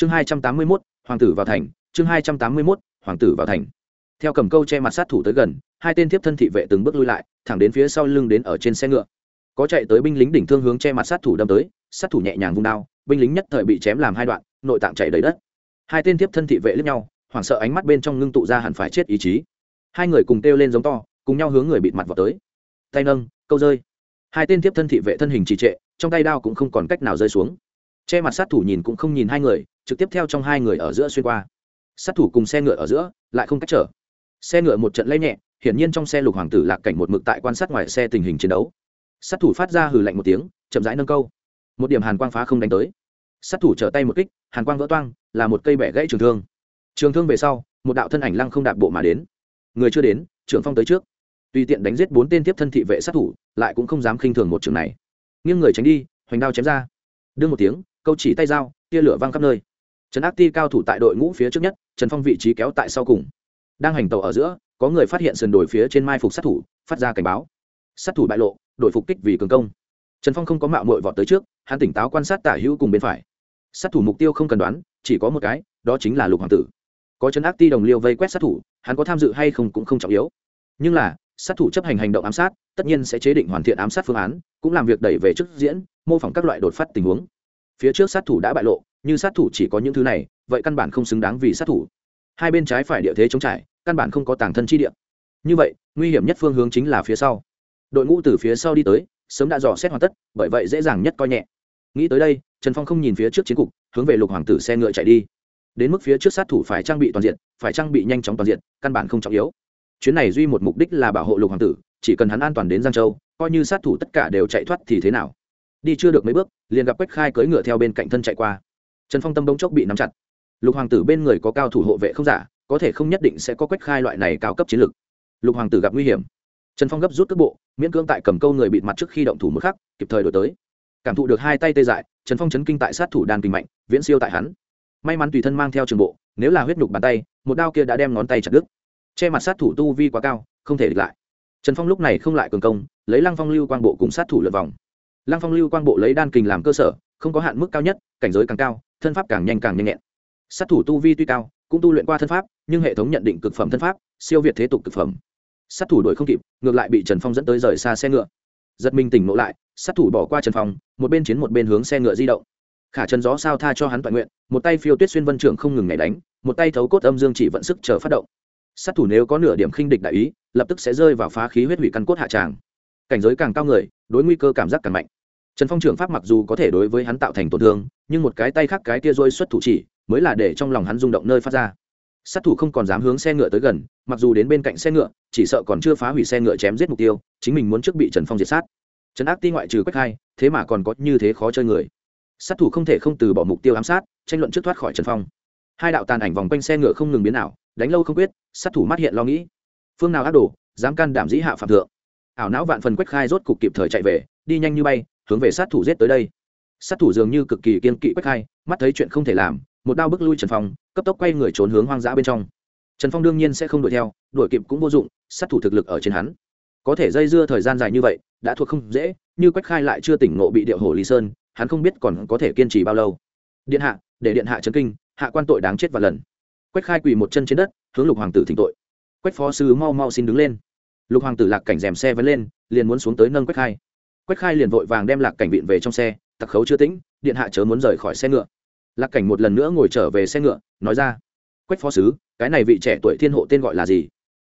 chương hai trăm tám mươi mốt, hoàng tử vào thành. Chương hai trăm tám mươi mốt, hoàng tử vào thành. Theo cầm câu che mặt sát thủ tới gần, hai tên thiếp thân thị vệ từng bước lui lại, thẳng đến phía sau lưng đến ở trên xe ngựa. Có chạy tới binh lính đỉnh thương hướng che mặt sát thủ đâm tới, sát thủ nhẹ nhàng vung đao, binh lính nhất thời bị chém làm hai đoạn, nội tạng chảy đầy đất. Hai tên thiếp thân thị vệ lướt nhau, hoảng sợ ánh mắt bên trong ngưng tụ ra hẳn phải chết ý chí. Hai người cùng kêu lên giống to, cùng nhau hướng người bịt mặt vào tới. Tay nâng, câu rơi. Hai tên thiếp thân thị vệ thân hình trì trệ, trong tay đao cũng không còn cách nào rơi xuống che mặt sát thủ nhìn cũng không nhìn hai người, trực tiếp theo trong hai người ở giữa xuyên qua. Sát thủ cùng xe ngựa ở giữa, lại không cách trở. Xe ngựa một trận lấy nhẹ, hiển nhiên trong xe lục hoàng tử lạc cảnh một mực tại quan sát ngoài xe tình hình chiến đấu. Sát thủ phát ra hừ lạnh một tiếng, chậm rãi nâng câu. Một điểm hàn quang phá không đánh tới. Sát thủ trở tay một kích, hàn quang vỡ toang, là một cây bẻ gãy trường thương. Trường thương về sau, một đạo thân ảnh lăng không đạp bộ mà đến. Người chưa đến, trưởng phong tới trước. Tùy tiện đánh giết bốn tên tiếp thân thị vệ sát thủ, lại cũng không dám khinh thường một trường này. Nghiêng người tránh đi, hoành đao chém ra. Đương một tiếng câu chỉ tay dao, tia lửa văng khắp nơi. Trần ác ti cao thủ tại đội ngũ phía trước nhất, trần phong vị trí kéo tại sau cùng. Đang hành tàu ở giữa, có người phát hiện sườn đồi phía trên mai phục sát thủ, phát ra cảnh báo. Sát thủ bại lộ, đội phục kích vì cường công. Trần phong không có mạo mội vọt tới trước, hắn tỉnh táo quan sát tả hữu cùng bên phải. Sát thủ mục tiêu không cần đoán, chỉ có một cái, đó chính là lục hoàng tử. Có chân ác ti đồng liêu vây quét sát thủ, hắn có tham dự hay không cũng không trọng yếu. Nhưng là, sát thủ chấp hành hành động ám sát, tất nhiên sẽ chế định hoàn thiện ám sát phương án, cũng làm việc đẩy về trước diễn, mô phỏng các loại đột phát tình huống phía trước sát thủ đã bại lộ, như sát thủ chỉ có những thứ này, vậy căn bản không xứng đáng vì sát thủ. Hai bên trái phải địa thế chống trải, căn bản không có tàng thân chi địa. Như vậy, nguy hiểm nhất phương hướng chính là phía sau. Đội ngũ từ phía sau đi tới, sớm đã dò xét hoàn tất, bởi vậy dễ dàng nhất coi nhẹ. Nghĩ tới đây, trần phong không nhìn phía trước chiến cục, hướng về lục hoàng tử xe ngựa chạy đi. Đến mức phía trước sát thủ phải trang bị toàn diện, phải trang bị nhanh chóng toàn diện, căn bản không trọng yếu. Chuyến này duy một mục đích là bảo hộ lục hoàng tử, chỉ cần hắn an toàn đến giang châu, coi như sát thủ tất cả đều chạy thoát thì thế nào? Đi chưa được mấy bước, liền gặp quách khai cưỡi ngựa theo bên cạnh thân chạy qua. Trần phong tâm bỗng chốc bị nắm chặt. Lục hoàng tử bên người có cao thủ hộ vệ không giả, có thể không nhất định sẽ có quách khai loại này cao cấp chiến lược lục hoàng tử gặp nguy hiểm. Trần phong gấp rút cước bộ, miễn cưỡng tại cầm câu người bịt mặt trước khi động thủ một khắc, kịp thời đổi tới. Cảm thụ được hai tay tê dại, trần phong chấn kinh tại sát thủ đàn kinh mạnh, viễn siêu tại hắn. May mắn tùy thân mang theo trường bộ, nếu là huyết nhục bàn tay, một đao kia đã đem ngón tay chặt đứt. Che mặt sát thủ tu vi quá cao, không thể địch lại. Trần phong lúc này không lại cường công, lấy lăng phong lưu quang bộ cùng sát thủ lượt vòng lăng phong lưu quang bộ lấy đan kình làm cơ sở, không có hạn mức cao nhất, cảnh giới càng cao, thân pháp càng nhanh càng nhanh nhẹn. Sát thủ tu vi tuy cao, cũng tu luyện qua thân pháp, nhưng hệ thống nhận định cực phẩm thân pháp, siêu việt thế tục cực phẩm. Sát thủ đuổi không kịp, ngược lại bị trần phong dẫn tới rời xa xe ngựa. Giật mình tỉnh ngộ lại, sát thủ bỏ qua trần phong, một bên chiến một bên hướng xe ngựa di động. Khả trần gió sao tha cho hắn toàn nguyện, một tay phiêu tuyết xuyên vân trưởng không ngừng ngày đánh, một tay thấu cốt âm dương chỉ vận sức chờ phát động. Sát thủ nếu có nửa điểm khinh địch đại ý, lập tức sẽ rơi vào phá khí huyết hủy căn cốt hạ tràng. Cảnh giới càng cao người, đối nguy cơ cảm giác càng mạnh trần phong trưởng pháp mặc dù có thể đối với hắn tạo thành tổn thương, nhưng một cái tay khác cái tia rôi xuất thủ chỉ, mới là để trong lòng hắn rung động nơi phát ra. Sát thủ không còn dám hướng xe ngựa tới gần, mặc dù đến bên cạnh xe ngựa, chỉ sợ còn chưa phá hủy xe ngựa chém giết mục tiêu, chính mình muốn trước bị trần phong diệt sát. Trấn ác ti ngoại trừ quách hai, thế mà còn có như thế khó chơi người. Sát thủ không thể không từ bỏ mục tiêu ám sát, tranh luận trước thoát khỏi trần phong. Hai đạo tàn ảnh vòng quanh xe ngựa không ngừng biến ảo, đánh lâu không quyết, sát thủ mắt hiện lo nghĩ. Phương nào ác đồ, dám can đảm dĩ hạ phạm thượng. Ảo não vạn phần quách khai rốt cục kịp thời chạy về, đi nhanh như bay hướng về sát thủ giết tới đây. Sát thủ dường như cực kỳ kiên kỵ quách khai mắt thấy chuyện không thể làm, một đao bước lui trần phong, cấp tốc quay người trốn hướng hoang dã bên trong. Trần phong đương nhiên sẽ không đuổi theo, đuổi kịp cũng vô dụng, sát thủ thực lực ở trên hắn. Có thể dây dưa thời gian dài như vậy, đã thuộc không dễ, như quách khai lại chưa tỉnh ngộ bị điệu hồ lý sơn, hắn không biết còn có thể kiên trì bao lâu. Điện hạ, để điện hạ chấn kinh, hạ quan tội đáng chết và lần. Quách khai quỳ một chân trên đất, hướng lục hoàng tử thỉnh tội. Quách phó sư mau mau xin đứng lên. Lục hoàng tử lạc cảnh rèm xe vẫn lên, liền muốn xuống tới nâng quách khai quách khai liền vội vàng đem lạc cảnh vịn về trong xe, tặc khấu chưa tĩnh, điện hạ chớ muốn rời khỏi xe ngựa. Lạc cảnh một lần nữa ngồi trở về xe ngựa, nói ra, quách phó sứ, cái này vị trẻ tuổi thiên hộ tên gọi là gì?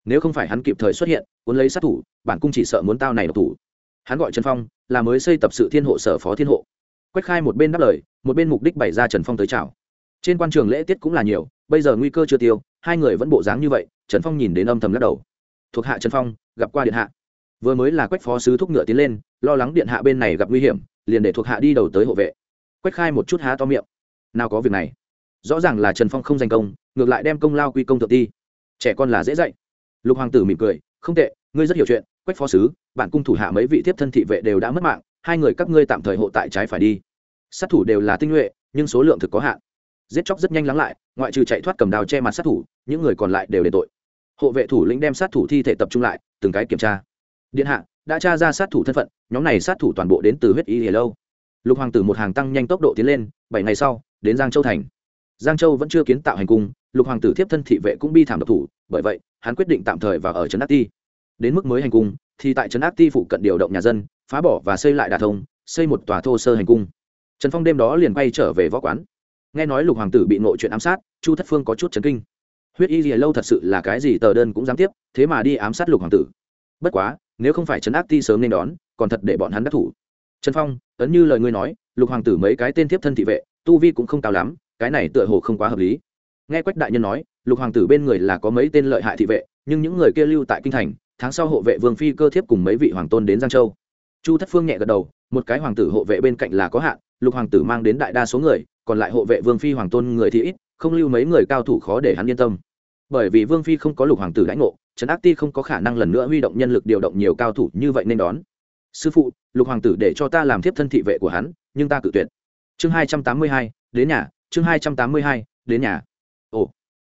Nếu không phải hắn kịp thời xuất hiện muốn lấy sát thủ, bản cung chỉ sợ muốn tao này độc thủ. Hắn gọi trần phong, là mới xây tập sự thiên hộ sở phó thiên hộ. Quách khai một bên đáp lời, một bên mục đích bày ra trần phong tới chào. Trên quan trường lễ tiết cũng là nhiều, bây giờ nguy cơ chưa tiêu, hai người vẫn bộ dáng như vậy, trần phong nhìn đến âm thầm lắc đầu. Thuộc hạ trần phong, gặp qua điện hạ vừa mới là quách phó sứ thúc ngựa tiến lên, lo lắng điện hạ bên này gặp nguy hiểm, liền để thuộc hạ đi đầu tới hộ vệ. Quách khai một chút há to miệng. Nào có việc này. Rõ ràng là trần phong không giành công, ngược lại đem công lao quy công thượng ti. Trẻ con là dễ dạy. Lục hoàng tử mỉm cười, không tệ, ngươi rất hiểu chuyện, quách phó sứ, bản cung thủ hạ mấy vị tiếp thân thị vệ đều đã mất mạng, hai người các ngươi tạm thời hộ tại trái phải đi. Sát thủ đều là tinh nhuệ, nhưng số lượng thực có hạn. Giết chóc rất nhanh lắng lại, ngoại trừ chạy thoát cầm đào che mặt sát thủ, những người còn lại đều đền tội. Hộ vệ thủ lĩnh đem sát thủ thi thể tập trung lại, từng cái kiểm tra điện hạ, đã tra ra sát thủ thân phận, nhóm này sát thủ toàn bộ đến từ huyết y lâu. Lục hoàng tử một hàng tăng nhanh tốc độ tiến lên, bảy ngày sau, đến giang châu thành. Giang châu vẫn chưa kiến tạo hành cung, lục hoàng tử thiếp thân thị vệ cũng bi thảm độc thủ, bởi vậy, hắn quyết định tạm thời vào ở trấn ác ti. Đến mức mới hành cung, thì tại trấn ác ti phụ cận điều động nhà dân, phá bỏ và xây lại đà thông, xây một tòa thô sơ hành cung. Trần phong đêm đó liền quay trở về võ quán. Nghe nói lục hoàng tử bị nội chuyện ám sát, chu thất phương có chút chấn kinh. Huyết y lìa lâu thật sự là cái gì tờ đơn cũng dám tiếp, thế mà đi ám sát lục hoàng tử. Bất quá nếu không phải trấn áp ti sớm nên đón, còn thật để bọn hắn đắc thủ. Trần phong, ấn như lời ngươi nói, lục hoàng tử mấy cái tên thiếp thân thị vệ, tu vi cũng không cao lắm, cái này tựa hồ không quá hợp lý. Nghe quách đại nhân nói, lục hoàng tử bên người là có mấy tên lợi hại thị vệ, nhưng những người kia lưu tại kinh thành, tháng sau hộ vệ vương phi cơ thiếp cùng mấy vị hoàng tôn đến giang châu. Chu thất phương nhẹ gật đầu, một cái hoàng tử hộ vệ bên cạnh là có hạn, lục hoàng tử mang đến đại đa số người, còn lại hộ vệ vương phi hoàng tôn người thì ít, không lưu mấy người cao thủ khó để hắn yên tâm bởi vì vương phi không có lục hoàng tử lãnh ngộ, trấn ác ti không có khả năng lần nữa huy động nhân lực điều động nhiều cao thủ như vậy nên đón. Sư phụ, lục hoàng tử để cho ta làm thiếp thân thị vệ của hắn, nhưng ta cự tuyệt. Chương hai trăm tám mươi hai, đến nhà, chương hai trăm tám mươi hai, đến nhà. Ồ,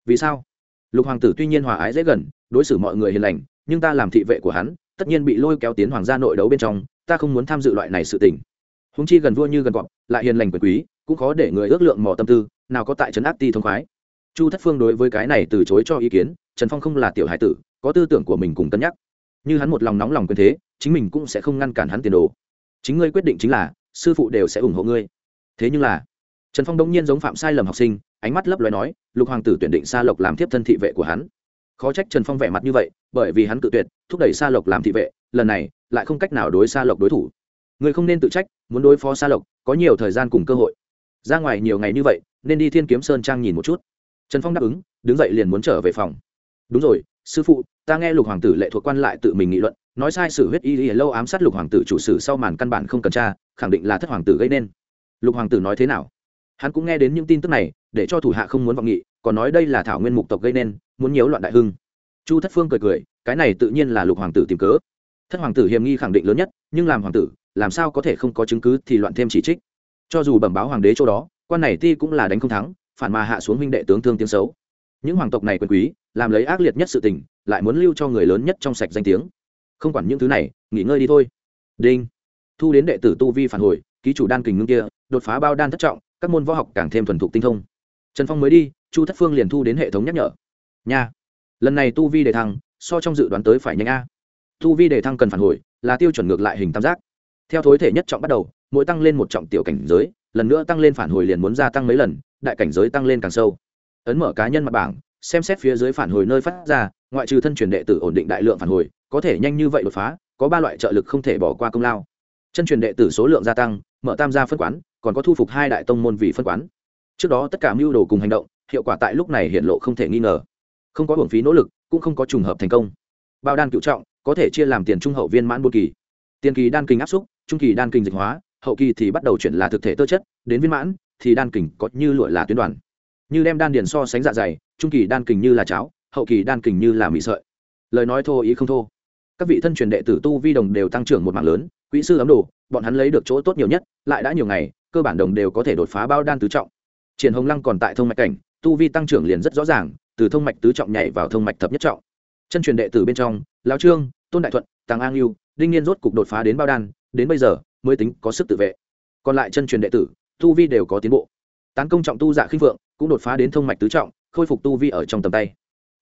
vì sao? Lục hoàng tử tuy nhiên hòa ái dễ gần, đối xử mọi người hiền lành, nhưng ta làm thị vệ của hắn, tất nhiên bị lôi kéo tiến hoàng gia nội đấu bên trong, ta không muốn tham dự loại này sự tình. Húng chi gần vua như gần cọp, lại hiền lành quyền quý, cũng khó để người ước lượng mò tâm tư, nào có tại trấn áp ti thông khoái chu thất phương đối với cái này từ chối cho ý kiến, trần phong không là tiểu hải tử, có tư tưởng của mình cùng cân nhắc. Như hắn một lòng nóng lòng quyền thế, chính mình cũng sẽ không ngăn cản hắn tiền đồ. Chính ngươi quyết định chính là, sư phụ đều sẽ ủng hộ ngươi. Thế nhưng là, trần phong đông nhiên giống phạm sai lầm học sinh, ánh mắt lấp loài nói, lục hoàng tử tuyển định sa lộc làm thiếp thân thị vệ của hắn. Khó trách trần phong vẻ mặt như vậy, bởi vì hắn tự tuyệt, thúc đẩy sa lộc làm thị vệ, lần này lại không cách nào đối sa lộc đối thủ. Người không nên tự trách, muốn đối phó sa lộc, có nhiều thời gian cùng cơ hội. Ra ngoài nhiều ngày như vậy, nên đi thiên kiếm sơn trang nhìn một chút trần phong đáp ứng, đứng dậy liền muốn trở về phòng. Đúng rồi, sư phụ, ta nghe lục hoàng tử lệ thuộc quan lại tự mình nghị luận, nói sai sự huyết y y lâu ám sát lục hoàng tử chủ sử sau màn căn bản không cần tra, khẳng định là thất hoàng tử gây nên. Lục hoàng tử nói thế nào? Hắn cũng nghe đến những tin tức này, để cho thủ hạ không muốn vọng nghị, còn nói đây là thảo nguyên mục tộc gây nên, muốn nhiễu loạn đại hưng. Chu thất phương cười cười, cái này tự nhiên là lục hoàng tử tìm cớ. Thất hoàng tử hiểm nghi khẳng định lớn nhất, nhưng làm hoàng tử, làm sao có thể không có chứng cứ thì loạn thêm chỉ trích. Cho dù bẩm báo hoàng đế chỗ đó, quan này ti cũng là đánh không thắng phản mà hạ xuống huynh đệ tướng thương tiếng xấu. Những hoàng tộc này quyền quý, làm lấy ác liệt nhất sự tình, lại muốn lưu cho người lớn nhất trong sạch danh tiếng. Không quản những thứ này, nghỉ ngơi đi thôi. Đinh. Thu đến đệ tử tu vi phản hồi, ký chủ đan kình ngưng kia, đột phá bao đan thất trọng, các môn võ học càng thêm thuần thục tinh thông. Trần phong mới đi, chu thất phương liền thu đến hệ thống nhắc nhở. Nha. Lần này tu vi đề thăng, so trong dự đoán tới phải nhanh a. Tu vi đề thăng cần phản hồi, là tiêu chuẩn ngược lại hình tam giác. Theo thối thể nhất trọng bắt đầu, mỗi tăng lên một trọng tiểu cảnh giới, lần nữa tăng lên phản hồi liền muốn gia tăng mấy lần đại cảnh giới tăng lên càng sâu. Ấn mở cá nhân mặt bảng, xem xét phía dưới phản hồi nơi phát ra, ngoại trừ thân truyền đệ tử ổn định đại lượng phản hồi, có thể nhanh như vậy đột phá, có ba loại trợ lực không thể bỏ qua công lao. Chân truyền đệ tử số lượng gia tăng, mở tam gia phân quán, còn có thu phục hai đại tông môn vì phân quán. Trước đó tất cả mưu đồ cùng hành động, hiệu quả tại lúc này hiện lộ không thể nghi ngờ. Không có hưởng phí nỗ lực, cũng không có trùng hợp thành công. Bao đan cựu trọng, có thể chia làm tiền trung hậu viên mãn bốn kỳ. Tiền kỳ đan kinh áp xúc, trung kỳ đan kinh dịch hóa, hậu kỳ thì bắt đầu chuyển là thực thể tơ chất, đến viên mãn thì đan kình có như lụa là tuyến đoàn. Như đem đan điền so sánh dạ dày, trung kỳ đan kình như là cháo, hậu kỳ đan kình như là mì sợi. Lời nói thô ý không thô. Các vị thân truyền đệ tử tu vi đồng đều tăng trưởng một mạng lớn, quỹ sư ấm đồ, bọn hắn lấy được chỗ tốt nhiều nhất, lại đã nhiều ngày, cơ bản đồng đều có thể đột phá bao đan tứ trọng. Triển hồng lăng còn tại thông mạch cảnh, tu vi tăng trưởng liền rất rõ ràng, từ thông mạch tứ trọng nhảy vào thông mạch thập nhất trọng. Chân truyền đệ tử bên trong, lão trương, tôn đại thuận, tàng an lưu, đinh niên rốt cục đột phá đến bao đan, đến bây giờ mới tính có sức tự vệ. Còn lại chân truyền đệ tử tu vi đều có tiến bộ. Tán công trọng tu dạ khinh phượng, cũng đột phá đến thông mạch tứ trọng, khôi phục tu vi ở trong tầm tay.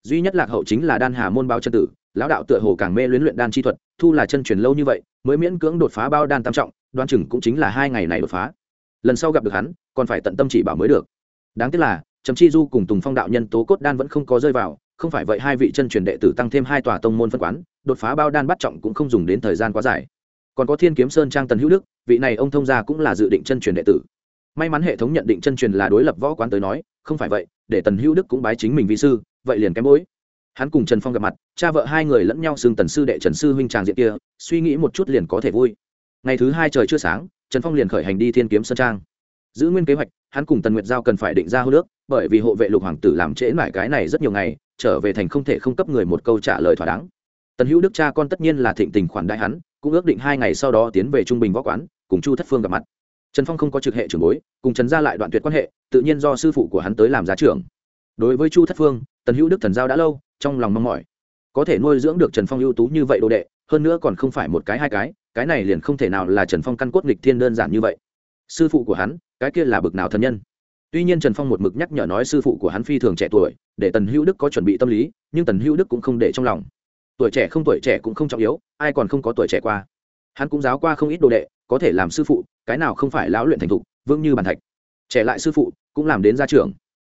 Duy nhất lạc hậu chính là đan hà môn bao chân tử, lão đạo tựa hồ càng mê luyến luyện đan chi thuật, thu là chân truyền lâu như vậy, mới miễn cưỡng đột phá bao đan tam trọng, đoan chừng cũng chính là hai ngày này đột phá. Lần sau gặp được hắn, còn phải tận tâm chỉ bảo mới được. Đáng tiếc là, trầm chi du cùng tùng phong đạo nhân tố cốt đan vẫn không có rơi vào, không phải vậy hai vị chân truyền đệ tử tăng thêm hai tòa tông môn phân quán, đột phá bao đan bắt trọng cũng không dùng đến thời gian quá dài. Còn có thiên kiếm sơn trang tần hữu đức, vị này ông thông gia cũng là dự định chân truyền đệ tử may mắn hệ thống nhận định chân truyền là đối lập võ quán tới nói, không phải vậy, để tần hữu đức cũng bái chính mình vi sư, vậy liền kém bối. Hắn cùng trần phong gặp mặt, cha vợ hai người lẫn nhau xưng tần sư đệ trần sư huynh tràng diện kia, suy nghĩ một chút liền có thể vui. Ngày thứ hai trời chưa sáng, trần phong liền khởi hành đi thiên kiếm sơn trang. Giữ nguyên kế hoạch, hắn cùng tần nguyệt giao cần phải định ra hô nước, bởi vì hộ vệ lục hoàng tử làm trễ mãi cái này rất nhiều ngày, trở về thành không thể không cấp người một câu trả lời thỏa đáng. Tần hữu đức cha con tất nhiên là thịnh tình khoản đại hắn, cũng ước định hai ngày sau đó tiến về trung bình võ quán, cùng chu thất phương gặp mặt trần phong không có trực hệ trưởng bối, cùng trần gia lại đoạn tuyệt quan hệ, tự nhiên do sư phụ của hắn tới làm giá trưởng. Đối với chu thất phương, tần hữu đức thần giao đã lâu, trong lòng mong mỏi. Có thể nuôi dưỡng được trần phong ưu tú như vậy đồ đệ, hơn nữa còn không phải một cái hai cái cái này liền không thể nào là trần phong căn cốt nghịch thiên đơn giản như vậy. Sư phụ của hắn, cái kia là bực nào thần nhân? Tuy nhiên trần phong một mực nhắc nhở nói sư phụ của hắn phi thường trẻ tuổi, để tần hữu đức có chuẩn bị tâm lý, nhưng tần hữu đức cũng không để trong lòng. Tuổi trẻ không tuổi trẻ cũng không trọng yếu, ai còn không có tuổi trẻ qua. Hắn cũng giáo qua không ít đồ đệ có thể làm sư phụ, cái nào không phải lão luyện thành thục, vững như bàn thạch. Trẻ lại sư phụ, cũng làm đến gia trưởng.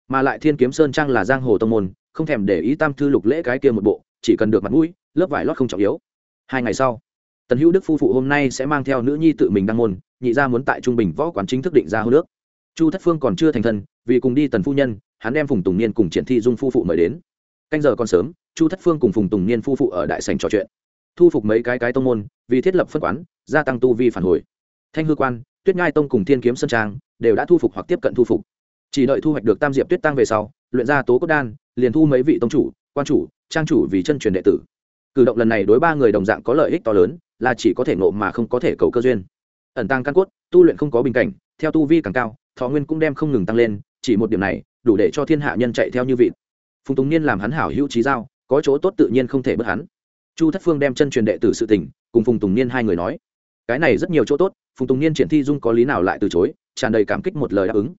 Mà lại thiên kiếm sơn trang là giang hồ tông môn, không thèm để ý tam thư lục lễ cái kia một bộ, chỉ cần được mặt mũi, lớp vải lót không trọng yếu. Hai ngày sau, tần hữu đức phu phụ hôm nay sẽ mang theo nữ nhi tự mình đăng môn, nhị ra muốn tại trung bình võ quán chính thức định ra hô nước chu thất phương còn chưa thành thân, vì cùng đi tần phu nhân, hắn đem phùng tùng niên cùng triển thi dung phu phụ mời đến. Canh giờ còn sớm, chu thất phương cùng phùng tùng niên phu phụ ở đại sành trò chuyện. Thu phục mấy cái cái tông môn, vì thiết lập phân quán gia tăng tu vi phản hồi. Thanh hư quan, tuyết ngai tông cùng thiên kiếm sơn trang đều đã thu phục hoặc tiếp cận thu phục. Chỉ đợi thu hoạch được tam diệp tuyết tăng về sau, luyện ra tố cốt đan, liền thu mấy vị tông chủ, quan chủ, trang chủ vì chân truyền đệ tử. Cử động lần này đối ba người đồng dạng có lợi ích to lớn, là chỉ có thể ngộ mà không có thể cầu cơ duyên. Ẩn tăng căn cốt, tu luyện không có bình cảnh, theo tu vi càng cao, thọ nguyên cũng đem không ngừng tăng lên, chỉ một điểm này, đủ để cho thiên hạ nhân chạy theo như vị phùng tùng niên làm hắn hảo hữu trí giao, có chỗ tốt tự nhiên không thể bất hắn. Chu thất phương đem chân truyền đệ tử sự tình, cùng phùng tùng niên hai người nói cái này rất nhiều chỗ tốt, phùng tùng niên triển thi dung có lý nào lại từ chối, tràn đầy cảm kích một lời đáp ứng.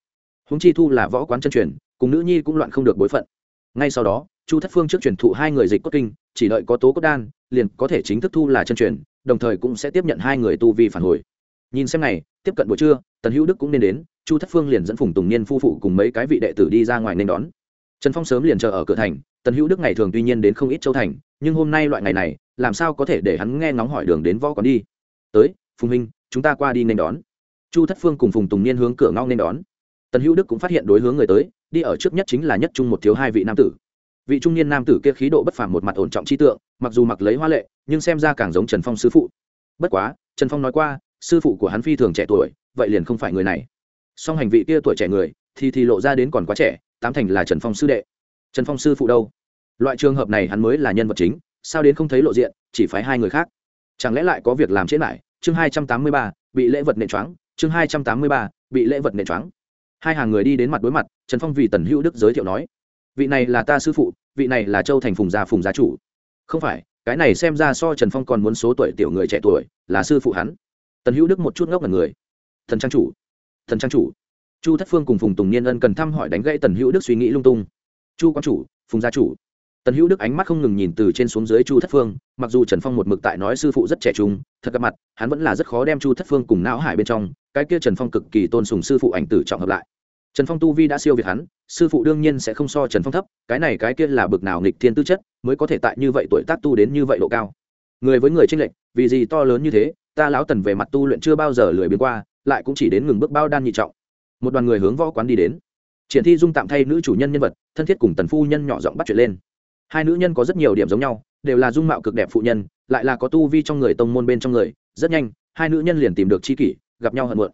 Húng chi thu là võ quán chân truyền, cùng nữ nhi cũng loạn không được bối phận. Ngay sau đó, chu thất phương trước truyền thụ hai người dịch cốt kinh, chỉ đợi có tố cốt đan, liền có thể chính thức thu là chân truyền, đồng thời cũng sẽ tiếp nhận hai người tu vi phản hồi. Nhìn xem này tiếp cận buổi trưa, tần hữu đức cũng nên đến, chu thất phương liền dẫn phùng tùng niên phu phụ cùng mấy cái vị đệ tử đi ra ngoài nên đón. Trần phong sớm liền chờ ở cửa thành, tần hữu đức ngày thường tuy nhiên đến không ít châu thành, nhưng hôm nay loại ngày này, làm sao có thể để hắn nghe ngóng hỏi đường đến võ còn đi? Tới phùng Minh, chúng ta qua đi nên đón. Chu thất phương cùng phùng tùng niên hướng cửa ngao nên đón. Tần hữu đức cũng phát hiện đối hướng người tới đi ở trước nhất chính là nhất trung một thiếu hai vị nam tử. Vị trung niên nam tử kia khí độ bất phàm một mặt ổn trọng chi tượng mặc dù mặc lấy hoa lệ nhưng xem ra càng giống trần phong sư phụ. Bất quá trần phong nói qua sư phụ của hắn phi thường trẻ tuổi vậy liền không phải người này. Song hành vị kia tuổi trẻ người thì thì lộ ra đến còn quá trẻ tám thành là trần phong sư đệ. Trần phong sư phụ đâu? Loại trường hợp này hắn mới là nhân vật chính sao đến không thấy lộ diện chỉ phái hai người khác? Chẳng lẽ lại có việc làm chết lại chương hai trăm tám mươi ba, bị lễ vật nện choáng. Chương hai trăm tám mươi ba, bị lễ vật nện choáng. Hai hàng người đi đến mặt đối mặt, trần phong vì tần hữu đức giới thiệu nói, vị này là ta sư phụ, vị này là châu thành phùng gia phùng gia chủ. Không phải, cái này xem ra so trần phong còn muốn số tuổi tiểu người trẻ tuổi, là sư phụ hắn. Tần hữu đức một chút ngốc là người. Thần trang chủ, thần trang chủ. Chu thất phương cùng phùng tùng niên ân cần thăm hỏi đánh gãy tần hữu đức suy nghĩ lung tung. Chu quang chủ, phùng gia chủ tần hữu đức ánh mắt không ngừng nhìn từ trên xuống dưới chu thất phương, mặc dù trần phong một mực tại nói sư phụ rất trẻ trung, thật gặp mặt, hắn vẫn là rất khó đem chu thất phương cùng não hải bên trong, cái kia trần phong cực kỳ tôn sùng sư phụ ảnh tử trọng hợp lại. Trần phong tu vi đã siêu việt hắn, sư phụ đương nhiên sẽ không so trần phong thấp, cái này cái kia là bực nào nghịch thiên tư chất, mới có thể tại như vậy tuổi tác tu đến như vậy độ cao. Người với người tranh lệch, vì gì to lớn như thế, ta lão tần về mặt tu luyện chưa bao giờ lười biến qua, lại cũng chỉ đến ngừng bước bao đan nhị trọng. Một đoàn người hướng võ quán đi đến. Triển thi dung tạm thay nữ chủ nhân nhân vật, thân thiết cùng tần phu nhân nhỏ giọng bắt chuyện lên hai nữ nhân có rất nhiều điểm giống nhau, đều là dung mạo cực đẹp phụ nhân, lại là có tu vi trong người tông môn bên trong người, rất nhanh, hai nữ nhân liền tìm được chi kỷ, gặp nhau hận muộn.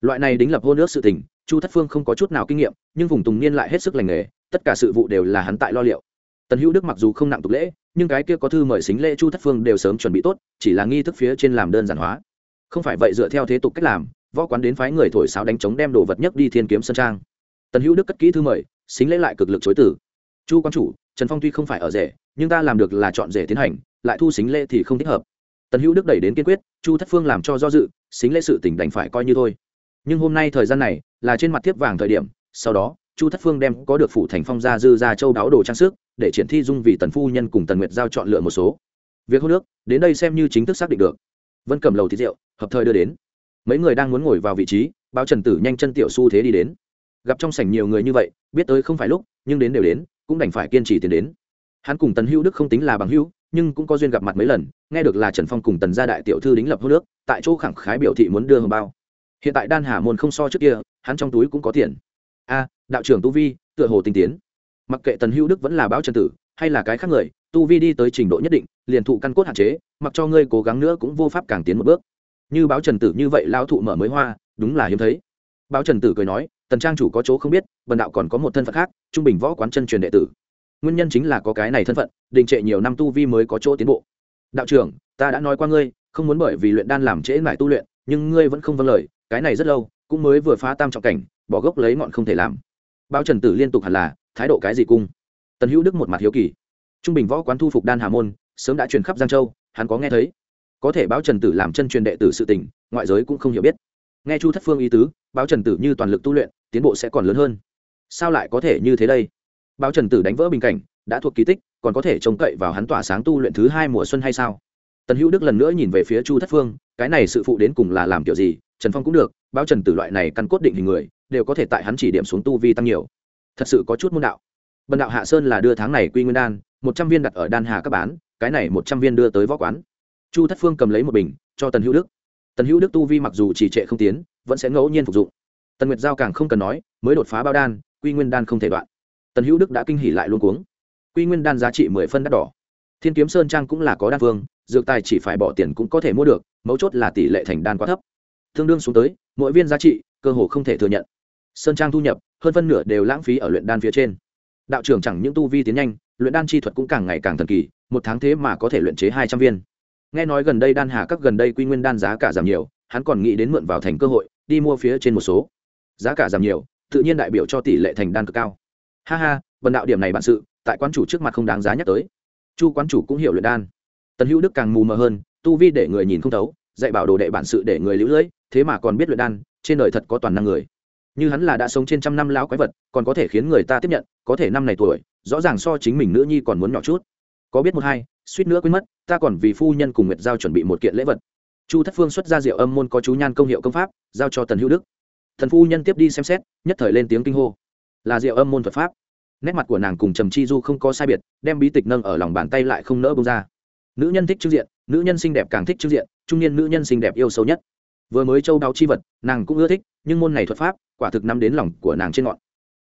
Loại này đính lập hôn ước sự tình, chu thất phương không có chút nào kinh nghiệm, nhưng vùng tùng niên lại hết sức lành nghề, tất cả sự vụ đều là hắn tại lo liệu. Tần hữu đức mặc dù không nặng tục lễ, nhưng cái kia có thư mời xính lễ chu thất phương đều sớm chuẩn bị tốt, chỉ là nghi thức phía trên làm đơn giản hóa. Không phải vậy dựa theo thế tục cách làm, võ quán đến phái người thổi sáo đánh trống đem đồ vật nhất đi thiên kiếm sân trang. Tần hữu đức cất kỹ thư mời, xính lễ lại cực lực chối tử chu quan chủ trần phong tuy không phải ở rể, nhưng ta làm được là chọn rể tiến hành, lại thu xính lễ thì không thích hợp. Tần hữu đức đẩy đến kiên quyết, chu thất phương làm cho do dự, xính lễ sự tỉnh đành phải coi như thôi. Nhưng hôm nay thời gian này, là trên mặt thiếp vàng thời điểm, sau đó, chu thất phương đem có được phủ thành phong gia dư ra châu đáo đồ trang sức, để triển thi dung vì tần phu nhân cùng tần nguyệt giao chọn lựa một số. Việc hôn nước đến đây xem như chính thức xác định được. Vân cầm lầu thịt rượu, hợp thời đưa đến. Mấy người đang muốn ngồi vào vị trí, báo trần tử nhanh chân tiểu s thế đi đến. Gặp trong sảnh nhiều người như vậy, biết tới không phải lúc, nhưng đến đều đến cũng đành phải kiên trì tiến đến. Hắn cùng tần hữu đức không tính là bằng hữu, nhưng cũng có duyên gặp mặt mấy lần, nghe được là trần phong cùng tần gia đại tiểu thư đính lập hô nước tại chỗ khẳng khái biểu thị muốn đưa hồng bao. Hiện tại đan hà môn không so trước kia, hắn trong túi cũng có tiền. A, đạo trưởng tu vi, tựa hồ tinh tiến. Mặc kệ tần hữu đức vẫn là báo trần tử, hay là cái khác người, tu vi đi tới trình độ nhất định, liền thụ căn cốt hạn chế, mặc cho ngươi cố gắng nữa cũng vô pháp càng tiến một bước. Như báo trần tử như vậy lao thụ mở mới hoa, đúng là hiếm thấy. Báo trần tử cười nói, tần trang chủ có chỗ không biết bần đạo còn có một thân phận khác, trung bình võ quán chân truyền đệ tử. Nguyên nhân chính là có cái này thân phận, đình trệ nhiều năm tu vi mới có chỗ tiến bộ. Đạo trưởng, ta đã nói qua ngươi, không muốn bởi vì luyện đan làm trễ mãi tu luyện, nhưng ngươi vẫn không vâng lời, cái này rất lâu, cũng mới vừa phá tam trọng cảnh, bỏ gốc lấy ngọn không thể làm. Bao trần tử liên tục hẳn là, thái độ cái gì cung? Tần hữu đức một mặt hiếu kỳ. Trung bình võ quán thu phục đan hà môn, sớm đã truyền khắp giang châu, hắn có nghe thấy. Có thể báo trần tử làm chân truyền đệ tử sự tình, ngoại giới cũng không hiểu biết. Nghe chu thất phương ý tứ báo trần tử như toàn lực tu luyện, tiến bộ sẽ còn lớn hơn sao lại có thể như thế đây? Báo trần tử đánh vỡ bình cảnh, đã thuộc kỳ tích, còn có thể trông cậy vào hắn tỏa sáng tu luyện thứ hai mùa xuân hay sao? Tần hữu đức lần nữa nhìn về phía chu thất phương, cái này sự phụ đến cùng là làm kiểu gì, trần phong cũng được, báo trần tử loại này căn cốt định hình người, đều có thể tại hắn chỉ điểm xuống tu vi tăng nhiều. Thật sự có chút môn đạo. Bần đạo hạ sơn là đưa tháng này quy nguyên đan, một trăm viên đặt ở đan hà các bán, cái này một trăm viên đưa tới võ quán. Chu thất phương cầm lấy một bình, cho tần hữu đức. Tần hữu đức tu vi mặc dù chỉ trệ không tiến, vẫn sẽ ngẫu nhiên phục dụng. Tần nguyệt giao càng không cần nói, mới đột phá bao đan quy nguyên đan không thể đoạn. Tần hữu đức đã kinh hỉ lại luôn cuống. Quy nguyên đan giá trị mười phân đắt đỏ. Thiên kiếm sơn trang cũng là có đan phương dược tài chỉ phải bỏ tiền cũng có thể mua được, mấu chốt là tỷ lệ thành đan quá thấp. Tương đương xuống tới, mỗi viên giá trị, cơ hồ không thể thừa nhận. Sơn trang thu nhập, hơn phân nửa đều lãng phí ở luyện đan phía trên. Đạo trưởng chẳng những tu vi tiến nhanh, luyện đan chi thuật cũng càng ngày càng thần kỳ, một tháng thế mà có thể luyện chế hai trăm viên. Nghe nói gần đây đan hà các gần đây quy nguyên đan giá cả giảm nhiều, hắn còn nghĩ đến mượn vào thành cơ hội, đi mua phía trên một số. Giá cả giảm nhiều tự nhiên đại biểu cho tỷ lệ thành đan cực cao. Ha ha, vần đạo điểm này bản sự, tại quán chủ trước mặt không đáng giá nhắc tới. Chu quán chủ cũng hiểu luyện đan. Tần hữu đức càng mù mờ hơn, tu vi để người nhìn không thấu, dạy bảo đồ đệ bản sự để người lũ lưỡi thế mà còn biết luyện đan, trên đời thật có toàn năng người. Như hắn là đã sống trên trăm năm lão quái vật, còn có thể khiến người ta tiếp nhận, có thể năm này tuổi, rõ ràng so chính mình nữ nhi còn muốn nhỏ chút. Có biết một hai, suýt nữa quên mất, ta còn vì phu nhân cùng nguyệt giao chuẩn bị một kiện lễ vật. Chu thất phương xuất ra rượu âm môn có chú nhan công hiệu công pháp, giao cho tần hữu đức thần phu nhân tiếp đi xem xét, nhất thời lên tiếng kinh hô. Là Diệu âm môn thuật pháp. Nét mặt của nàng cùng trầm chi du không có sai biệt, đem bí tịch nâng ở lòng bàn tay lại không nỡ bông ra. Nữ nhân thích trưng diện, nữ nhân xinh đẹp càng thích trưng diện, trung niên nữ nhân xinh đẹp yêu sâu nhất. Vừa mới châu đáo chi vật, nàng cũng ưa thích, nhưng môn này thuật pháp, quả thực nắm đến lòng của nàng trên ngọn.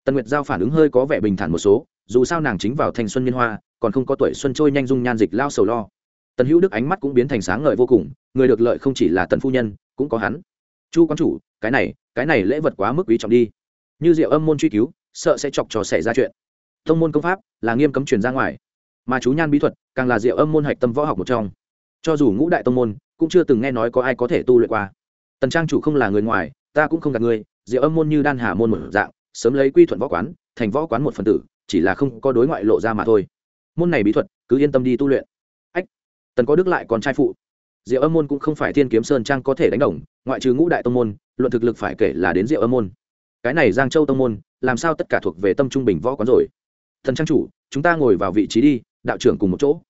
Tần nguyệt giao phản ứng hơi có vẻ bình thản một số, dù sao nàng chính vào thanh xuân niên hoa, còn không có tuổi xuân trôi nhanh dung nhan dịch lao sầu lo. Tần hữu đức ánh mắt cũng biến thành sáng ngời vô cùng, người được lợi không chỉ là tần phu nhân, cũng có hắn chu quán chủ, cái này cái này lễ vật quá mức quý trọng đi. Như diệu âm môn truy cứu, sợ sẽ chọc trò xảy ra chuyện. Thông môn công pháp là nghiêm cấm truyền ra ngoài. Mà chú nhan bí thuật càng là diệu âm môn hạch tâm võ học một trong. Cho dù ngũ đại tông môn cũng chưa từng nghe nói có ai có thể tu luyện qua. Tần trang chủ không là người ngoài, ta cũng không gạt người, diệu âm môn như đan hà môn một dạng, sớm lấy quy thuận võ quán, thành võ quán một phần tử, chỉ là không có đối ngoại lộ ra mà thôi. Môn này bí thuật, cứ yên tâm đi tu luyện. Ách, tần có đức lại còn trai phụ diệu âm môn cũng không phải thiên kiếm sơn trang có thể đánh đồng, ngoại trừ ngũ đại tông môn, luận thực lực phải kể là đến diệu âm môn. Cái này giang châu tông môn, làm sao tất cả thuộc về tâm trung bình võ quán rồi? Thần trang chủ, chúng ta ngồi vào vị trí đi, đạo trưởng cùng một chỗ.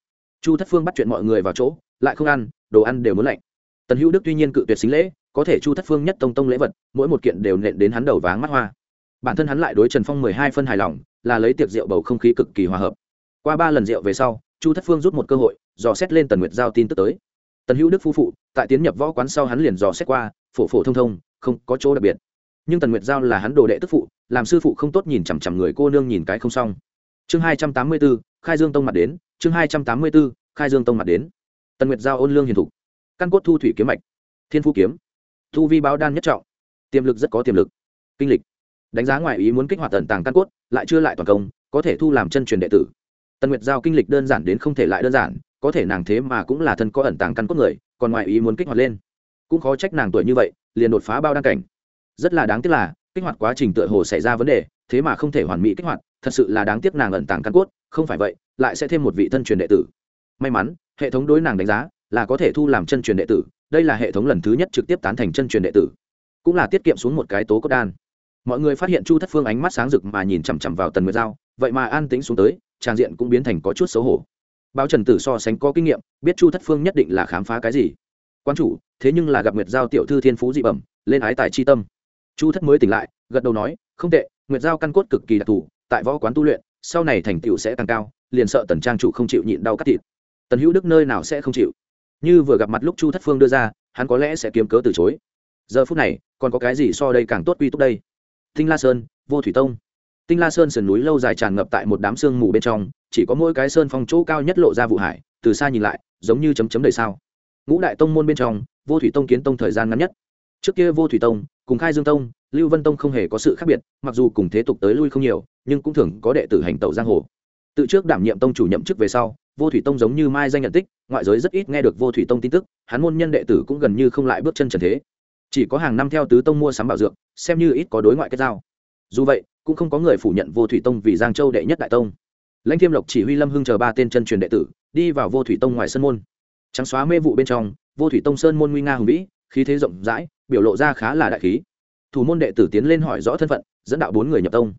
Chu thất phương bắt chuyện mọi người vào chỗ, lại không ăn, đồ ăn đều muốn lạnh. Tần hữu đức tuy nhiên cự tuyệt xính lễ, có thể chu thất phương nhất tông tông lễ vật, mỗi một kiện đều nện đến hắn đầu váng mắt hoa. Bản thân hắn lại đối trần phong mười hai phân hài lòng, là lấy tiệc rượu bầu không khí cực kỳ hòa hợp. Qua ba lần rượu về sau, chu thất phương rút một cơ hội, dò xét lên tần nguyệt giao tin tức tới tần hữu đức phu phụ, tại tiến nhập võ quán sau hắn liền dò xét qua, phổ phổ thông thông, không có chỗ đặc biệt. Nhưng tần nguyệt giao là hắn đồ đệ tức phụ, làm sư phụ không tốt nhìn chằm chằm người cô nương nhìn cái không xong. Chương hai trăm tám mươi b ố khai dương tông mặt đến, chương hai trăm tám mươi b ố khai dương tông mặt đến. Tần nguyệt giao ôn lương hiền thục. Căn cốt thu thủy kiếm mạch. Thiên phu kiếm. Thu vi báo đan nhất trọng. Tiềm lực rất có tiềm lực. Kinh lịch. Đánh giá ngoài ý muốn kích hoạt tần tàng căn cốt, lại chưa lại toàn công, có thể thu làm chân truyền đệ tử. Tần nguyệt giao kinh lịch đơn giản đến không thể lại đơn giản có thể nàng thế mà cũng là thân có ẩn tàng căn cốt người, còn ngoài ý muốn kích hoạt lên. Cũng khó trách nàng tuổi như vậy, liền đột phá bao đăng cảnh. Rất là đáng tiếc là, kích hoạt quá trình tựa hồ xảy ra vấn đề, thế mà không thể hoàn mỹ kích hoạt, thật sự là đáng tiếc nàng ẩn tàng căn cốt, không phải vậy, lại sẽ thêm một vị thân truyền đệ tử. May mắn, hệ thống đối nàng đánh giá là có thể thu làm chân truyền đệ tử, đây là hệ thống lần thứ nhất trực tiếp tán thành chân truyền đệ tử. Cũng là tiết kiệm xuống một cái tố cốt đan. Mọi người phát hiện chu thất phương ánh mắt sáng rực mà nhìn chằm chằm vào tần nguyệt giao, vậy mà an tĩnh xuống tới trang diện cũng biến thành có chút xấu hổ báo trần tử so sánh có kinh nghiệm, biết chu thất phương nhất định là khám phá cái gì. Quan chủ, thế nhưng là gặp nguyệt giao tiểu thư thiên phú dị bẩm, lên ái tài chi tâm. Chu thất mới tỉnh lại, gật đầu nói, không tệ, nguyệt giao căn cốt cực kỳ đặc thù, tại võ quán tu luyện, sau này thành tựu sẽ tăng cao, liền sợ tần trang chủ không chịu nhịn đau cắt thịt. Tần hữu đức nơi nào sẽ không chịu? Như vừa gặp mặt lúc chu thất phương đưa ra, hắn có lẽ sẽ kiếm cớ từ chối. Giờ phút này, còn có cái gì so đây càng tốt quy túc đây? Thinh la sơn, vô thủy tông tinh la sơn sườn núi lâu dài tràn ngập tại một đám sương mù bên trong, chỉ có mỗi cái sơn phong chỗ cao nhất lộ ra vụ hải, từ xa nhìn lại, giống như chấm chấm đầy sao. Ngũ đại tông môn bên trong, vô thủy tông kiến tông thời gian ngắn nhất. Trước kia vô thủy tông, cùng khai dương tông, lưu vân tông không hề có sự khác biệt, mặc dù cùng thế tục tới lui không nhiều, nhưng cũng thường có đệ tử hành tẩu giang hồ. Từ trước đảm nhiệm tông chủ nhậm chức về sau, vô thủy tông giống như mai danh nhận tích, ngoại giới rất ít nghe được vô thủy tông tin tức, hắn môn nhân đệ tử cũng gần như không lại bước chân trần thế. Chỉ có hàng năm theo tứ tông mua sắm bảo dược, xem như ít có đối ngoại kết giao. Dù vậy cũng không có người phủ nhận vô thủy tông vì giang châu đệ nhất đại tông. Lãnh thiêm lộc chỉ huy lâm hưng chờ ba tên chân truyền đệ tử, đi vào vô thủy tông ngoài sân môn. Trắng xóa mê vụ bên trong, vô thủy tông sơn môn nguy nga hùng vĩ, khí thế rộng rãi, biểu lộ ra khá là đại khí. Thủ môn đệ tử tiến lên hỏi rõ thân phận, dẫn đạo bốn người nhập tông.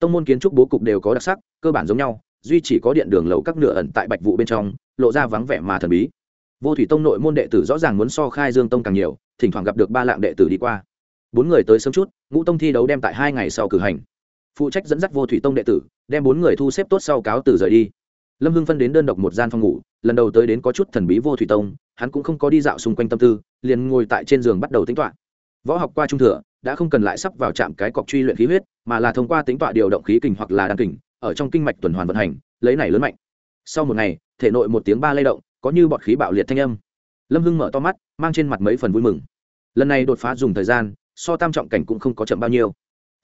Tông môn kiến trúc bố cục đều có đặc sắc, cơ bản giống nhau, duy chỉ có điện đường lầu các nửa ẩn tại bạch vụ bên trong, lộ ra vắng vẻ mà thần bí. Vô thủy tông nội môn đệ tử rõ ràng muốn so khai dương tông càng nhiều, thỉnh thoảng gặp được ba lạng đệ tử đi qua. Bốn người tới sớm chút, ngũ tông thi đấu đem tại hai ngày sau cử hành phụ trách dẫn dắt vô thủy tông đệ tử, đem bốn người thu xếp tốt sau cáo từ rời đi. Lâm hưng phân đến đơn độc một gian phòng ngủ, lần đầu tới đến có chút thần bí vô thủy tông, hắn cũng không có đi dạo xung quanh tâm tư, liền ngồi tại trên giường bắt đầu tính toán võ học qua trung thừa, đã không cần lại sắp vào chạm cái cọc truy luyện khí huyết, mà là thông qua tính toán điều động khí kình hoặc là đan kình, ở trong kinh mạch tuần hoàn vận hành, lấy này lớn mạnh. Sau một ngày, thể nội một tiếng ba lay động, có như bọt khí bạo liệt thanh âm. Lâm hưng mở to mắt, mang trên mặt mấy phần vui mừng. Lần này đột phá dùng thời gian, so tam trọng cảnh cũng không có chậm bao nhiêu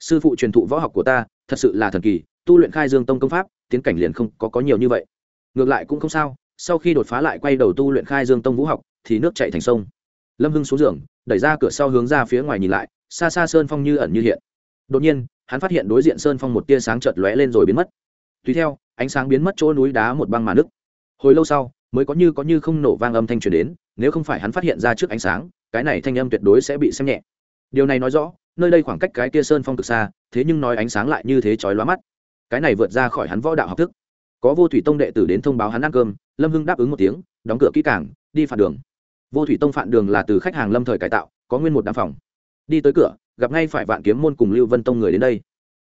sư phụ truyền thụ võ học của ta, thật sự là thần kỳ, tu luyện khai dương tông công pháp, tiến cảnh liền không có có nhiều như vậy. Ngược lại cũng không sao, sau khi đột phá lại quay đầu tu luyện khai dương tông vũ học, thì nước chạy thành sông. Lâm hưng xuống giường, đẩy ra cửa sau hướng ra phía ngoài nhìn lại, xa xa sơn phong như ẩn như hiện. Đột nhiên, hắn phát hiện đối diện sơn phong một tia sáng chợt lóe lên rồi biến mất. Tùy theo, ánh sáng biến mất chỗ núi đá một băng mà nước hồi lâu sau, mới có như có như không nổ vang âm thanh truyền đến, nếu không phải hắn phát hiện ra trước ánh sáng, cái này thanh âm tuyệt đối sẽ bị xem nhẹ. Điều này nói rõ nơi đây khoảng cách cái kia sơn phong cực xa, thế nhưng nói ánh sáng lại như thế chói lóa mắt. Cái này vượt ra khỏi hắn võ đạo học thức. Có vô thủy tông đệ tử đến thông báo hắn ăn cơm, lâm hưng đáp ứng một tiếng, đóng cửa kỹ cảng đi phản đường. Vô thủy tông phản đường là từ khách hàng lâm thời cải tạo, có nguyên một đám phòng. Đi tới cửa, gặp ngay phải vạn kiếm môn cùng lưu vân tông người đến đây.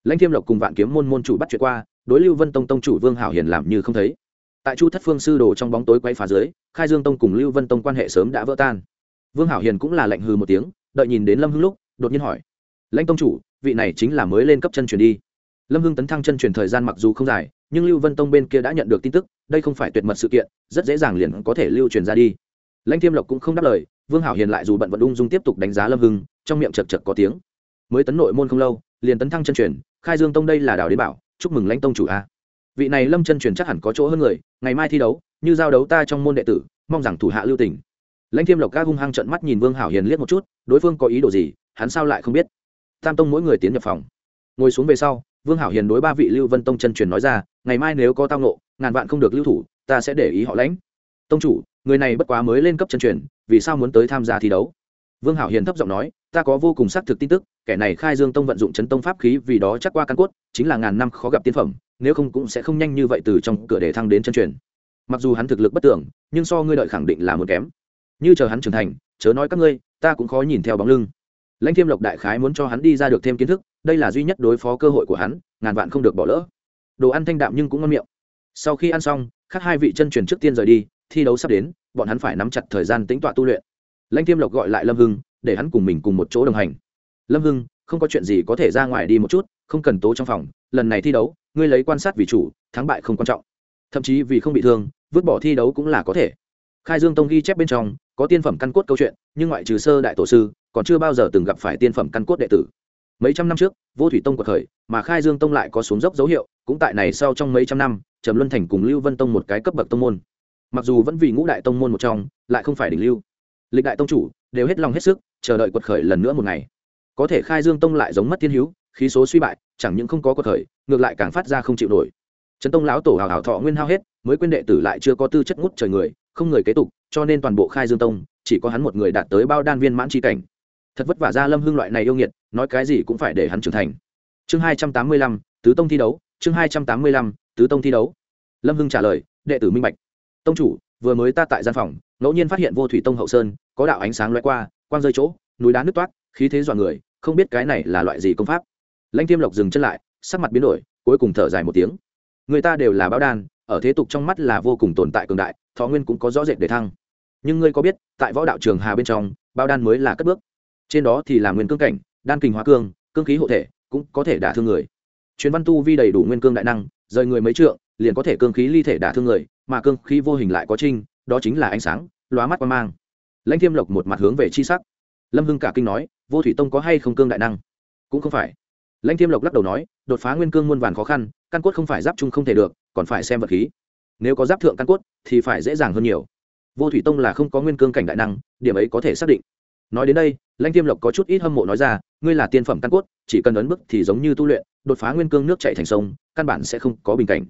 Lãnh thiêm lộc cùng vạn kiếm môn môn chủ bắt chuyện qua, đối lưu vân tông tông chủ vương hảo hiền làm như không thấy. Tại chu thất phương sư đồ trong bóng tối quay phá dưới, khai dương tông cùng lưu vân tông quan hệ sớm đã vỡ tan. Vương hảo hiền cũng là lệnh hừ một tiếng, đợi nhìn đến lâm hưng lúc, đột nhiên hỏi lãnh tông chủ, vị này chính là mới lên cấp chân truyền đi. Lâm hưng tấn thăng chân truyền thời gian mặc dù không dài, nhưng lưu vân tông bên kia đã nhận được tin tức, đây không phải tuyệt mật sự kiện, rất dễ dàng liền có thể lưu truyền ra đi. Lãnh thiêm lộc cũng không đáp lời, vương hảo hiền lại dù bận vận ung dung tiếp tục đánh giá lâm hưng, trong miệng chật chật có tiếng. Mới tấn nội môn không lâu, liền tấn thăng chân truyền, khai dương tông đây là đảo đế bảo, chúc mừng lãnh tông chủ a. Vị này lâm chân truyền chắc hẳn có chỗ hơn người, ngày mai thi đấu, như giao đấu ta trong môn đệ tử, mong rằng thủ hạ lưu tỉnh lãnh thiêm lộc ga hung hăng trận mắt nhìn vương hảo hiền liếc một chút, đối phương có ý đồ gì, hắn sao lại không biết tam tông mỗi người tiến nhập phòng. Ngồi xuống về sau, vương hảo hiền đối ba vị lưu vân tông chân truyền nói ra, ngày mai nếu có tao nộ ngàn vạn không được lưu thủ, ta sẽ để ý họ lãnh. Tông chủ, người này bất quá mới lên cấp chân truyền, vì sao muốn tới tham gia thi đấu? Vương hảo hiền thấp giọng nói, ta có vô cùng xác thực tin tức, kẻ này khai dương tông vận dụng chấn tông pháp khí vì đó chắc qua căn cốt, chính là ngàn năm khó gặp tiên phẩm, nếu không cũng sẽ không nhanh như vậy từ trong cửa để thăng đến chân truyền. Mặc dù hắn thực lực bất tưởng nhưng so ngươi đợi khẳng định là một kém. Như chờ hắn trưởng thành, chớ nói các ngươi, ta cũng khó nhìn theo bóng lưng lãnh thiêm lộc đại khái muốn cho hắn đi ra được thêm kiến thức, đây là duy nhất đối phó cơ hội của hắn, ngàn vạn không được bỏ lỡ. Đồ ăn thanh đạm nhưng cũng ngon miệng. Sau khi ăn xong, khác hai vị chân truyền trước tiên rời đi, thi đấu sắp đến, bọn hắn phải nắm chặt thời gian tính tọa tu luyện. Lãnh thiêm lộc gọi lại lâm hưng, để hắn cùng mình cùng một chỗ đồng hành. Lâm hưng, không có chuyện gì có thể ra ngoài đi một chút, không cần tố trong phòng, lần này thi đấu, ngươi lấy quan sát vì chủ, thắng bại không quan trọng. Thậm chí vì không bị thương, vứt bỏ thi đấu cũng là có thể. Khai dương tông ghi chép bên trong, có tiên phẩm căn cốt câu chuyện, nhưng ngoại trừ sơ đại tổ sư còn chưa bao giờ từng gặp phải tiên phẩm căn cốt đệ tử. Mấy trăm năm trước, vô thủy tông quật khởi, mà khai dương tông lại có xuống dốc dấu hiệu, cũng tại này sau trong mấy trăm năm, trầm luân thành cùng lưu vân tông một cái cấp bậc tông môn. Mặc dù vẫn vì ngũ đại tông môn một trong, lại không phải đỉnh lưu. Lịch đại tông chủ, đều hết lòng hết sức, chờ đợi quật khởi lần nữa một ngày. Có thể khai dương tông lại giống mất thiên hữu, khí số suy bại, chẳng những không có quật khởi, ngược lại càng phát ra không chịu nổi. Trấn tông lão tổ hào hào thọ nguyên hao hết, mới quên đệ tử lại chưa có tư chất ngút trời người, không người kế tục, cho nên toàn bộ khai dương tông, chỉ có hắn một người đạt tới bao đan viên mãn tri cảnh thật vất vả ra lâm hưng loại này yêu nghiệt, nói cái gì cũng phải để hắn trưởng thành. Chương hai trăm tám mươi lăm, tứ tông thi đấu, chương hai trăm tám mươi lăm, tứ tông thi đấu. Lâm hưng trả lời, đệ tử minh bạch. Tông chủ, vừa mới ta tại gian phòng, ngẫu nhiên phát hiện vô thủy tông hậu sơn, có đạo ánh sáng loay qua, quang rơi chỗ, núi đá nứt toát, khí thế dọa người, không biết cái này là loại gì công pháp. Lãnh tiêm lộc dừng chân lại, sắc mặt biến đổi, cuối cùng thở dài một tiếng. Người ta đều là báo đan ở thế tục trong mắt là vô cùng tồn tại cường đại, thọ nguyên cũng có rõ rệt để thăng. Nhưng ngươi có biết, tại võ đạo trường hà bên trong bao đan mới là cất bước trên đó thì là nguyên cương cảnh, đan kình hóa cương cương khí hộ thể, cũng có thể đả thương người. Chuyến văn tu vi đầy đủ nguyên cương đại năng, rời người mấy trượng, liền có thể cương khí ly thể đả thương người, mà cương khí vô hình lại có trinh, đó chính là ánh sáng, lóa mắt qua mang. Lãnh thiêm lộc một mặt hướng về chi sắc. Lâm hưng cả kinh nói, vô thủy tông có hay không cương đại năng? Cũng không phải. Lãnh thiêm lộc lắc đầu nói, đột phá nguyên cương muôn vàn khó khăn, căn cốt không phải giáp chung không thể được, còn phải xem vật khí. Nếu có giáp thượng căn cốt, thì phải dễ dàng hơn nhiều. Vô thủy tông là không có nguyên cương cảnh đại năng, điểm ấy có thể xác định nói đến đây, lãnh tiêm lộc có chút ít hâm mộ nói ra, ngươi là tiên phẩm căn cốt, chỉ cần ấn bức thì giống như tu luyện, đột phá nguyên cương nước chạy thành sông, căn bản sẽ không có bình cảnh.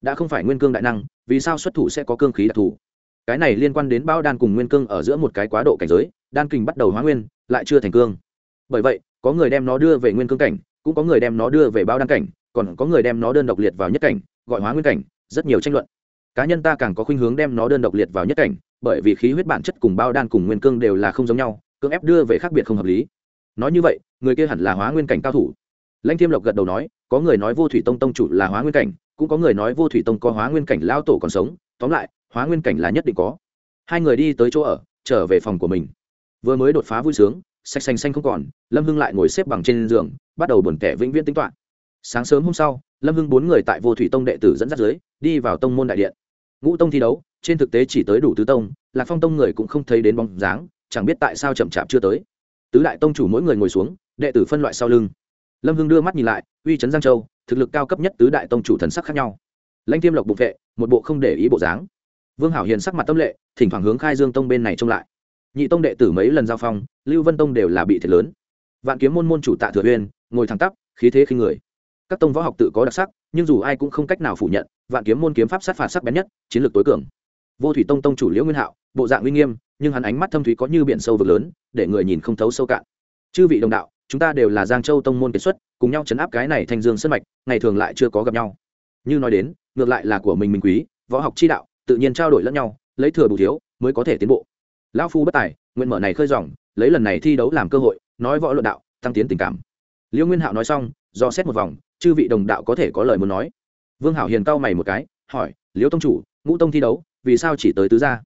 Đã không phải nguyên cương đại năng, vì sao xuất thủ sẽ có cương khí đặc thù? Cái này liên quan đến bao đan cùng nguyên cương ở giữa một cái quá độ cảnh giới, đan kình bắt đầu hóa nguyên, lại chưa thành cương. Bởi vậy, có người đem nó đưa về nguyên cương cảnh, cũng có người đem nó đưa về bao đan cảnh, còn có người đem nó đơn độc liệt vào nhất cảnh, gọi hóa nguyên cảnh, rất nhiều tranh luận. Cá nhân ta càng có khuynh hướng đem nó đơn độc liệt vào nhất cảnh, bởi vì khí huyết bản chất cùng bao đan cùng nguyên cương đều là không giống nhau cưỡng ép đưa về khác biệt không hợp lý. Nói như vậy, người kia hẳn là hóa nguyên cảnh cao thủ. Lãnh thiêm lộc gật đầu nói, có người nói vô thủy tông tông chủ là hóa nguyên cảnh, cũng có người nói vô thủy tông có hóa nguyên cảnh lao tổ còn sống, tóm lại, hóa nguyên cảnh là nhất định có. Hai người đi tới chỗ ở, trở về phòng của mình. Vừa mới đột phá vui sướng sạch xanh xanh không còn, lâm hưng lại ngồi xếp bằng trên giường, bắt đầu buồn tẻ vĩnh viễn tính toạ sáng sớm hôm sau, lâm hưng bốn người tại vô thủy tông đệ tử dẫn dắt dưới, đi vào tông môn đại điện. Ngũ tông thi đấu, trên thực tế chỉ tới đủ tứ tông, lạc phong tông người cũng không thấy đến bóng dáng chẳng biết tại sao chậm chạp chưa tới. Tứ đại tông chủ mỗi người ngồi xuống, đệ tử phân loại sau lưng. Lâm hưng đưa mắt nhìn lại, uy trấn giang châu, thực lực cao cấp nhất tứ đại tông chủ thần sắc khác nhau. Lãnh tiêm lộc bục vệ, một bộ không để ý bộ dáng. Vương hảo hiền sắc mặt tâm lệ, thỉnh thoảng hướng khai dương tông bên này trông lại. Nhị tông đệ tử mấy lần giao phong, lưu vân tông đều là bị thiệt lớn. Vạn kiếm môn môn chủ tạ thừa uyên, ngồi thẳng tắp, khí thế khinh người. Các tông võ học tự có đặc sắc, nhưng dù ai cũng không cách nào phủ nhận, vạn kiếm môn kiếm pháp sát phạt sắc bén nhất, chiến lược tối cường. Vô thủy tông tông chủ liễu nguyên hạo bộ dạng uy nghiêm, nhưng hắn ánh mắt thâm thúy có như biển sâu vực lớn, để người nhìn không thấu sâu cạn. Chư vị đồng đạo, chúng ta đều là giang châu tông môn kiệt xuất, cùng nhau chấn áp cái này thành dương sân mạch, ngày thường lại chưa có gặp nhau. Như nói đến, ngược lại là của mình mình quý, võ học chi đạo, tự nhiên trao đổi lẫn nhau, lấy thừa bù thiếu mới có thể tiến bộ. Lão phu bất tài, nguyện mở này khơi dòng, lấy lần này thi đấu làm cơ hội, nói võ luận đạo, tăng tiến tình cảm. Liễu nguyên hạo nói xong, do xét một vòng, chư vị đồng đạo có thể có lời muốn nói. Vương hảo hiền cau mày một cái, hỏi liễu tông chủ, ngũ tông thi đấu, vì sao chỉ tới tứ gia?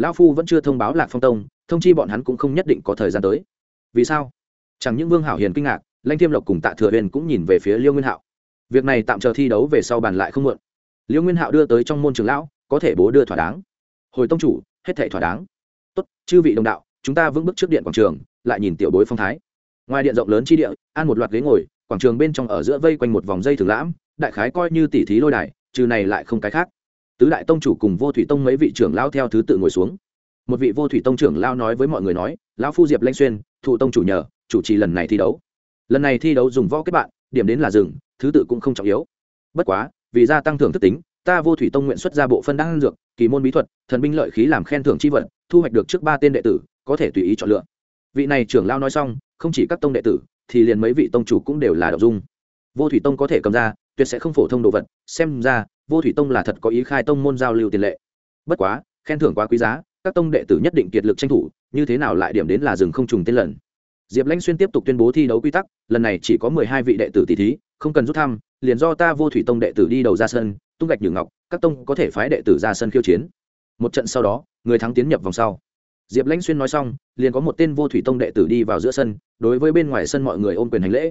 Lão phu vẫn chưa thông báo lạc phong tông, thông chi bọn hắn cũng không nhất định có thời gian tới. Vì sao? Chẳng những vương hảo hiền kinh ngạc lanh thiêm lộc cùng tạ thừa huyền cũng nhìn về phía liêu nguyên hạo. Việc này tạm chờ thi đấu về sau bàn lại không muộn. Liêu nguyên hạo đưa tới trong môn trường lão, có thể bố đưa thỏa đáng. Hồi tông chủ, hết thể thỏa đáng. Tốt, chư vị đồng đạo, chúng ta vững bước trước điện quảng trường, lại nhìn tiểu bối phong thái. Ngoài điện rộng lớn chi địa, an một loạt ghế ngồi, quảng trường bên trong ở giữa vây quanh một vòng dây thường lãm, đại khái coi như tỉ thí lôi đài, trừ này lại không cái khác tứ đại tông chủ cùng vô thủy tông mấy vị trưởng lao theo thứ tự ngồi xuống. Một vị vô thủy tông trưởng lao nói với mọi người nói, lão phu diệp lanh xuyên, thụ tông chủ nhờ, chủ trì lần này thi đấu. Lần này thi đấu dùng võ kết bạn, điểm đến là rừng thứ tự cũng không trọng yếu. Bất quá, vì gia tăng thưởng thức tính, ta vô thủy tông nguyện xuất ra bộ phân đăng dược, kỳ môn bí thuật, thần binh lợi khí làm khen thưởng c h i vật, thu hoạch được trước ba tên đệ tử, có thể tùy ý chọn lựa. Vị này trưởng lao nói xong, không chỉ các tông đệ tử, thì liền mấy vị tông chủ cũng đều là đậu dung. Vô thủy tông có thể cầm ra, tuyệt sẽ không phổ thông đồ vật, xem ra vô thủy tông là thật có ý khai tông môn giao lưu tiền lệ. Bất quá, khen thưởng quá quý giá, các tông đệ tử nhất định kiệt lực tranh thủ, như thế nào lại điểm đến là rừng không trùng tên lần. Diệp lãnh xuyên tiếp tục tuyên bố thi đấu quy tắc, lần này chỉ có mười hai vị đệ tử tỷ thí, không cần rút thăm, liền do ta vô thủy tông đệ tử đi đầu ra sân, tung gạch nhường ngọc, các tông có thể phái đệ tử ra sân khiêu chiến. Một trận sau đó, người thắng tiến nhập vòng sau. Diệp lãnh xuyên nói xong, liền có một tên vô thủy tông đệ tử đi vào giữa sân, đối với bên ngoài sân mọi người ôm quyền hành lễ.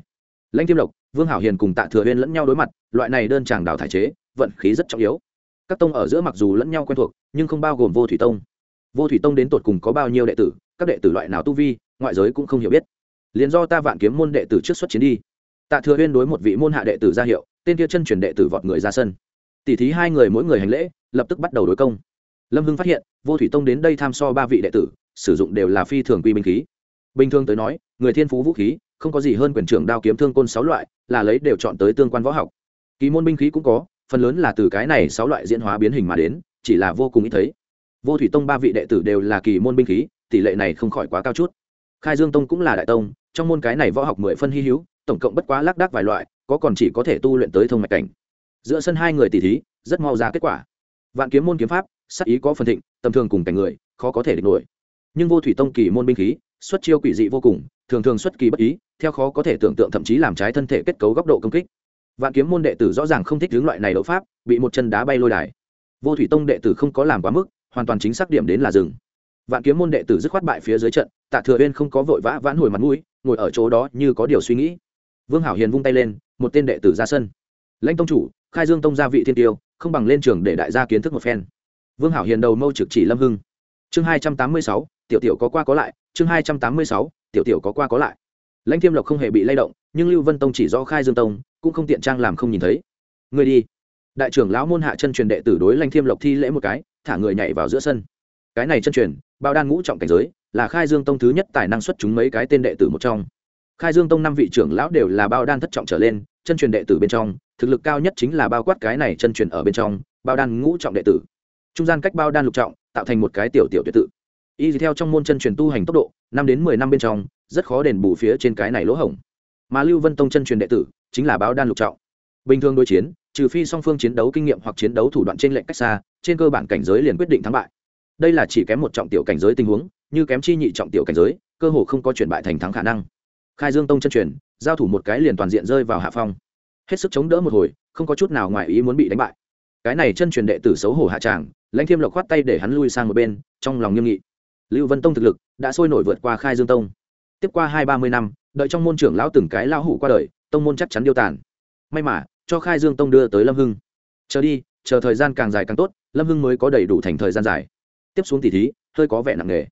Lãnh tiêm lộc, vương hảo hiền cùng tạ thừa huyên lẫn nhau đối mặt, loại này đơn chàng đào thải chế vận khí rất trọng yếu. Các tông ở giữa mặc dù lẫn nhau quen thuộc, nhưng không bao gồm vô thủy tông. Vô thủy tông đến tột cùng có bao nhiêu đệ tử, các đệ tử loại nào tu vi, ngoại giới cũng không hiểu biết. Liền do ta vạn kiếm môn đệ tử trước xuất chiến đi. Tạ thừa huyên đối một vị môn hạ đệ tử ra hiệu, tên kia chân truyền đệ tử vọt người ra sân. Tỉ thí hai người mỗi người hành lễ, lập tức bắt đầu đối công. Lâm hưng phát hiện, vô thủy tông đến đây tham so ba vị đệ tử, sử dụng đều là phi thường quy binh khí. Bình thường tới nói, người thiên phú vũ khí, không có gì hơn quyền trưởng đao kiếm thương côn sáu loại, là lấy đều chọn tới tương quan võ học. Kỳ môn binh khí cũng có phần lớn là từ cái này sáu loại diễn hóa biến hình mà đến, chỉ là vô cùng ít thấy. Vô thủy tông ba vị đệ tử đều là kỳ môn binh khí, tỷ lệ này không khỏi quá cao chút. Khai dương tông cũng là đại tông, trong môn cái này võ học mười phân hy hữu, tổng cộng bất quá lác đác vài loại, có còn chỉ có thể tu luyện tới thông mạch cảnh. Giữa sân hai người tỷ thí, rất mau ra kết quả. Vạn kiếm môn kiếm pháp, sắc ý có phần thịnh, tầm thường cùng cảnh người, khó có thể địch nổi. Nhưng vô thủy tông kỳ môn binh khí, xuất chiêu quỷ dị vô cùng, thường thường xuất kỳ bất ý, theo khó có thể tưởng tượng thậm chí làm trái thân thể kết cấu góc độ công kích vạn kiếm môn đệ tử rõ ràng không thích hướng loại này đấu pháp, bị một chân đá bay lôi đài. Vô thủy tông đệ tử không có làm quá mức, hoàn toàn chính xác điểm đến là rừng vạn kiếm môn đệ tử dứt khoát bại phía dưới trận, tạ thừa uyên không có vội vã vãn hồi mặt mũi, ngồi ở chỗ đó như có điều suy nghĩ. Vương hảo hiền vung tay lên, một tên đệ tử ra sân. Lãnh tông chủ, khai dương tông gia vị thiên tiêu, không bằng lên trường để đại gia kiến thức một phen. Vương hảo hiền đầu mâu trực chỉ lâm hưng. Chương hai trăm tám mươi sáu, tiểu tiểu có qua có lại, chương hai trăm tám mươi sáu, tiểu tiểu có qua có lại. Lãnh thiêm lộc không hề bị lay động, nhưng lưu vân tông chỉ do khai dương tông cũng không tiện trang làm không nhìn thấy. Người đi. Đại trưởng lão môn hạ chân truyền đệ tử đối lanh thiêm lộc thi lễ một cái, thả người nhảy vào giữa sân. Cái này chân truyền, bao đan ngũ trọng cảnh giới, là khai dương tông thứ nhất tài năng xuất chúng mấy cái tên đệ tử một trong. Khai dương tông năm vị trưởng lão đều là bao đan thất trọng trở lên, chân truyền đệ tử bên trong, thực lực cao nhất chính là bao quát cái này chân truyền ở bên trong, bao đan ngũ trọng đệ tử. Trung gian cách bao đan lục trọng, tạo thành một cái tiểu tiểu tuyệt tự. Y theo trong môn chân truyền tu hành tốc độ, năm đến mười năm bên trong, rất khó đền bù phía trên cái này lỗ hổng mà lưu vân tông chân truyền đệ tử chính là báo đan lục trọng. Bình thường đối chiến, trừ phi song phương chiến đấu kinh nghiệm hoặc chiến đấu thủ đoạn trên lệnh cách xa, trên cơ bản cảnh giới liền quyết định thắng bại. Đây là chỉ kém một trọng tiểu cảnh giới tình huống, như kém chi nhị trọng tiểu cảnh giới, cơ hồ không có chuyển bại thành thắng khả năng. Khai dương tông chân truyền, giao thủ một cái liền toàn diện rơi vào hạ phong. Hết sức chống đỡ một hồi, không có chút nào ngoài ý muốn bị đánh bại. Cái này chân truyền đệ tử xấu hổ hạ tràng, lãnh thiêm lộc khoát tay để hắn lui sang một bên, trong lòng nghiêm nghị. Lưu vân tông thực lực đã sôi nổi vượt qua khai dương tông. Tiếp qua hai ba mươi năm đợi trong môn trưởng lão từng cái lão hủ qua đời, tông môn chắc chắn điêu tàn. May mà, cho khai dương tông đưa tới lâm hưng. Chờ đi, chờ thời gian càng dài càng tốt, lâm hưng mới có đầy đủ thành thời gian dài. Tiếp xuống tỷ thí, hơi có vẻ nặng nề.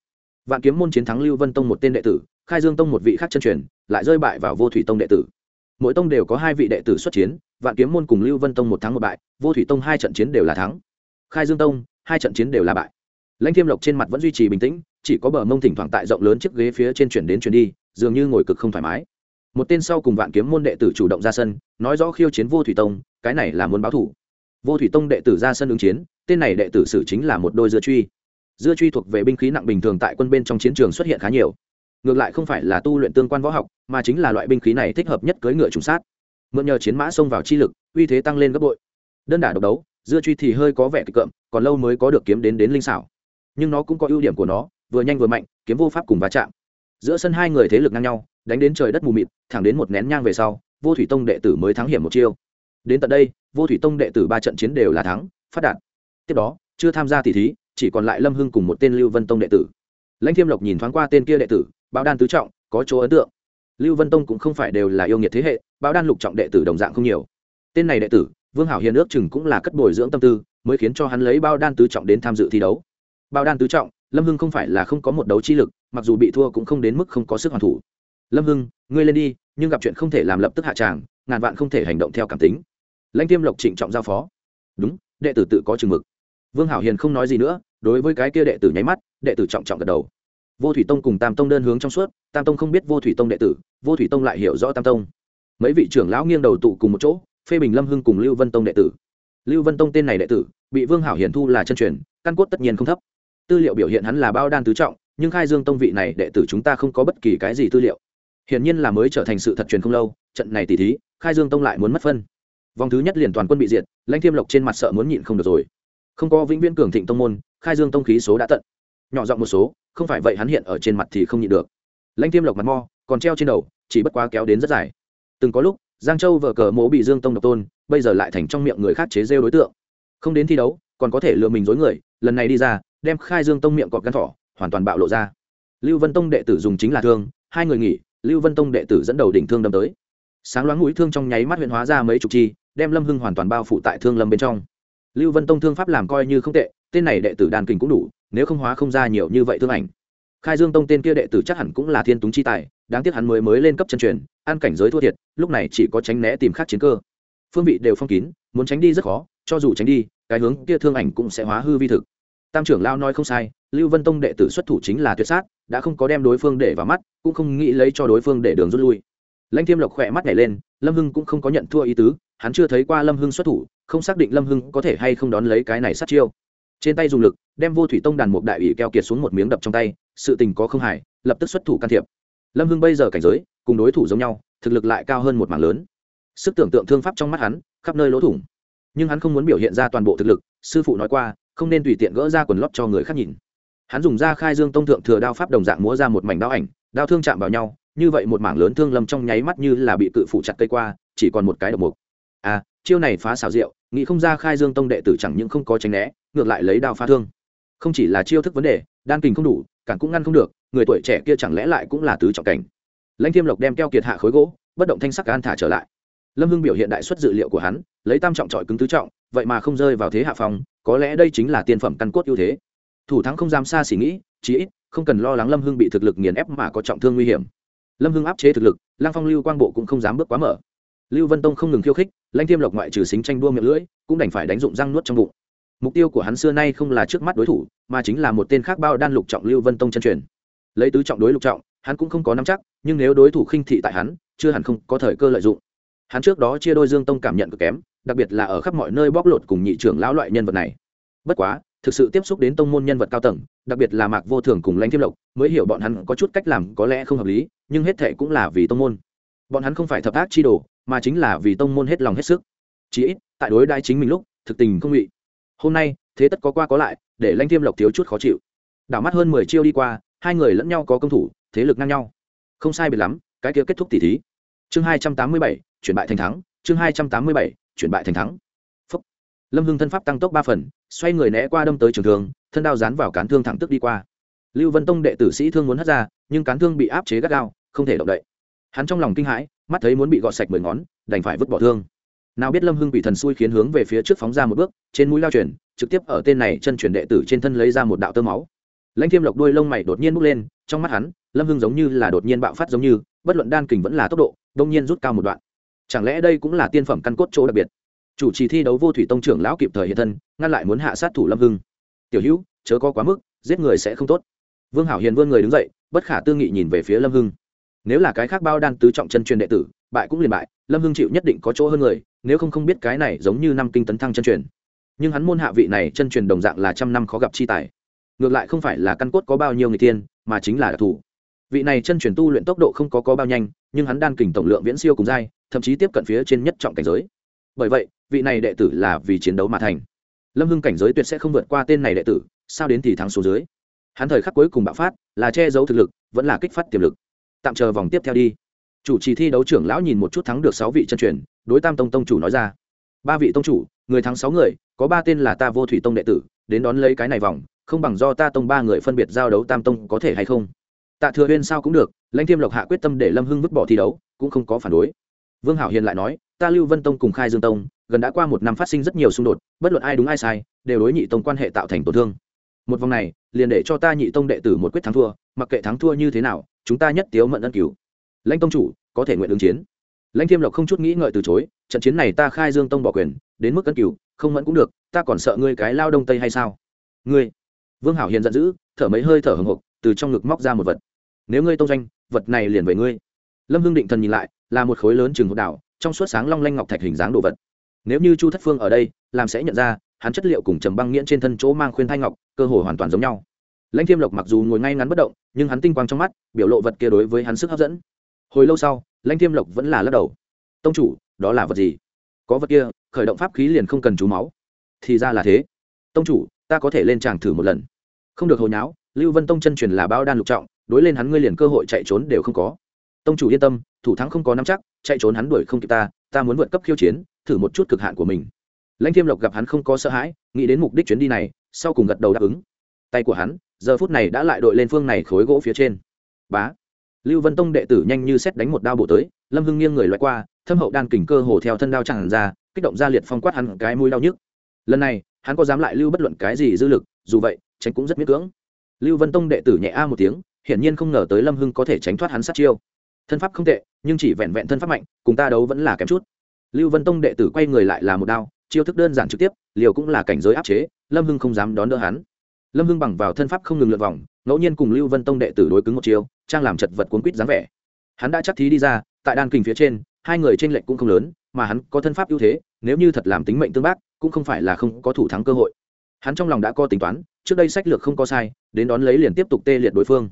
Vạn kiếm môn chiến thắng lưu vân tông một tên đệ tử, khai dương tông một vị khác chân truyền, lại rơi bại vào vô thủy tông đệ tử. Mỗi tông đều có hai vị đệ tử xuất chiến, vạn kiếm môn cùng lưu vân tông một thắng một bại, vô thủy tông hai trận chiến đều là thắng. Khai dương tông, hai trận chiến đều là bại. Lãnh thiêm lộc trên mặt vẫn duy trì bình tĩnh, chỉ có bờ mông thỉnh thoảng tại rộng lớn chiếc ghế phía trên chuyển đến chuyển đi dường như ngồi cực không thoải mái. Một tên sau cùng vạn kiếm môn đệ tử chủ động ra sân, nói rõ khiêu chiến vô thủy tông, cái này là muốn báo thủ. Vô thủy tông đệ tử ra sân ứng chiến, tên này đệ tử sử chính là một đôi dưa truy. Dưa truy thuộc về binh khí nặng bình thường tại quân bên trong chiến trường xuất hiện khá nhiều. Ngược lại không phải là tu luyện tương quan võ học, mà chính là loại binh khí này thích hợp nhất cưỡi ngựa trùng sát. Mượn nhờ chiến mã xông vào chi lực, uy thế tăng lên gấp bội. Đơn đả độc đấu, dưa truy thì hơi có vẻ kịch cợm, còn lâu mới có được kiếm đến đến linh xảo. Nhưng nó cũng có ưu điểm của nó, vừa nhanh vừa mạnh, kiếm vô pháp cùng va chạm giữa sân hai người thế lực ngang nhau, đánh đến trời đất mù mịt, thẳng đến một nén nhang về sau, vô thủy tông đệ tử mới thắng hiểm một chiêu. Đến tận đây, vô thủy tông đệ tử ba trận chiến đều là thắng, phát đạt. Tiếp đó, chưa tham gia tỷ thí, chỉ còn lại lâm hưng cùng một tên lưu vân tông đệ tử. Lãnh thiêm lộc nhìn thoáng qua tên kia đệ tử báo đan tứ trọng, có chỗ ấn tượng. Lưu vân tông cũng không phải đều là yêu nghiệt thế hệ báo đan lục trọng đệ tử đồng dạng không nhiều. Tên này đệ tử, vương hảo hiền ước chừng cũng là cất bồi dưỡng tâm tư, mới khiến cho hắn lấy bao đan tứ trọng đến tham dự thi đấu. Bao đan tứ trọng lâm hưng không phải là không có một đấu chi lực, mặc dù bị thua cũng không đến mức không có sức hoàn thủ. Lâm hưng, ngươi lên đi, nhưng gặp chuyện không thể làm lập tức hạ tràng, ngàn vạn không thể hành động theo cảm tính. Lãnh tiêm lộc trịnh trọng giao phó. Đúng, đệ tử tự có chừng mực. Vương hảo hiền không nói gì nữa, đối với cái kia đệ tử nháy mắt, đệ tử trọng trọng gật đầu. Vô thủy tông cùng tam tông đơn hướng trong suốt, tam tông không biết vô thủy tông đệ tử, vô thủy tông lại hiểu rõ tam tông. Mấy vị trưởng lão nghiêng đầu tụ cùng một chỗ, phê bình lâm hưng cùng lưu vân tông đệ tử. Lưu vân tông tên này đệ tử, bị vương hảo hiền thu là chân truyền, căn cốt tất nhiên không thấp tư liệu biểu hiện hắn là bao đan tứ trọng, nhưng khai dương tông vị này đệ tử chúng ta không có bất kỳ cái gì tư liệu. Hiển nhiên là mới trở thành sự thật truyền không lâu, trận này tỉ thí, khai dương tông lại muốn mất phân. Vòng thứ nhất liền toàn quân bị diệt, lãnh thiêm lộc trên mặt sợ muốn nhịn không được rồi. Không có vĩnh viễn cường thịnh tông môn, khai dương tông khí số đã tận. Nhỏ giọng một số, không phải vậy hắn hiện ở trên mặt thì không nhịn được. Lãnh thiêm lộc mặt mo, còn treo trên đầu, chỉ bất quá kéo đến rất dài. Từng có lúc, giang châu vợ cờ mố bị dương tông độc tôn, bây giờ lại thành trong miệng người khác chế rêu đối tượng. Không đến thi đấu, còn có thể lừa mình dối người, lần này đi ra đem khai dương tông miệng cọp gan thỏ hoàn toàn bạo lộ ra. Lưu vân tông đệ tử dùng chính là thương, hai người nghỉ, lưu vân tông đệ tử dẫn đầu đỉnh thương đâm tới. Sáng loáng mũi thương trong nháy mắt huyện hóa ra mấy chục chi, đem lâm hưng hoàn toàn bao phủ tại thương lâm bên trong. Lưu vân tông thương pháp làm coi như không tệ, tên này đệ tử đàn kình cũng đủ, nếu không hóa không ra nhiều như vậy thương ảnh. Khai dương tông tên kia đệ tử chắc hẳn cũng là thiên túng chi tài, đáng tiếc hắn mới mới lên cấp chân truyền, an cảnh giới thua thiệt, lúc này chỉ có tránh né tìm khác chiến cơ. Phương vị đều phong kín, muốn tránh đi rất khó, cho dù tránh đi, cái hướng kia thương ảnh cũng sẽ hóa hư vi thực tam trưởng lao nói không sai lưu vân tông đệ tử xuất thủ chính là tuyệt sát đã không có đem đối phương để vào mắt cũng không nghĩ lấy cho đối phương để đường rút lui. Lãnh thiêm lộc khỏe mắt nhảy lên lâm hưng cũng không có nhận thua ý tứ hắn chưa thấy qua lâm hưng xuất thủ không xác định lâm hưng có thể hay không đón lấy cái này sát chiêu. Trên tay dùng lực đem vô thủy tông đàn mục đại ủy keo kiệt xuống một miếng đập trong tay sự tình có không hài, lập tức xuất thủ can thiệp. Lâm hưng bây giờ cảnh giới cùng đối thủ giống nhau thực lực lại cao hơn một mảng lớn. Sức tưởng tượng thương pháp trong mắt hắn khắp nơi lỗ thủng. Nhưng hắn không muốn biểu hiện ra toàn bộ thực lực sư phụ nói qua không nên tùy tiện gỡ ra quần lót cho người khác nhìn. Hắn dùng ra khai dương tông thượng thừa đao pháp đồng dạng múa ra một mảnh đao ảnh, đao thương chạm vào nhau, như vậy một mảng lớn thương lâm trong nháy mắt như là bị cự phủ chặt cây qua, chỉ còn một cái độc mục. À chiêu này phá xảo diệu, nghĩ không ra khai dương tông đệ tử chẳng những không có tránh né, ngược lại lấy đao phá thương. Không chỉ là chiêu thức vấn đề, đan kình không đủ, cản cũng ngăn không được, người tuổi trẻ kia chẳng lẽ lại cũng là tứ trọng cảnh. Lãnh thiêm lộc đem keo kiệt hạ khối gỗ, bất động thanh sắc an thả trở lại lâm hưng biểu hiện đại xuất dự liệu của hắn, lấy tam trọng trọi cứng tứ trọng, vậy mà không rơi vào thế hạ phòng có lẽ đây chính là tiên phẩm căn cốt ưu thế. Thủ thắng không dám xa xỉ nghĩ, chí ít, không cần lo lắng lâm hưng bị thực lực nghiền ép mà có trọng thương nguy hiểm. Lâm hưng áp chế thực lực lang phong lưu quang bộ cũng không dám bước quá mở. Lưu vân tông không ngừng khiêu khích lanh thiêm lộc ngoại trừ xính tranh đua miệng lưỡi, cũng đành phải đánh dụng răng nuốt trong bụng. Mục tiêu của hắn xưa nay không là trước mắt đối thủ, mà chính là một tên khác bao đan lục trọng lưu vân tông chân truyền. Lấy tứ trọng đối lục trọng, hắn cũng không có nắm chắc, nhưng nếu đối thủ khinh thị tại hắn, chưa hẳn không có thời cơ lợi dụng hắn trước đó chia đôi dương tông cảm nhận cực kém, đặc biệt là ở khắp mọi nơi bóc lột cùng nhị trưởng lão loại nhân vật này. Bất quá, thực sự tiếp xúc đến tông môn nhân vật cao tầng, đặc biệt là mạc vô thường cùng lãnh thiêm lộc, mới hiểu bọn hắn có chút cách làm có lẽ không hợp lý, nhưng hết thệ cũng là vì tông môn. Bọn hắn không phải thập ác chi đồ, mà chính là vì tông môn hết lòng hết sức. Chí ít, tại đối đai chính mình lúc, thực tình không bị hôm nay, thế tất có qua có lại, để lãnh thiêm lộc thiếu chút khó chịu. Đảo mắt hơn mười chiêu đi qua, hai người lẫn nhau có công thủ, thế lực ngang nhau. Không sai biệt lắm, cái kia kết thúc tỷ thí chương hai trăm tám mươi bảy, chuyển bại thành thắng. Chương hai trăm tám mươi bảy, chuyển bại thành thắng. Phúc. lâm hưng thân pháp tăng tốc ba phần, xoay người né qua đâm tới trường thương, thân đao dán vào cán thương thẳng tức đi qua. Lưu vân tông đệ tử sĩ thương muốn hất ra, nhưng cán thương bị áp chế gắt gao, không thể động đậy. Hắn trong lòng kinh hãi, mắt thấy muốn bị gọt sạch mười ngón, đành phải vứt bỏ thương. Nào biết lâm hưng bị thần xui khiến hướng về phía trước phóng ra một bước, trên mũi lao chuyển, trực tiếp ở tên này chân chuyển đệ tử trên thân lấy ra một đạo tơ máu. Lãnh thiêm lộc đuôi lông mày đột nhiên bốc lên, trong mắt hắn, lâm hưng giống như là đột nhiên bạo phát giống như, bất luận đan kình vẫn là tốc độ đông nhiên rút cao một đoạn. Chẳng lẽ đây cũng là tiên phẩm căn cốt chỗ đặc biệt? Chủ trì thi đấu vô thủy tông trưởng lão kịp thời hiện thân, ngăn lại muốn hạ sát thủ lâm hưng. Tiểu hữu, chớ có quá mức, giết người sẽ không tốt. Vương hảo hiền vươn người đứng dậy, bất khả tư nghị nhìn về phía lâm hưng. Nếu là cái khác bao đan tứ trọng chân truyền đệ tử, bại cũng liền bại, lâm hưng chịu nhất định có chỗ hơn người, nếu không không biết cái này giống như năm kinh tấn thăng chân truyền. Nhưng hắn môn hạ vị này chân truyền đồng dạng là trăm năm khó gặp chi tài. Ngược lại không phải là căn cốt có bao nhiêu người tiên, mà chính là đặc thù. Vị này chân truyền tu luyện tốc độ không có có bao nhanh nhưng hắn đan kình tổng lượng viễn siêu cùng dai thậm chí tiếp cận phía trên nhất trọng cảnh giới. Bởi vậy, vị này đệ tử là vì chiến đấu mà thành. Lâm hưng cảnh giới tuyệt sẽ không vượt qua tên này đệ tử, sao đến thì thắng số dưới. Hắn thời khắc cuối cùng bạo phát, là che giấu thực lực, vẫn là kích phát tiềm lực. Tạm chờ vòng tiếp theo đi. Chủ trì thi đấu trưởng lão nhìn một chút thắng được sáu vị chân truyền, đối tam tông tông chủ nói ra. Ba vị tông chủ, người thắng sáu người, có ba tên là ta vô thủy tông đệ tử, đến đón lấy cái này vòng, không bằng do ta tông ba người phân biệt giao đấu tam tông có thể hay không? Tạ thừa huyên sao cũng được lãnh thiêm lộc hạ quyết tâm để lâm hưng vứt bỏ thi đấu, cũng không có phản đối. Vương hảo hiền lại nói, ta lưu vân tông cùng khai dương tông, gần đã qua một năm phát sinh rất nhiều xung đột, bất luận ai đúng ai sai, đều đối nhị tông quan hệ tạo thành tổn thương. Một vòng này, liền để cho ta nhị tông đệ tử một quyết thắng thua, mặc kệ thắng thua như thế nào, chúng ta nhất tiếu mận ân cứu. Lãnh tông chủ, có thể nguyện ứng chiến. Lãnh thiêm lộc không chút nghĩ ngợi từ chối, trận chiến này ta khai dương tông bỏ quyền, đến mức ân cứu, không mẫn cũng được, ta còn sợ ngươi cái lao đông tây hay sao? Ngươi? Vương hảo hiền giận dữ, thở mấy hơi thở hồng hộc từ trong ngực móc ra một vật. Nếu ngươi tông doanh vật này liền về ngươi. Lâm hưng định thần nhìn lại, là một khối lớn trường hộp đảo, trong suốt sáng long lanh ngọc thạch hình dáng đồ vật. Nếu như chu thất phương ở đây, làm sẽ nhận ra, hắn chất liệu cùng trầm băng nghiễn trên thân chỗ mang khuyên thai ngọc, cơ hồ hoàn toàn giống nhau. Lãnh thiêm lộc mặc dù ngồi ngay ngắn bất động, nhưng hắn tinh quang trong mắt, biểu lộ vật kia đối với hắn sức hấp dẫn. Hồi lâu sau, lãnh thiêm lộc vẫn là lắc đầu. Tông chủ, đó là vật gì? Có vật kia, khởi động pháp khí liền không cần chú máu. Thì ra là thế. Tông chủ, ta có thể lên tràng thử một lần. Không được hồi nháo, lưu vân tông chân truyền là bao đan lục trọng đối lên hắn ngươi liền cơ hội chạy trốn đều không có. Tông chủ yên tâm, thủ thắng không có nắm chắc, chạy trốn hắn đuổi không kịp ta ta muốn vượt cấp khiêu chiến, thử một chút cực hạn của mình. Lãnh thiêm lộc gặp hắn không có sợ hãi, nghĩ đến mục đích chuyến đi này, sau cùng gật đầu đáp ứng. Tay của hắn, giờ phút này đã lại đội lên phương này khối gỗ phía trên. Bá. Lưu vân tông đệ tử nhanh như xét đánh một đao bộ tới, lâm hưng nghiêng người loại qua, thâm hậu đan kình cơ hồ theo thân đao chẳng ra, kích động ra liệt phong quát hắn cái mũi đau nhức. Lần này, hắn có dám lại lưu bất luận cái gì dư lực, dù vậy, tránh cũng rất miễn cưỡng. Lưu vân tông đệ tử nhẹ a một tiếng hiển nhiên không ngờ tới lâm hưng có thể tránh thoát hắn sát chiêu. Thân pháp không tệ, nhưng chỉ vẹn vẹn thân pháp mạnh, cùng ta đấu vẫn là kém chút. Lưu vân tông đệ tử quay người lại là một đao, chiêu thức đơn giản trực tiếp, liều cũng là cảnh giới áp chế, lâm hưng không dám đón đỡ hắn. Lâm hưng bằng vào thân pháp không ngừng lượt vòng, ngẫu nhiên cùng lưu vân tông đệ tử đối cứng một chiêu, trang làm chật vật cuốn quýt dáng vẻ. Hắn đã chắc thí đi ra, tại đan kình phía trên, hai người tranh lệch cũng không lớn, mà hắn có thân pháp ưu thế, nếu như thật làm tính mệnh tương bác, cũng không phải là không có thủ thắng cơ hội. Hắn trong lòng đã có tính toán, trước đây sách lược không có sai, đến đón lấy liền tiếp tục tê liệt đối phương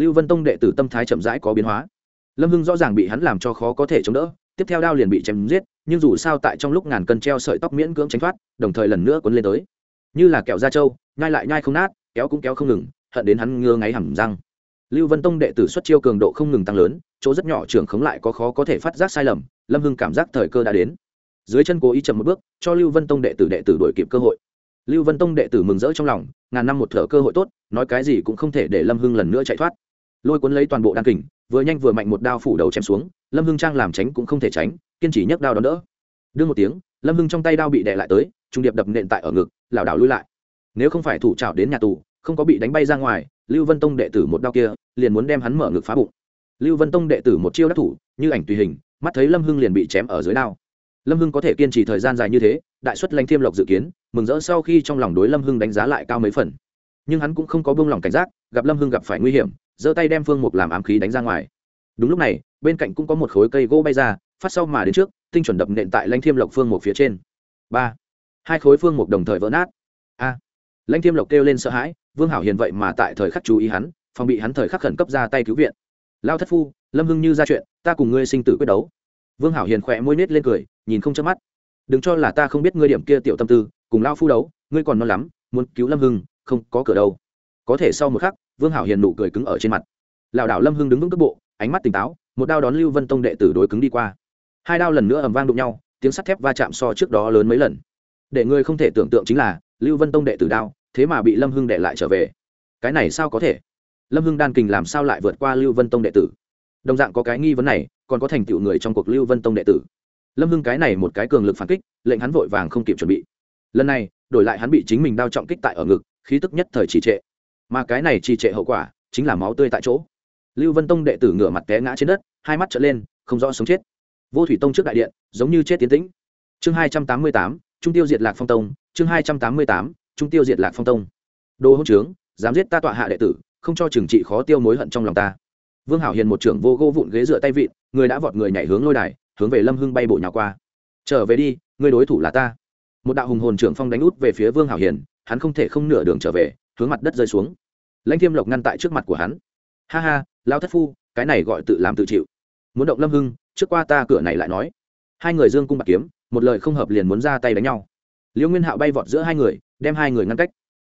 lưu vân tông đệ tử tâm thái chậm rãi có biến hóa. Lâm hưng rõ ràng bị hắn làm cho khó có thể chống đỡ, tiếp theo đao liền bị chém giết, nhưng dù sao tại trong lúc ngàn cân treo sợi tóc miễn cưỡng tránh thoát, đồng thời lần nữa quấn lên tới. Như là kẹo da trâu, nhai lại nhai không nát, kéo cũng kéo không ngừng, hận đến hắn ngơ ngáy hẳn răng. Lưu vân tông đệ tử xuất chiêu cường độ không ngừng tăng lớn, chỗ rất nhỏ trưởng khống lại có khó có thể phát giác sai lầm, lâm hưng cảm giác thời cơ đã đến. Dưới chân cố ý chậm một bước, cho lưu vân tông đệ tử đệ tử đổi kịp cơ hội. Lưu vân tông đệ tử mừng rỡ trong lòng, ngàn năm một thở cơ hội tốt, nói cái gì cũng không thể để lâm hưng lần nữa chạy thoát lôi cuốn lấy toàn bộ đan kình, vừa nhanh vừa mạnh một đao phủ đầu chém xuống, lâm hưng trang làm tránh cũng không thể tránh, kiên trì nhấc đao đón đỡ. Đương một tiếng, lâm hưng trong tay đao bị đè lại tới, trung điệp đập nện tại ở ngực, lảo đảo lui lại. Nếu không phải thủ trào đến nhà tù, không có bị đánh bay ra ngoài, lưu vân tông đệ tử một đao kia, liền muốn đem hắn mở ngực phá bụng. Lưu vân tông đệ tử một chiêu đắc thủ, như ảnh tùy hình, mắt thấy lâm hưng liền bị chém ở dưới đao. Lâm hưng có thể kiên trì thời gian dài như thế, đại xuất lãnh thiêm lộc dự kiến, mừng rỡ sau khi trong lòng đối lâm hưng đánh giá lại cao mấy phần. Nhưng hắn cũng không có buông lỏng cảnh giác, gặp lâm hưng gặp phải nguy hiểm giơ tay đem phương mục làm ám khí đánh ra ngoài. Đúng lúc này, bên cạnh cũng có một khối cây gỗ bay ra, phát sau mà đến trước, tinh chuẩn đập nện tại lãnh thiêm lộc phương mục phía trên. Ba. Hai khối phương mục đồng thời vỡ nát. A. Lãnh thiêm lộc kêu lên sợ hãi, vương hảo hiền vậy mà tại thời khắc chú ý hắn, phòng bị hắn thời khắc khẩn cấp ra tay cứu viện. Lao thất phu, lâm hưng như ra chuyện, ta cùng ngươi sinh tử quyết đấu. Vương hảo hiền khỏe môi nết lên cười, nhìn không chớp mắt. Đừng cho là ta không biết ngươi điểm kia tiểu tâm tư, cùng lao phu đấu, ngươi còn non lắm, muốn cứu lâm hưng, không có cửa đâu. Có thể sau một khắc vương hảo hiền nụ cười cứng ở trên mặt. Lảo đảo lâm hưng đứng vững cước bộ, ánh mắt tỉnh táo, một đao đón lưu vân tông đệ tử đối cứng đi qua. Hai đao lần nữa ầm vang đụng nhau, tiếng sắt thép va chạm so trước đó lớn mấy lần. Để người không thể tưởng tượng chính là, lưu vân tông đệ tử đao, thế mà bị lâm hưng đệ lại trở về. Cái này sao có thể? Lâm hưng đan kình làm sao lại vượt qua lưu vân tông đệ tử? Đồng dạng có cái nghi vấn này, còn có thành tựu người trong cuộc lưu vân tông đệ tử. Lâm hưng cái này một cái cường lực phản kích, lệnh hắn vội vàng không kịp chuẩn bị. Lần này, đổi lại hắn bị chính mình đao trọng kích tại ở ngực, khí tức nhất thời trì trệ mà cái này trì trệ hậu quả chính là máu tươi tại chỗ. Lưu vân tông đệ tử ngửa mặt té ngã trên đất, hai mắt trở lên, không rõ sống chết. Vô thủy tông trước đại điện, giống như chết tiến tĩnh. Chương hai trăm tám mươi tám, trung tiêu diệt lạc phong tông, chương hai trăm tám mươi tám, trung tiêu diệt lạc phong tông. Đồ hỗn trướng, dám giết ta tọa hạ đệ tử, không cho trừng trị khó tiêu mối hận trong lòng ta. Vương hảo hiền một trưởng vô gỗ vụn ghế dựa tay vịn, người đã vọt người nhảy hướng lôi đài, hướng về lâm hưng bay bộ nhào qua. Trở về đi người đối thủ là ta. Một đạo hùng hồn trưởng phong đánh út về phía vương hảo hiền, hắn không thể không nửa đường trở về hướng mặt đất rơi xuống. Lãnh thiêm lộc ngăn tại trước mặt của hắn. Ha ha lao thất phu, cái này gọi tự làm tự chịu. Muốn động lâm hưng, trước qua ta cửa này lại nói. Hai người dương cung bạc kiếm, một lời không hợp liền muốn ra tay đánh nhau. Liễu nguyên hạo bay vọt giữa hai người, đem hai người ngăn cách.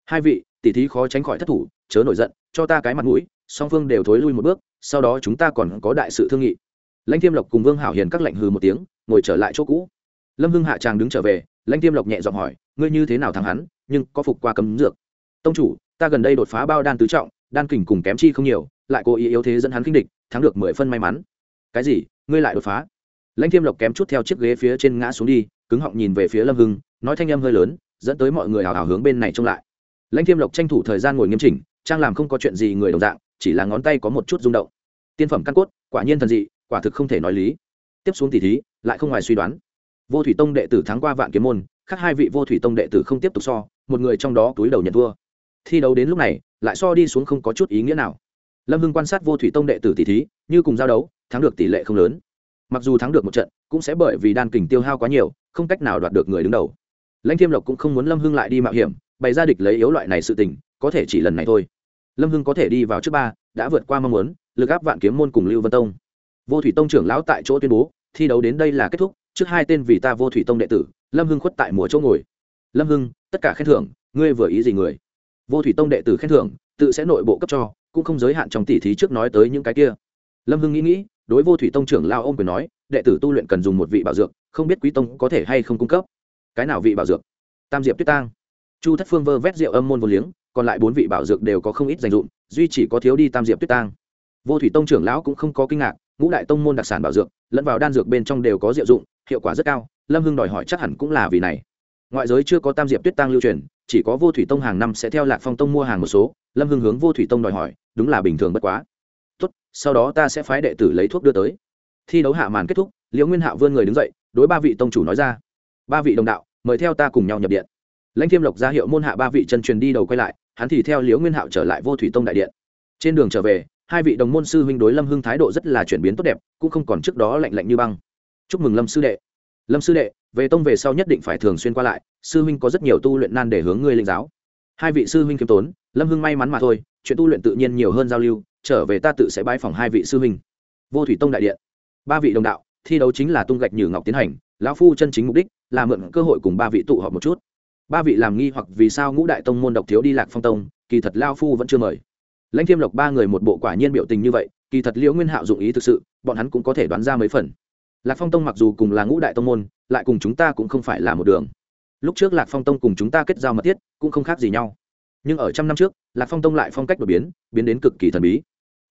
Hai vị, tỷ thí khó tránh khỏi thất thủ, chớ nổi giận, cho ta cái mặt mũi, song phương đều thối lui một bước, sau đó chúng ta còn có đại sự thương nghị. Lãnh thiêm lộc cùng vương hảo hiền các lệnh hừ một tiếng, ngồi trở lại chỗ cũ. Lâm hưng hạ tràng đứng trở về, lãnh thiêm lộc nhẹ giọng hỏi, ngươi như thế nào thắng hắn, nhưng có phục qua cấm dược? Tông chủ, ta gần đây đột phá bao đan tứ trọng, đan kình cùng kém chi không nhiều, lại cố ý yếu thế dẫn hắn khinh địch, thắng được mười phân may mắn. Cái gì? Ngươi lại đột phá? Lãnh thiêm lộc kém chút theo chiếc ghế phía trên ngã xuống đi, cứng họng nhìn về phía lâm hưng, nói thanh âm hơi lớn, dẫn tới mọi người hào hào hướng bên này trông lại. Lãnh thiêm lộc tranh thủ thời gian ngồi nghiêm chỉnh, trang làm không có chuyện gì người đồng dạng, chỉ là ngón tay có một chút rung động. Tiên phẩm căn cốt, quả nhiên thần dị, quả thực không thể nói lý. Tiếp xuống tỉ thí, lại không ngoài suy đoán. Vô thủy tông đệ tử thắng qua vạn kiếm môn, khác hai vị vô thủy tông đệ tử không tiếp tục so, một người trong đó túi đầu nhận thua thi đấu đến lúc này, lại so đi xuống không có chút ý nghĩa nào. Lâm hưng quan sát vô thủy tông đệ tử tỷ thí, như cùng giao đấu, thắng được tỷ lệ không lớn. Mặc dù thắng được một trận, cũng sẽ bởi vì đan kình tiêu hao quá nhiều, không cách nào đoạt được người đứng đầu. Lãnh thiêm lộc cũng không muốn lâm hưng lại đi mạo hiểm, bày ra địch lấy yếu loại này sự tình, có thể chỉ lần này thôi. Lâm hưng có thể đi vào trước ba, đã vượt qua mong muốn, lực áp vạn kiếm môn cùng lưu vân tông. Vô thủy tông trưởng lão tại chỗ tuyên bố, thi đấu đến đây là kết thúc, trước hai tên vì ta vô thủy tông đệ tử, lâm hưng khuất tại mùa chỗ ngồi. Lâm hưng, tất cả khen thưởng, ngươi vừa ý gì người? Vô thủy tông đệ tử khen thưởng, tự sẽ nội bộ cấp cho, cũng không giới hạn trong tỷ thí trước nói tới những cái kia. Lâm hưng nghĩ nghĩ, đối vô thủy tông trưởng lao ôm quyền nói, đệ tử tu luyện cần dùng một vị bảo dược, không biết quý tông có thể hay không cung cấp. Cái nào vị bảo dược? Tam diệp tuyết tang. Chu thất phương vơ vét rượu âm môn vô liếng, còn lại bốn vị bảo dược đều có không ít dành dụm duy chỉ có thiếu đi tam diệp tuyết tang. Vô thủy tông trưởng lão cũng không có kinh ngạc, ngũ đại tông môn đặc sản bảo dược, lẫn vào đan dược bên trong đều có diệu dụng, hiệu quả rất cao, lâm hưng đòi hỏi chắc hẳn cũng là vì này. Ngoại giới chưa có tam diệp tuyết tăng lưu truyền chỉ có vô thủy tông hàng năm sẽ theo lạc phong tông mua hàng một số, lâm hưng hướng vô thủy tông đòi hỏi, đúng là bình thường bất quá. Tốt, sau đó ta sẽ phái đệ tử lấy thuốc đưa tới. Thi đấu hạ màn kết thúc, liễu nguyên hạo vươn người đứng dậy, đối ba vị tông chủ nói ra. Ba vị đồng đạo, mời theo ta cùng nhau nhập điện. Lãnh thiêm lộc ra hiệu môn hạ ba vị chân truyền đi đầu quay lại, hắn thì theo liễu nguyên hạo trở lại vô thủy tông đại điện. Trên đường trở về, hai vị đồng môn sư huynh đối lâm hưng thái độ rất là chuyển biến tốt đẹp, cũng không còn trước đó lạnh lạnh như băng. Chúc mừng lâm sư đệ lâm sư đệ, về tông về sau nhất định phải thường xuyên qua lại, sư huynh có rất nhiều tu luyện nan để hướng ngươi linh giáo. Hai vị sư huynh kiêm tốn, lâm hưng may mắn mà thôi, chuyện tu luyện tự nhiên nhiều hơn giao lưu, trở về ta tự sẽ bãi phòng hai vị sư huynh. Vô thủy tông đại điện. Ba vị đồng đạo, thi đấu chính là tung gạch nhử ngọc tiến hành, lão phu chân chính mục đích là mượn cơ hội cùng ba vị tụ họp một chút. Ba vị làm nghi hoặc vì sao ngũ đại tông môn độc thiếu đi lạc phong tông, kỳ thật lao phu vẫn chưa mời. Lãnh thiêm lộc ba người một bộ quả nhiên biểu tình như vậy, kỳ thật liễu nguyên hạo dụng ý thực sự, bọn hắn cũng có thể đoán ra mấy phần lạc phong tông mặc dù cùng là ngũ đại tông môn, lại cùng chúng ta cũng không phải là một đường. Lúc trước lạc phong tông cùng chúng ta kết giao mật thiết, cũng không khác gì nhau. Nhưng ở trăm năm trước, lạc phong tông lại phong cách đột biến biến đến cực kỳ thần bí.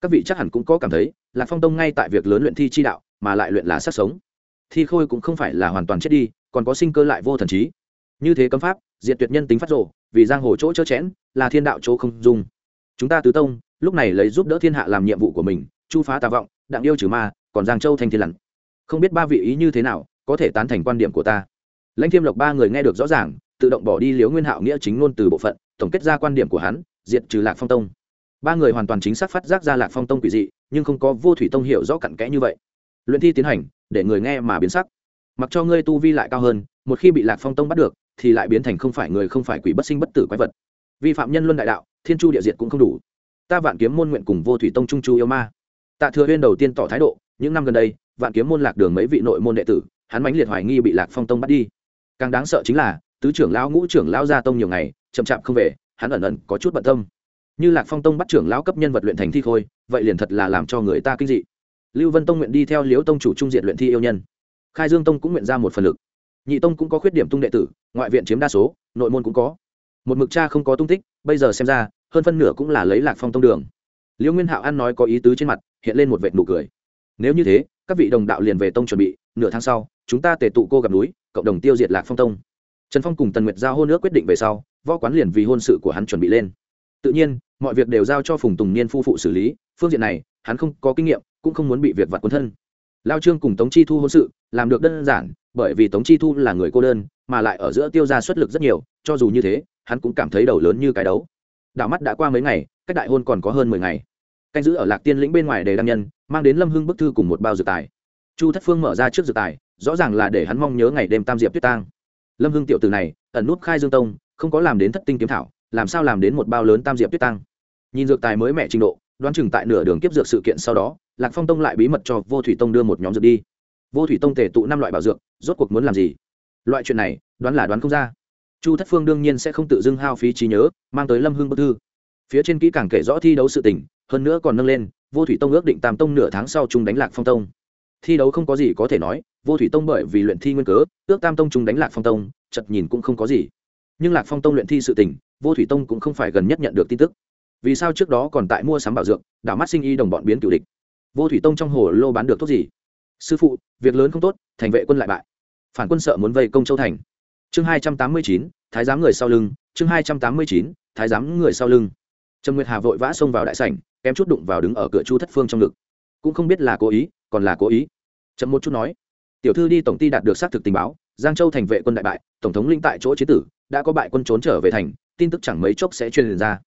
Các vị chắc hẳn cũng có cảm thấy, lạc phong tông ngay tại việc lớn luyện thi chi đạo, mà lại luyện là sát sống. Thi khôi cũng không phải là hoàn toàn chết đi, còn có sinh cơ lại vô thần trí. Như thế cấm pháp, diệt tuyệt nhân tính phát rộ vì giang hồ chỗ chớ chẽn là thiên đạo chỗ không dung. Chúng ta tứ tông, lúc này lấy giúp đỡ thiên hạ làm nhiệm vụ của mình, chu phá tà vọng, đặng yêu trừ ma, còn giang châu thành thiên lặn không biết ba vị ý như thế nào, có thể tán thành quan điểm của ta. Lãnh thiêm lộc ba người nghe được rõ ràng, tự động bỏ đi liếu nguyên hạo nghĩa chính ngôn từ bộ phận, tổng kết ra quan điểm của hắn, diệt trừ lạc phong tông. Ba người hoàn toàn chính xác phát giác ra lạc phong tông quỷ dị, nhưng không có vô thủy tông hiểu rõ cặn kẽ như vậy. Luyện thi tiến hành, để người nghe mà biến sắc. Mặc cho ngươi tu vi lại cao hơn, một khi bị lạc phong tông bắt được, thì lại biến thành không phải người không phải quỷ bất sinh bất tử quái vật. Vi phạm nhân luân đại đạo, thiên chu địa diệt cũng không đủ. Ta vạn kiếm môn nguyện cùng vô thủy tông trung chu yêu ma. Tạ thừa huyên đầu tiên tỏ thái độ, những năm gần đây vạn kiếm môn lạc đường mấy vị nội môn đệ tử, hắn mãnh liệt hoài nghi bị lạc phong tông bắt đi. Càng đáng sợ chính là, tứ trưởng lão ngũ trưởng lão gia tông nhiều ngày, chậm chạp không về, hắn ẩn ẩn có chút bận tâm. Như lạc phong tông bắt trưởng lão cấp nhân vật luyện thành thi khôi, vậy liền thật là làm cho người ta kinh dị. Lưu vân tông nguyện đi theo liễu tông chủ trung diện luyện thi yêu nhân. Khai dương tông cũng nguyện ra một phần lực. Nhị tông cũng có khuyết điểm tung đệ tử, ngoại viện chiếm đa số, nội môn cũng có. Một mực cha không có tung tích, bây giờ xem ra, hơn phân nửa cũng là lấy lạc phong tông đường. Liễu nguyên hạo an nói có ý tứ trên mặt, hiện lên một vệt nụ cười. Nếu như thế các vị đồng đạo liền về tông chuẩn bị, nửa tháng sau, chúng ta tề tụ cô gặp núi, cộng đồng tiêu diệt lạc phong tông. Trần phong cùng tần nguyệt giao hôn ước quyết định về sau, võ quán liền vì hôn sự của hắn chuẩn bị lên. Tự nhiên, mọi việc đều giao cho phùng tùng niên phu phụ xử lý, phương diện này, hắn không có kinh nghiệm, cũng không muốn bị việc vặt cuốn thân. Lao trương cùng tống chi thu hôn sự, làm được đơn giản, bởi vì tống chi thu là người cô đơn, mà lại ở giữa tiêu ra xuất lực rất nhiều, cho dù như thế, hắn cũng cảm thấy đầu lớn như cái đấu. Đạo mắt đã qua mấy ngày, cách đại hôn còn có hơn mười ngày canh giữ ở lạc tiên lĩnh bên ngoài để đăng nhân, mang đến lâm hưng bức thư cùng một bao dược tài. Chu thất phương mở ra trước dược tài, rõ ràng là để hắn mong nhớ ngày đêm tam diệp tuyết tang. Lâm hưng tiểu từ này, ẩn nút khai dương tông, không có làm đến thất tinh kiếm thảo, làm sao làm đến một bao lớn tam diệp tuyết tăng nhìn dược tài mới mẹ trình độ, đoán chừng tại nửa đường kiếp dược sự kiện sau đó, lạc phong tông lại bí mật cho vô thủy tông đưa một nhóm dược đi. Vô thủy tông thể tụ năm loại bảo dược, rốt cuộc muốn làm gì? Loại chuyện này, đoán là đoán không ra. Chu thất phương đương nhiên sẽ không tự dưng hao phí trí nhớ, mang tới lâm hưng bức thư. Phía trên kỹ càng kể rõ thi đấu sự tình hơn nữa còn nâng lên, vô thủy tông ước định tam tông nửa tháng sau chung đánh lạc phong tông. Thi đấu không có gì có thể nói, vô thủy tông bởi vì luyện thi nguyên cớ, ước tam tông chung đánh lạc phong tông chật nhìn cũng không có gì. Nhưng lạc phong tông luyện thi sự tình, vô thủy tông cũng không phải gần nhất nhận được tin tức. Vì sao trước đó còn tại mua sắm bảo dược, đảo mắt sinh y đồng bọn biến cựu địch? Vô thủy tông trong hồ lô bán được thuốc gì? Sư phụ, việc lớn không tốt, thành vệ quân lại bại. Phản quân sợ muốn vây công châu thành. Chương hai trăm tám mươi chín, thái giám người sau lưng, chương hai trăm tám mươi chín, thái giám người sau lưng. Trần nguyệt hà vội vã xông vào đại sảnh kém chút đụng vào đứng ở cửa chu thất phương trong ngực. Cũng không biết là cố ý, còn là cố ý. Chậm một chút nói, tiểu thư đi tổng ty đạt được xác thực tình báo, giang châu thành vệ quân đại bại, tổng thống linh tại chỗ chế tử, đã có bại quân trốn trở về thành, tin tức chẳng mấy chốc sẽ truyền ra.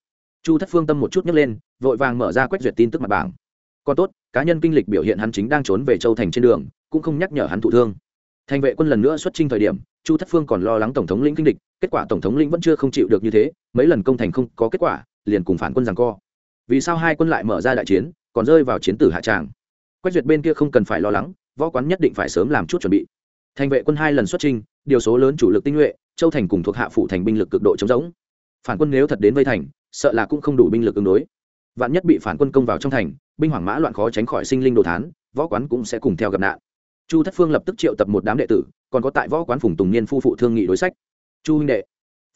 Chu thất phương tâm một chút nhấc lên, vội vàng mở ra quét duyệt tin tức mặt bảng. Còn tốt, cá nhân kinh lịch biểu hiện hắn chính đang trốn về châu thành trên đường, cũng không nhắc nhở hắn thụ thương. Thành vệ quân lần nữa xuất trình thời điểm, chu thất phương còn lo lắng tổng thống lĩnh kinh địch kết quả tổng thống lĩnh vẫn chưa không chịu được như thế, mấy lần công thành không có kết quả, liền cùng phản quân rằng co vì sao hai quân lại mở ra đại chiến, còn rơi vào chiến tử hạ tràng? Quét duyệt bên kia không cần phải lo lắng, võ quán nhất định phải sớm làm chút chuẩn bị. Thành vệ quân hai lần xuất trình điều số lớn chủ lực tinh nhuệ, châu thành cùng thuộc hạ phụ thành binh lực cực độ chống giống phản quân nếu thật đến vây thành, sợ là cũng không đủ binh lực ứng đối. Vạn nhất bị phản quân công vào trong thành, binh hoảng mã loạn khó tránh khỏi sinh linh đồ thán, võ quán cũng sẽ cùng theo gặp nạn. Chu thất phương lập tức triệu tập một đám đệ tử, còn có tại võ quán phùng tùng niên phu phụ thương nghị đối sách. Chu huynh đệ,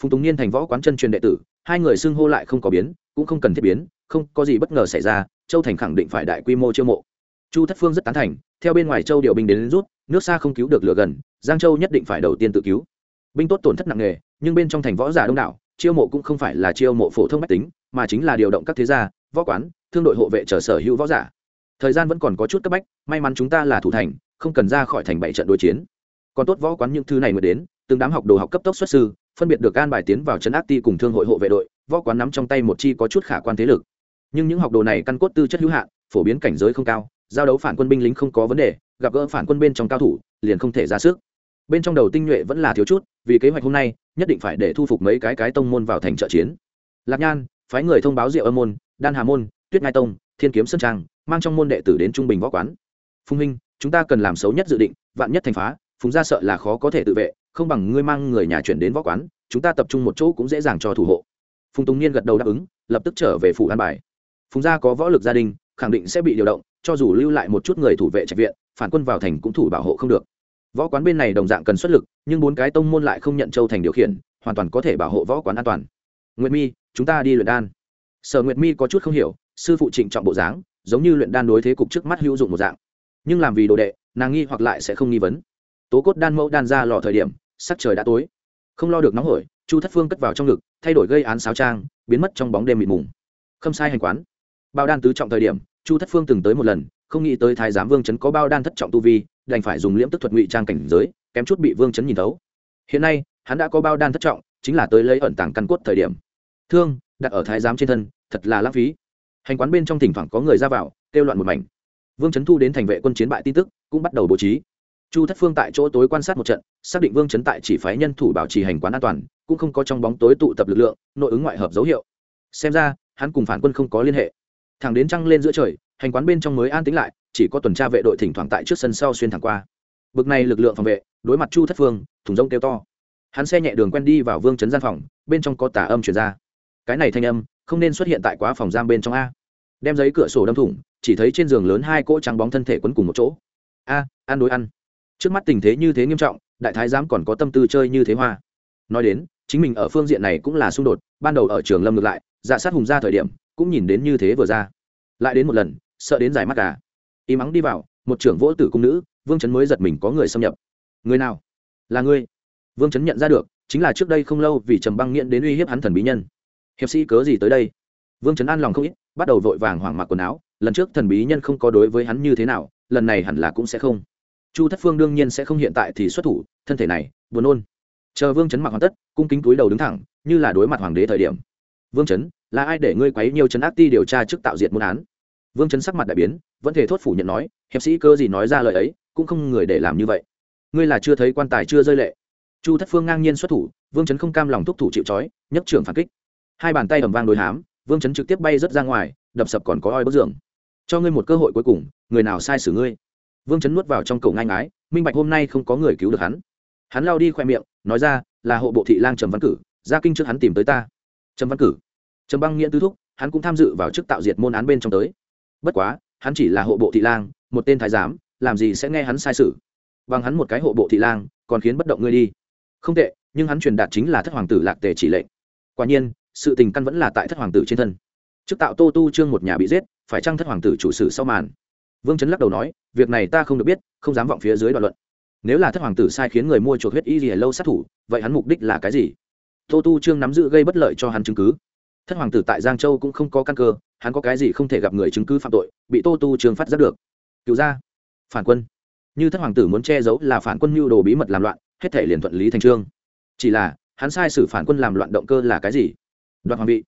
phùng tùng niên thành võ quán chân truyền đệ tử, hai người xưng hô lại không có biến, cũng không cần thiết biến không có gì bất ngờ xảy ra châu thành khẳng định phải đại quy mô chiêu mộ. Chu thất phương rất tán thành theo bên ngoài châu điều binh đến, đến rút nước xa không cứu được lửa gần giang châu nhất định phải đầu tiên tự cứu. Binh tốt tổn thất nặng nề nhưng bên trong thành võ giả đông đảo chiêu mộ cũng không phải là chiêu mộ phổ thông mách tính mà chính là điều động các thế gia võ quán thương đội hộ vệ trở sở hữu võ giả. Thời gian vẫn còn có chút cấp bách may mắn chúng ta là thủ thành không cần ra khỏi thành bảy trận đối chiến. Còn tốt võ quán những thứ này mới đến từng đám học đồ học cấp tốc xuất sư phân biệt được an bài tiến vào trấn áp ti cùng thương hội hộ vệ đội võ quán nắm trong tay một chi có chút khả quan thế lực nhưng những học đồ này căn cốt tư chất hữu hạn, phổ biến cảnh giới không cao, giao đấu phản quân binh lính không có vấn đề, gặp gỡ phản quân bên trong cao thủ, liền không thể ra sức. Bên trong đầu tinh nhuệ vẫn là thiếu chút, vì kế hoạch hôm nay, nhất định phải để thu phục mấy cái cái tông môn vào thành trợ chiến. Lạc nhan, phái người thông báo diệu âm môn, đan hà môn, tuyết ngai tông, thiên kiếm sơn trang, mang trong môn đệ tử đến trung bình võ quán. Phùng huynh, chúng ta cần làm xấu nhất dự định, vạn nhất thành phá, phùng gia sợ là khó có thể tự vệ, không bằng ngươi mang người nhà chuyển đến võ quán, chúng ta tập trung một chỗ cũng dễ dàng cho thủ hộ. Phùng tùng niên gật đầu đáp ứng, lập tức trở về phủ an bài phùng gia có võ lực gia đình, khẳng định sẽ bị điều động, cho dù lưu lại một chút người thủ vệ trạch viện, phản quân vào thành cũng thủ bảo hộ không được. Võ quán bên này đồng dạng cần xuất lực, nhưng bốn cái tông môn lại không nhận châu thành điều khiển, hoàn toàn có thể bảo hộ võ quán an toàn. Nguyệt mi, chúng ta đi luyện đan. Sở nguyệt mi có chút không hiểu, sư phụ trịnh trọng bộ dáng, giống như luyện đan đối thế cục trước mắt hữu dụng một dạng. Nhưng làm vì đồ đệ, nàng nghi hoặc lại sẽ không nghi vấn. Tố cốt đan mẫu đan ra lò thời điểm, sắc trời đã tối. Không lo được nóng hổi, chu thất phương cất vào trong ngực, thay đổi gây án sáo trang, biến mất trong bóng đêm mịt mùng. Không sai hành quán bao đan tứ trọng thời điểm, chu thất phương từng tới một lần, không nghĩ tới thái giám vương chấn có bao đan thất trọng tu vi, đành phải dùng liễm tức thuật ngụy trang cảnh giới, kém chút bị vương chấn nhìn thấu. Hiện nay, hắn đã có bao đan thất trọng, chính là tới lấy ẩn tàng căn cốt thời điểm. Thương, đặt ở thái giám trên thân, thật là lãng phí. Hành quán bên trong thỉnh thoảng có người ra vào, kêu loạn một mảnh. Vương chấn thu đến thành vệ quân chiến bại tin tức, cũng bắt đầu bố trí. Chu thất phương tại chỗ tối quan sát một trận, xác định vương chấn tại chỉ phái nhân thủ bảo trì hành quán an toàn, cũng không có trong bóng tối tụ tập lực lượng, nội ứng ngoại hợp dấu hiệu. Xem ra, hắn cùng phản quân không có liên hệ thẳng đến trăng lên giữa trời, hành quán bên trong mới an tĩnh lại, chỉ có tuần tra vệ đội thỉnh thoảng tại trước sân sau xuyên thẳng qua. Bực này lực lượng phòng vệ, đối mặt chu thất phương, thùng rông kêu to. Hắn xe nhẹ đường quen đi vào vương chấn gian phòng, bên trong có tả âm chuyển ra. Cái này thanh âm, không nên xuất hiện tại quá phòng giam bên trong a. Đem giấy cửa sổ đâm thủng, chỉ thấy trên giường lớn hai cỗ trắng bóng thân thể quấn cùng một chỗ. A, ăn đối ăn. Trước mắt tình thế như thế nghiêm trọng, đại thái giám còn có tâm tư chơi như thế hoa. Nói đến, chính mình ở phương diện này cũng là xung đột, ban đầu ở trường lâm ngược lại dạ sát hùng ra thời điểm cũng nhìn đến như thế vừa ra. Lại đến một lần, sợ đến giải mắt cả. Y mắng đi vào, một trưởng vỗ tử cung nữ, vương trấn mới giật mình có người xâm nhập. Người nào? Là ngươi. Vương trấn nhận ra được, chính là trước đây không lâu vì trầm băng nghiện đến uy hiếp hắn thần bí nhân. Hiệp sĩ cớ gì tới đây? Vương trấn an lòng không ít, bắt đầu vội vàng hoảng mặc quần áo, lần trước thần bí nhân không có đối với hắn như thế nào, lần này hẳn là cũng sẽ không. Chu thất phương đương nhiên sẽ không hiện tại thì xuất thủ, thân thể này, buồn nôn. Chờ vương trấn mặc hoàn tất, cung kính túi đầu đứng thẳng, như là đối mặt hoàng đế thời điểm. Vương trấn là ai để ngươi quấy nhiều trấn ác ti điều tra trước tạo diệt môn án? Vương trấn sắc mặt đại biến, vẫn thể thốt phủ nhận nói, hiệp sĩ cơ gì nói ra lời ấy, cũng không người để làm như vậy. Ngươi là chưa thấy quan tài chưa rơi lệ. Chu thất phương ngang nhiên xuất thủ, vương trấn không cam lòng thúc thủ chịu trói, nhấc trưởng phản kích. Hai bàn tay ầm vang đối hám, vương trấn trực tiếp bay rớt ra ngoài, đập sập còn có oi bức giường. Cho ngươi một cơ hội cuối cùng, người nào sai xử ngươi? Vương trấn nuốt vào trong cầu ngang ái minh bạch hôm nay không có người cứu được hắn. Hắn lao đi khoe miệng, nói ra, là hộ bộ thị lang trầm văn cử, ra kinh trước hắn tìm tới ta. Trầm văn cử trầm băng nghĩa tứ thúc, hắn cũng tham dự vào chức tạo diệt môn án bên trong tới. Bất quá, hắn chỉ là hộ bộ thị lang, một tên thái giám, làm gì sẽ nghe hắn sai sự. Bằng hắn một cái hộ bộ thị lang, còn khiến bất động ngươi đi. Không tệ, nhưng hắn truyền đạt chính là thất hoàng tử lạc tề chỉ lệnh. Quả nhiên, sự tình căn vẫn là tại thất hoàng tử trên thân. Chức tạo tô tu trương một nhà bị giết, phải chăng thất hoàng tử chủ sự sau màn? Vương trấn lắc đầu nói, việc này ta không được biết, không dám vọng phía dưới đoạn luận. Nếu là thất hoàng tử sai khiến người mua chuột huyết y gì lâu sát thủ, vậy hắn mục đích là cái gì? Tô tu trương nắm giữ gây bất lợi cho hắn chứng cứ thất hoàng tử tại giang châu cũng không có căn cơ, hắn có cái gì không thể gặp người chứng cứ phạm tội, bị tô tu trường phát giác được. Cựu gia, phản quân. Như thất hoàng tử muốn che giấu là phản quân mưu đồ bí mật làm loạn, hết thể liền thuận lý thành trương. Chỉ là, hắn sai sử phản quân làm loạn động cơ là cái gì? Đoạt hoàng vị.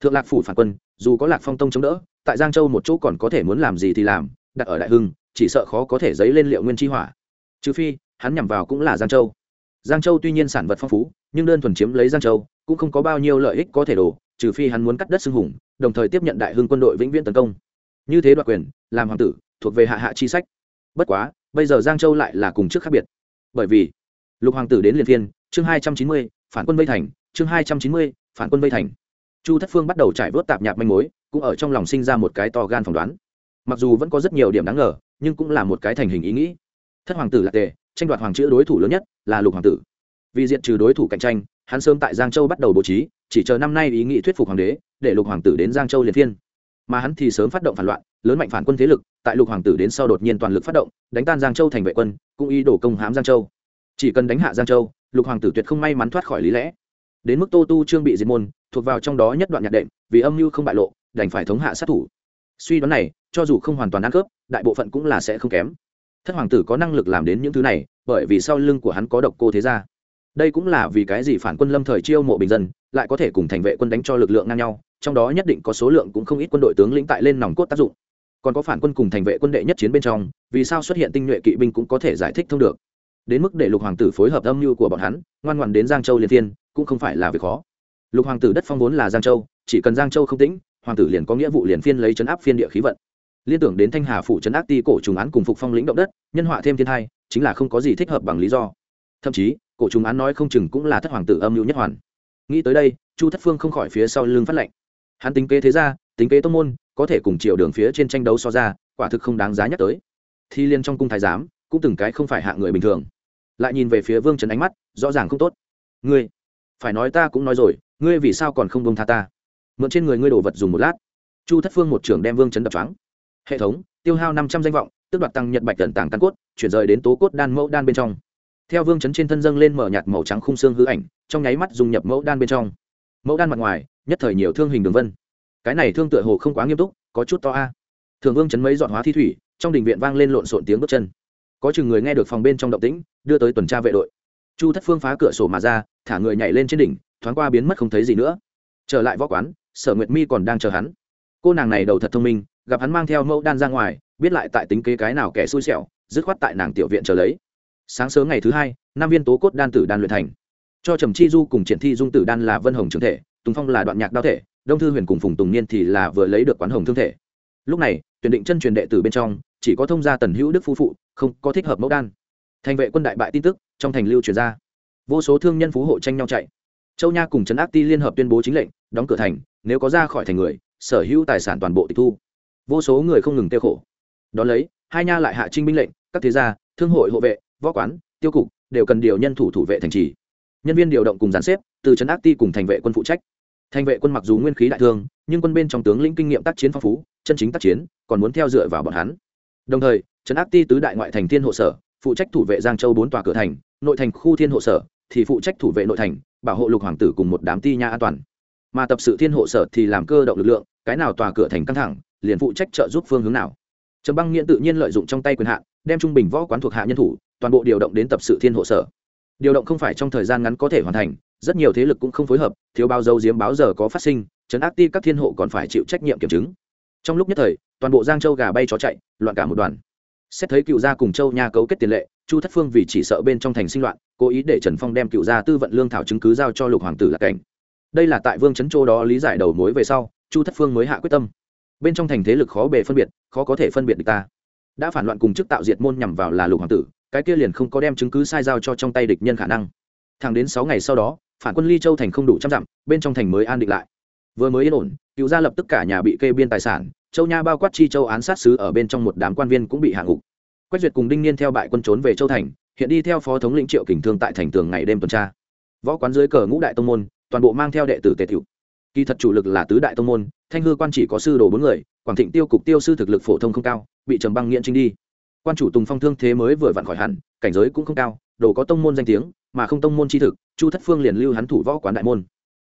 Thượng lạc phủ phản quân, dù có lạc phong tông chống đỡ, tại giang châu một chỗ còn có thể muốn làm gì thì làm, đặt ở đại hưng, chỉ sợ khó có thể dấy lên liệu nguyên chi hỏa. Trừ phi, hắn nhằm vào cũng là giang châu. Giang châu tuy nhiên sản vật phong phú, nhưng đơn thuần chiếm lấy giang châu, cũng không có bao nhiêu lợi ích có thể đổ trừ phi hắn muốn cắt đất xưng hùng, đồng thời tiếp nhận đại hưng quân đội vĩnh viễn tấn công. Như thế đoạt quyền, làm hoàng tử, thuộc về hạ hạ chi sách. Bất quá, bây giờ giang châu lại là cùng trước khác biệt. Bởi vì, lục hoàng tử đến liền phiên chương hai trăm chín mươi, phản quân vây thành, chương hai trăm chín mươi, phản quân vây thành. Chu thất phương bắt đầu trải vớt tạp nhạp manh mối, cũng ở trong lòng sinh ra một cái to gan phỏng đoán. Mặc dù vẫn có rất nhiều điểm đáng ngờ, nhưng cũng là một cái thành hình ý nghĩ. Thất hoàng tử là tề, tranh đoạt hoàng chữ đối thủ lớn nhất là lục hoàng tử vì diện trừ đối thủ cạnh tranh, hắn sớm tại giang châu bắt đầu bố trí, chỉ chờ năm nay ý nghị thuyết phục hoàng đế, để lục hoàng tử đến giang châu liệt thiên. mà hắn thì sớm phát động phản loạn, lớn mạnh phản quân thế lực, tại lục hoàng tử đến sau đột nhiên toàn lực phát động, đánh tan giang châu thành vệ quân, cũng ý đổ công hám giang châu. Chỉ cần đánh hạ giang châu, lục hoàng tử tuyệt không may mắn thoát khỏi lý lẽ. Đến mức tô tu trương bị diệt môn, thuộc vào trong đó nhất đoạn nhạc đệm, vì âm mưu không bại lộ, đành phải thống hạ sát thủ. Suy đoán này, cho dù không hoàn toàn ăn khớp đại bộ phận cũng là sẽ không kém. Thất hoàng tử có năng lực làm đến những thứ này, bởi vì sau lưng của hắn có độc cô thế gia đây cũng là vì cái gì phản quân lâm thời chiêu mộ bình dân, lại có thể cùng thành vệ quân đánh cho lực lượng ngang nhau, trong đó nhất định có số lượng cũng không ít quân đội tướng lĩnh tại lên nòng cốt tác dụng. Còn có phản quân cùng thành vệ quân đệ nhất chiến bên trong, vì sao xuất hiện tinh nhuệ kỵ binh cũng có thể giải thích thông được. Đến mức để lục hoàng tử phối hợp âm mưu của bọn hắn, ngoan ngoan đến giang châu liên thiên cũng không phải là việc khó. Lục hoàng tử đất phong vốn là giang châu, chỉ cần giang châu không tĩnh, hoàng tử liền có nghĩa vụ liền phiên lấy chấn áp phiên địa khí vận. Liên tưởng đến thanh hà phủ chấn áp ti cổ trùng án cùng phục phong lĩnh động đất, nhân họa thêm thiên hai, chính là không có gì thích hợp bằng lý do. Thậm chí cổ trùng án nói không chừng cũng là thất hoàng tử âm mưu nhất hoàn. Nghĩ tới đây, chu thất phương không khỏi phía sau lưng phát lệnh. Hắn tính kế thế ra tính kế tông môn, có thể cùng chiều đường phía trên tranh đấu so ra, quả thực không đáng giá nhắc tới. Thi liên trong cung thái giám, cũng từng cái không phải hạ người bình thường. Lại nhìn về phía vương trần ánh mắt, rõ ràng không tốt. Ngươi, phải nói ta cũng nói rồi, ngươi vì sao còn không bông tha ta? Mượn trên người ngươi đồ vật dùng một lát. Chu thất phương một trưởng đem vương trấn đập trắng hệ thống, tiêu hao năm trăm danh vọng tức đoạt tăng nhật bạch tần tàng căn cốt, chuyển rời đến tố cốt đan mẫu đan bên trong theo vương chấn trên thân dâng lên mở nhạt màu trắng khung xương hư ảnh, trong nháy mắt dùng nhập mẫu đan bên trong. Mẫu đan mặt ngoài, nhất thời nhiều thương hình đường vân. Cái này thương tựa hồ không quá nghiêm túc, có chút to a. Thường vương chấn mấy dọn hóa thi thủy, trong đình viện vang lên lộn xộn tiếng bước chân. Có chừng người nghe được phòng bên trong động tĩnh, đưa tới tuần tra vệ đội. Chu thất phương phá cửa sổ mà ra, thả người nhảy lên trên đỉnh, thoáng qua biến mất không thấy gì nữa. Trở lại võ quán, sở nguyệt mi còn đang chờ hắn. Cô nàng này đầu thật thông minh, gặp hắn mang theo mẫu đan ra ngoài, biết lại tại tính kế cái nào kẻ xui xẻo, dứt khoát tại nàng tiểu viện chờ lấy sáng sớm ngày thứ hai năm viên tố cốt đan tử đan luyện thành. Cho trầm chi du cùng triển thi dung tử đan là vân hồng trường thể, tùng phong là đoạn nhạc đao thể, đông thư huyền cùng phùng tùng niên thì là vừa lấy được quán hồng thương thể. Lúc này, tuyển định chân truyền đệ tử bên trong, chỉ có thông gia tần hữu đức phu phụ, không có thích hợp mẫu đan. Thành vệ quân đại bại tin tức, trong thành lưu truyền ra. Vô số thương nhân phú hộ tranh nhau chạy. Châu nha cùng trấn ác ti liên hợp tuyên bố chính lệnh, đóng cửa thành, nếu có ra khỏi thành người, sở hữu tài sản toàn bộ tịch thu. Vô số người không ngừng tiêu khổ. Đón lấy, hai nha lại hạ trinh binh lệnh, các thế gia, thương hội hộ vệ võ quán, tiêu cục, đều cần điều nhân thủ thủ vệ thành trì. Nhân viên điều động cùng giàn xếp, từ trấn ác ti cùng thành vệ quân phụ trách. Thành vệ quân mặc dù nguyên khí đại thương, nhưng quân bên trong tướng lĩnh kinh nghiệm tác chiến phong phú, chân chính tác chiến, còn muốn theo dựa vào bọn hắn. Đồng thời, trấn ác ti tứ đại ngoại thành thiên hộ sở, phụ trách thủ vệ giang châu bốn tòa cửa thành, nội thành khu thiên hộ sở, thì phụ trách thủ vệ nội thành, bảo hộ lục hoàng tử cùng một đám ti nha an toàn. Mà tập sự thiên hộ sở thì làm cơ động lực lượng, cái nào tòa cửa thành căng thẳng, liền phụ trách trợ giúp phương hướng nào. Trầm băng nghiện tự nhiên lợi dụng trong tay quyền hạn, đem trung bình võ quán thuộc hạ nhân thủ toàn bộ điều động đến tập sự thiên hộ sở. Điều động không phải trong thời gian ngắn có thể hoàn thành, rất nhiều thế lực cũng không phối hợp, thiếu bao dâu diếm báo giờ có phát sinh chấn áp ti các thiên hộ còn phải chịu trách nhiệm kiểm chứng. Trong lúc nhất thời, toàn bộ giang châu gà bay chó chạy, loạn cả một đoàn. Xét thấy cựu gia cùng châu nha cấu kết tiền lệ, chu thất phương vì chỉ sợ bên trong thành sinh loạn, cố ý để trần phong đem cựu gia tư vận lương thảo chứng cứ giao cho lục hoàng tử lạc cảnh. Đây là tại vương trấn châu đó lý giải đầu mối về sau, chu thất phương mới hạ quyết tâm. Bên trong thành thế lực khó bề phân biệt, khó có thể phân biệt được ta. Đã phản loạn cùng chức tạo diệt môn nhằm vào là lục hoàng tử cái kia liền không có đem chứng cứ sai giao cho trong tay địch nhân khả năng. Thẳng đến sáu ngày sau đó, phản quân ly châu thành không đủ trăm dặm, bên trong thành mới an định lại. Vừa mới yên ổn, cựu gia lập tức cả nhà bị kê biên tài sản, châu nha bao quát chi châu án sát sứ ở bên trong một đám quan viên cũng bị hạ ngục. Quách duyệt cùng đinh niên theo bại quân trốn về châu thành, hiện đi theo phó thống lĩnh triệu kình thương tại thành tường ngày đêm tuần tra. Võ quán dưới cờ ngũ đại tông môn, toàn bộ mang theo đệ tử tề thiệu kỳ thật chủ lực là tứ đại tông môn, thanh hư quan chỉ có sư đồ bốn người, quảng thịnh tiêu cục tiêu sư thực lực phổ thông không cao, bị trầm băng nghiện trinh đi quan chủ tùng phong thương thế mới vừa vặn khỏi hẳn, cảnh giới cũng không cao, đồ có tông môn danh tiếng, mà không tông môn chi thực, chu thất phương liền lưu hắn thủ võ quán đại môn.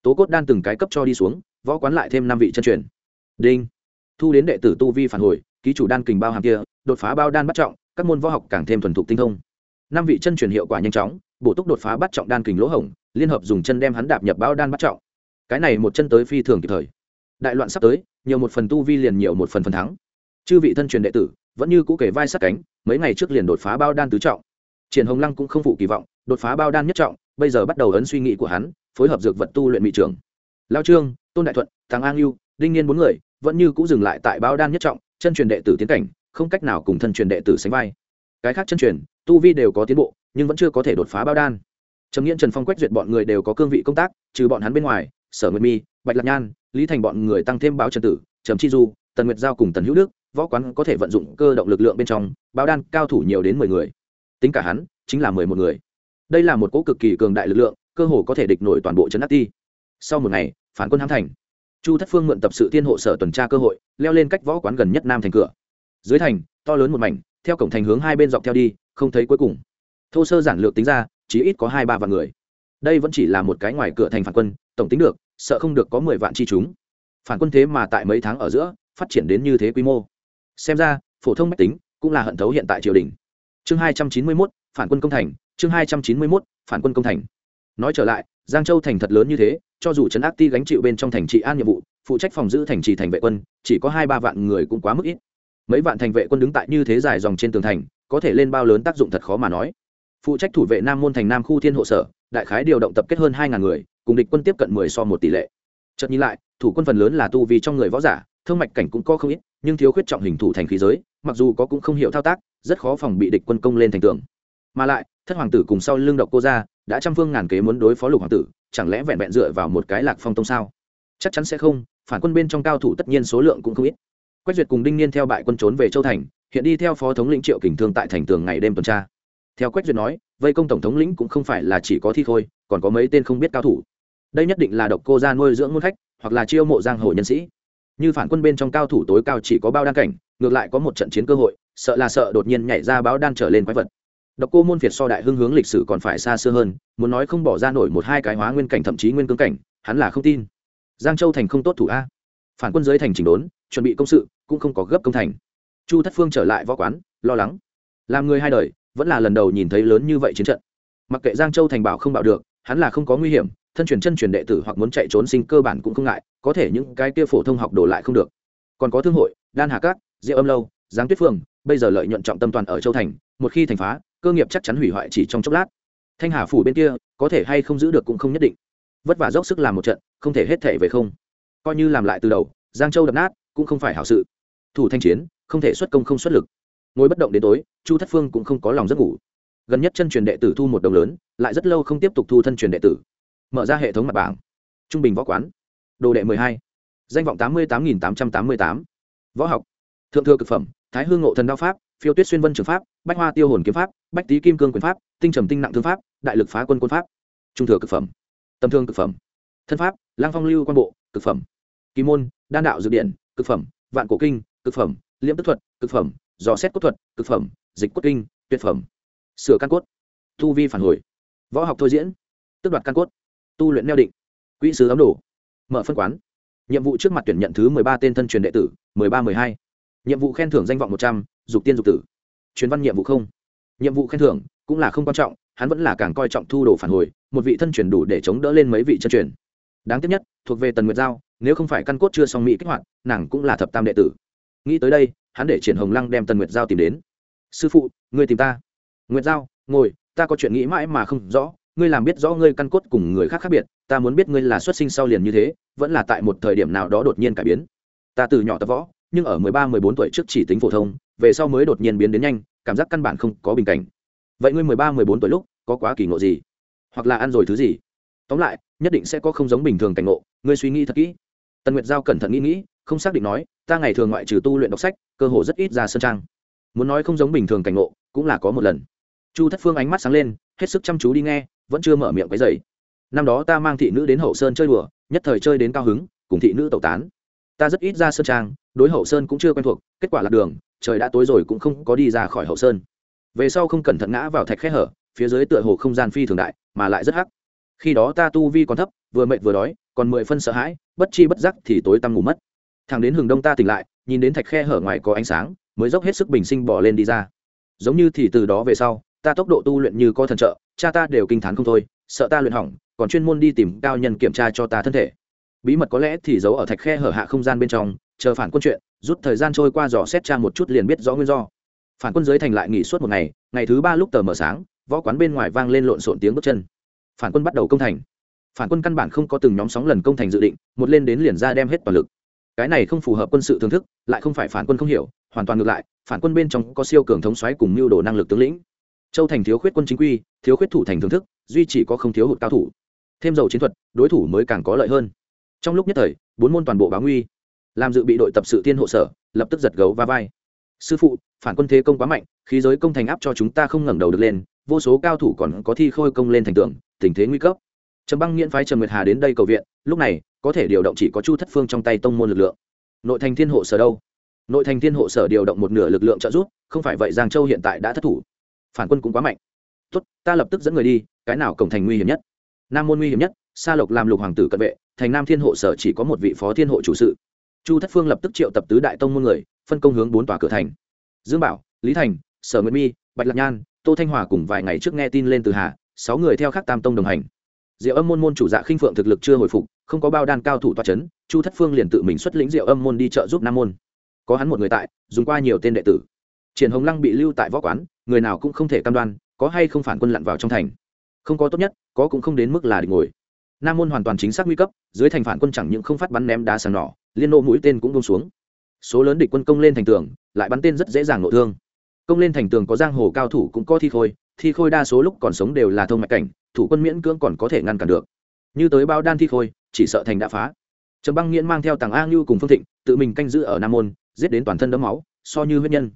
Tố cốt đan từng cái cấp cho đi xuống, võ quán lại thêm năm vị chân truyền. Đinh. Thu đến đệ tử tu vi phản hồi, ký chủ đan kình bao hàm kia, đột phá bao đan bắt trọng, các môn võ học càng thêm thuần thục tinh thông. Năm vị chân truyền hiệu quả nhanh chóng, bổ túc đột phá bắt trọng đan kình lỗ hổng, liên hợp dùng chân đem hắn đạp nhập bao đan bắt trọng. Cái này một chân tới phi thường kịp thời. Đại loạn sắp tới, nhiều một phần tu vi liền nhiều một phần phần thắng chư vị thân truyền đệ tử, vẫn như cũ kể vai sát cánh, mấy ngày trước liền đột phá bao đan tứ trọng. Triển hồng lăng cũng không phụ kỳ vọng, đột phá bao đan nhất trọng, bây giờ bắt đầu ấn suy nghĩ của hắn, phối hợp dược vật tu luyện mỹ trường lao trương, tôn đại thuận thằng an yêu đinh niên bốn người, vẫn như cũ dừng lại tại bao đan nhất trọng, chân truyền đệ tử tiến cảnh, không cách nào cùng thân truyền đệ tử sánh vai. Cái khác chân truyền, tu vi đều có tiến bộ, nhưng vẫn chưa có thể đột phá bao đan. Trầm nghiễn trần phong quách duyệt bọn người đều có cương vị công tác, trừ bọn hắn bên ngoài, sở nguyệt mi, bạch lạc nhan, lý thành bọn người tăng thêm báo trần tử, trầm chi du, tần nguyệt giao cùng tần hữu đức võ quán có thể vận dụng cơ động lực lượng bên trong bao đan cao thủ nhiều đến mười người. Tính cả hắn, chính là mười một người. Đây là một cỗ cực kỳ cường đại lực lượng, cơ hồ có thể địch nổi toàn bộ trấn áp ti. Sau một ngày, phản quân hãm thành. Chu thất phương mượn tập sự tiên hộ sở tuần tra cơ hội, leo lên cách võ quán gần nhất nam thành cửa. Dưới thành, to lớn một mảnh, theo cổng thành hướng hai bên dọc theo đi, không thấy cuối cùng. Thô sơ giản lược tính ra chỉ ít có hai ba vạn người. Đây vẫn chỉ là một cái ngoài cửa thành phản quân, tổng tính được, sợ không được có mười vạn chi chúng. Phản quân thế mà tại mấy tháng ở giữa, phát triển đến như thế quy mô xem ra, phổ thông mách tính cũng là hận thấu hiện tại triều đình. Chương hai trăm chín mươi mốt, phản quân công thành, chương hai trăm chín mươi mốt, phản quân công thành. Nói trở lại, giang châu thành thật lớn như thế, cho dù trấn ác ti gánh chịu bên trong thành trị an nhiệm vụ, phụ trách phòng giữ thành trì thành vệ quân, chỉ có hai ba vạn người cũng quá mức ít. Mấy vạn thành vệ quân đứng tại như thế dài dòng trên tường thành, có thể lên bao lớn tác dụng thật khó mà nói. Phụ trách thủ vệ nam môn thành nam khu thiên hộ sở, đại khái điều động tập kết hơn hai ngàn người, cùng địch quân tiếp cận mười so một tỷ lệ. Chợt nhìn lại, thủ quân phần lớn là tu vì trong người võ giả, thương mạch cảnh cũng có không ít nhưng thiếu khuyết trọng hình thủ thành khí giới, mặc dù có cũng không hiểu thao tác, rất khó phòng bị địch quân công lên thành tường. Mà lại, thất hoàng tử cùng sau lưng độc cô ra đã trăm phương ngàn kế muốn đối phó lục hoàng tử, chẳng lẽ vẹn vẹn dựa vào một cái lạc phong tông sao? Chắc chắn sẽ không, phản quân bên trong cao thủ tất nhiên số lượng cũng không ít. Quách duyệt cùng đinh niên theo bại quân trốn về châu thành, hiện đi theo phó thống lĩnh triệu kình thương tại thành tường ngày đêm tuần tra. Theo quách duyệt nói, vây công tổng thống lĩnh cũng không phải là chỉ có thi khôi, còn có mấy tên không biết cao thủ. Đây nhất định là độc cô ra nuôi dưỡng môn khách hoặc là chiêu mộ giang hồ nhân sĩ như phản quân bên trong cao thủ tối cao chỉ có bao đan cảnh, ngược lại có một trận chiến cơ hội, sợ là sợ đột nhiên nhảy ra báo đan trở lên quái vật. Độc cô môn việt so đại hưng hướng lịch sử còn phải xa xưa hơn, muốn nói không bỏ ra nổi một hai cái hóa nguyên cảnh thậm chí nguyên cương cảnh, hắn là không tin. Giang châu thành không tốt thủ a. Phản quân dưới thành chỉnh đốn, chuẩn bị công sự, cũng không có gấp công thành. Chu thất phương trở lại võ quán, lo lắng. Làm người hai đời, vẫn là lần đầu nhìn thấy lớn như vậy chiến trận. Mặc kệ giang châu thành bảo không bảo được, hắn là không có nguy hiểm thân truyền chân truyền đệ tử hoặc muốn chạy trốn sinh cơ bản cũng không ngại, có thể những cái kia phổ thông học đổ lại không được. Còn có thương hội, đan hà cát diệu âm lâu, giáng tuyết phương bây giờ lợi nhuận trọng tâm toàn ở châu thành, một khi thành phá, cơ nghiệp chắc chắn hủy hoại chỉ trong chốc lát. Thanh hà phủ bên kia, có thể hay không giữ được cũng không nhất định. Vất vả dốc sức làm một trận, không thể hết thể về không. Coi như làm lại từ đầu, giang châu đập nát, cũng không phải hảo sự. Thủ thanh chiến, không thể xuất công không xuất lực. Ngồi bất động đến tối, chu thất phương cũng không có lòng giấc ngủ. Gần nhất chân truyền đệ tử thu một đồng lớn, lại rất lâu không tiếp tục thu thân truyền đệ tử mở ra hệ thống mặt bảng. Trung bình võ quán. Đồ đệ mười hai. Danh vọng tám mươi tám nghìn tám trăm tám mươi tám. Võ học. Thượng thừa cực phẩm, thái hương ngộ thần đao pháp, phiêu tuyết xuyên vân trường pháp, bách hoa tiêu hồn kiếm pháp, bách tý kim cương quyền pháp, tinh trầm tinh nặng thương pháp, đại lực phá quân quân pháp. Trung thừa cực phẩm. Tầm thương cực phẩm. Thân pháp, lang phong lưu quan bộ, cực phẩm. Kỳ môn, đan đạo dự điện, cực phẩm. Vạn cổ kinh, cực phẩm. Liễm tức thuật, cực phẩm. Dò xét cốt thuật, cực phẩm. Dịch cốt kinh, tuyệt phẩm. Sửa căn cốt. Thu vi phản hồi. Võ học thôi diễn. Tức đoạt căn cốt tu luyện neo định. Quỹ sứ ấm đồ. Mở phân quán. Nhiệm vụ trước mặt tuyển nhận thứ mười ba tên thân truyền đệ tử, mười ba, mười hai. Nhiệm vụ khen thưởng danh vọng một trăm, dục tiên dục tử. Truyền văn nhiệm vụ không. Nhiệm vụ khen thưởng cũng là không quan trọng, hắn vẫn là càng coi trọng thu đồ phản hồi, một vị thân truyền đủ để chống đỡ lên mấy vị chân truyền. Đáng tiếc nhất, thuộc về tần nguyệt giao, nếu không phải căn cốt chưa xong mỹ kích hoạt, nàng cũng là thập tam đệ tử. Nghĩ tới đây, hắn để triển hồng lăng đem tần nguyệt giao tìm đến. Sư phụ, ngươi tìm ta. Nguyệt giao, ngồi, ta có chuyện nghĩ mãi mà không rõ ngươi làm biết rõ ngươi căn cốt cùng người khác khác biệt, ta muốn biết ngươi là xuất sinh sau liền như thế, vẫn là tại một thời điểm nào đó đột nhiên cải biến. Ta từ nhỏ tập võ, nhưng ở mười ba, mười bốn tuổi trước chỉ tính phổ thông, về sau mới đột nhiên biến đến nhanh, cảm giác căn bản không có bình cảnh. Vậy ngươi mười ba, mười bốn tuổi lúc, có quá kỳ ngộ gì? Hoặc là ăn rồi thứ gì? Tóm lại, nhất định sẽ có không giống bình thường cảnh ngộ, ngươi suy nghĩ thật kỹ. Tần nguyệt giao cẩn thận nghĩ nghĩ, không xác định nói, ta ngày thường ngoại trừ tu luyện đọc sách, cơ hồ rất ít ra sân trang. Muốn nói không giống bình thường cảnh ngộ, cũng là có một lần. Chu thất phương ánh mắt sáng lên, hết sức chăm chú đi nghe vẫn chưa mở miệng cái dày năm đó ta mang thị nữ đến hậu sơn chơi đùa, nhất thời chơi đến cao hứng, cùng thị nữ tẩu tán. Ta rất ít ra sơn trang, đối hậu sơn cũng chưa quen thuộc, kết quả lạc đường, trời đã tối rồi cũng không có đi ra khỏi hậu sơn. Về sau không cẩn thận ngã vào thạch khe hở, phía dưới tựa hồ không gian phi thường đại, mà lại rất hắc. Khi đó ta tu vi còn thấp, vừa mệt vừa đói, còn mười phân sợ hãi, bất chi bất giác thì tối tăm ngủ mất. Thằng đến hừng đông ta tỉnh lại, nhìn đến thạch khe hở ngoài có ánh sáng, mới dốc hết sức bình sinh bỏ lên đi ra. Giống như thì từ đó về sau ta tốc độ tu luyện như có thần trợ, cha ta đều kinh t h á n không thôi, sợ ta luyện hỏng, còn chuyên môn đi tìm cao nhân kiểm tra cho ta thân thể. Bí mật có lẽ thì giấu ở thạch khe hở hạ không gian bên trong, chờ phản quân chuyện, rút thời gian trôi qua dò xét cha một chút liền biết rõ nguyên do. Phản quân dưới thành lại nghỉ suốt một ngày ngày thứ ba lúc tờ mờ sáng, võ quán bên ngoài vang lên lộn xộn tiếng bước chân. Phản quân bắt đầu công thành. Phản quân căn bản không có từng nhóm sóng lần công thành dự định, một lên đến liền ra đem hết toàn lực. Cái này không phù hợp quân sự thưởng thức, lại không phải phản quân không hiểu, hoàn toàn ngược lại, phản quân bên trong có siêu cường thống xoáy cùng mưu đồ năng lực tướng lĩnh châu thành thiếu khuyết quân chính quy, thiếu khuyết thủ thành thưởng thức, duy chỉ có không thiếu hụt cao thủ. Thêm dầu chiến thuật, đối thủ mới càng có lợi hơn. Trong lúc nhất thời, bốn môn toàn bộ báo nguy. Làm dự bị đội tập sự tiên hộ sở, lập tức giật gấu va vai. Sư phụ, phản quân thế công quá mạnh, khí giới công thành áp cho chúng ta không ngẩng đầu được lên, vô số cao thủ còn có thi khôi công lên thành tường, tình thế nguy cấp. Trầm băng nghiễn phái Trần nguyệt hà đến đây cầu viện, lúc này, có thể điều động chỉ có chu thất phương trong tay tông môn lực lượng. Nội thành thiên hộ sở đâu? Nội thành thiên hộ sở điều động một nửa lực lượng trợ giúp, không phải vậy giang châu hiện tại đã thất thủ phản quân cũng quá mạnh. Tốt, ta lập tức dẫn người đi, cái nào cổng thành nguy hiểm nhất? Nam môn nguy hiểm nhất, sa lộc làm lục hoàng tử cận vệ, thành nam thiên hộ sở chỉ có một vị phó thiên hộ chủ sự. Chu thất phương lập tức triệu tập tứ đại tông môn người, phân công hướng bốn tòa cửa thành. Dương bảo, lý thành, sở nguyễn mi, bạch lạc nhan, tô thanh hòa cùng vài ngày trước nghe tin lên từ hà, sáu người theo khắc tam tông đồng hành. Diệu âm môn môn chủ dạ khinh phượng thực lực chưa hồi phục, không có bao đan cao thủ toa c h ấ n chu thất phương liền tự mình xuất lĩnh diệu âm môn đi trợ giúp nam môn. Có hắn một người tại, dùng qua nhiều tên đệ tử triển hồng lăng bị lưu tại võ quán, người nào cũng không thể cam đoan, có hay không phản quân lặn vào trong thành. Không có tốt nhất, có cũng không đến mức là địch ngồi. Nam môn hoàn toàn chính xác nguy cấp, dưới thành phản quân chẳng những không phát bắn ném đá sàn nỏ, liên nộ mũi tên cũng bông xuống. Số lớn địch quân công lên thành tường, lại bắn tên rất dễ dàng nội thương. Công lên thành tường có giang hồ cao thủ cũng có thi khôi thi khôi đa số lúc còn sống đều là thông mạch cảnh, thủ quân miễn cưỡng còn có thể ngăn cản được. Như tới bao đan thi khôi, chỉ sợ thành đã phá. Trầm băng nghiễn mang theo tàng a ngưu cùng phương thịnh, tự mình canh giữ ở nam môn, giết đến toàn thân đấm máu, so như huyết nhân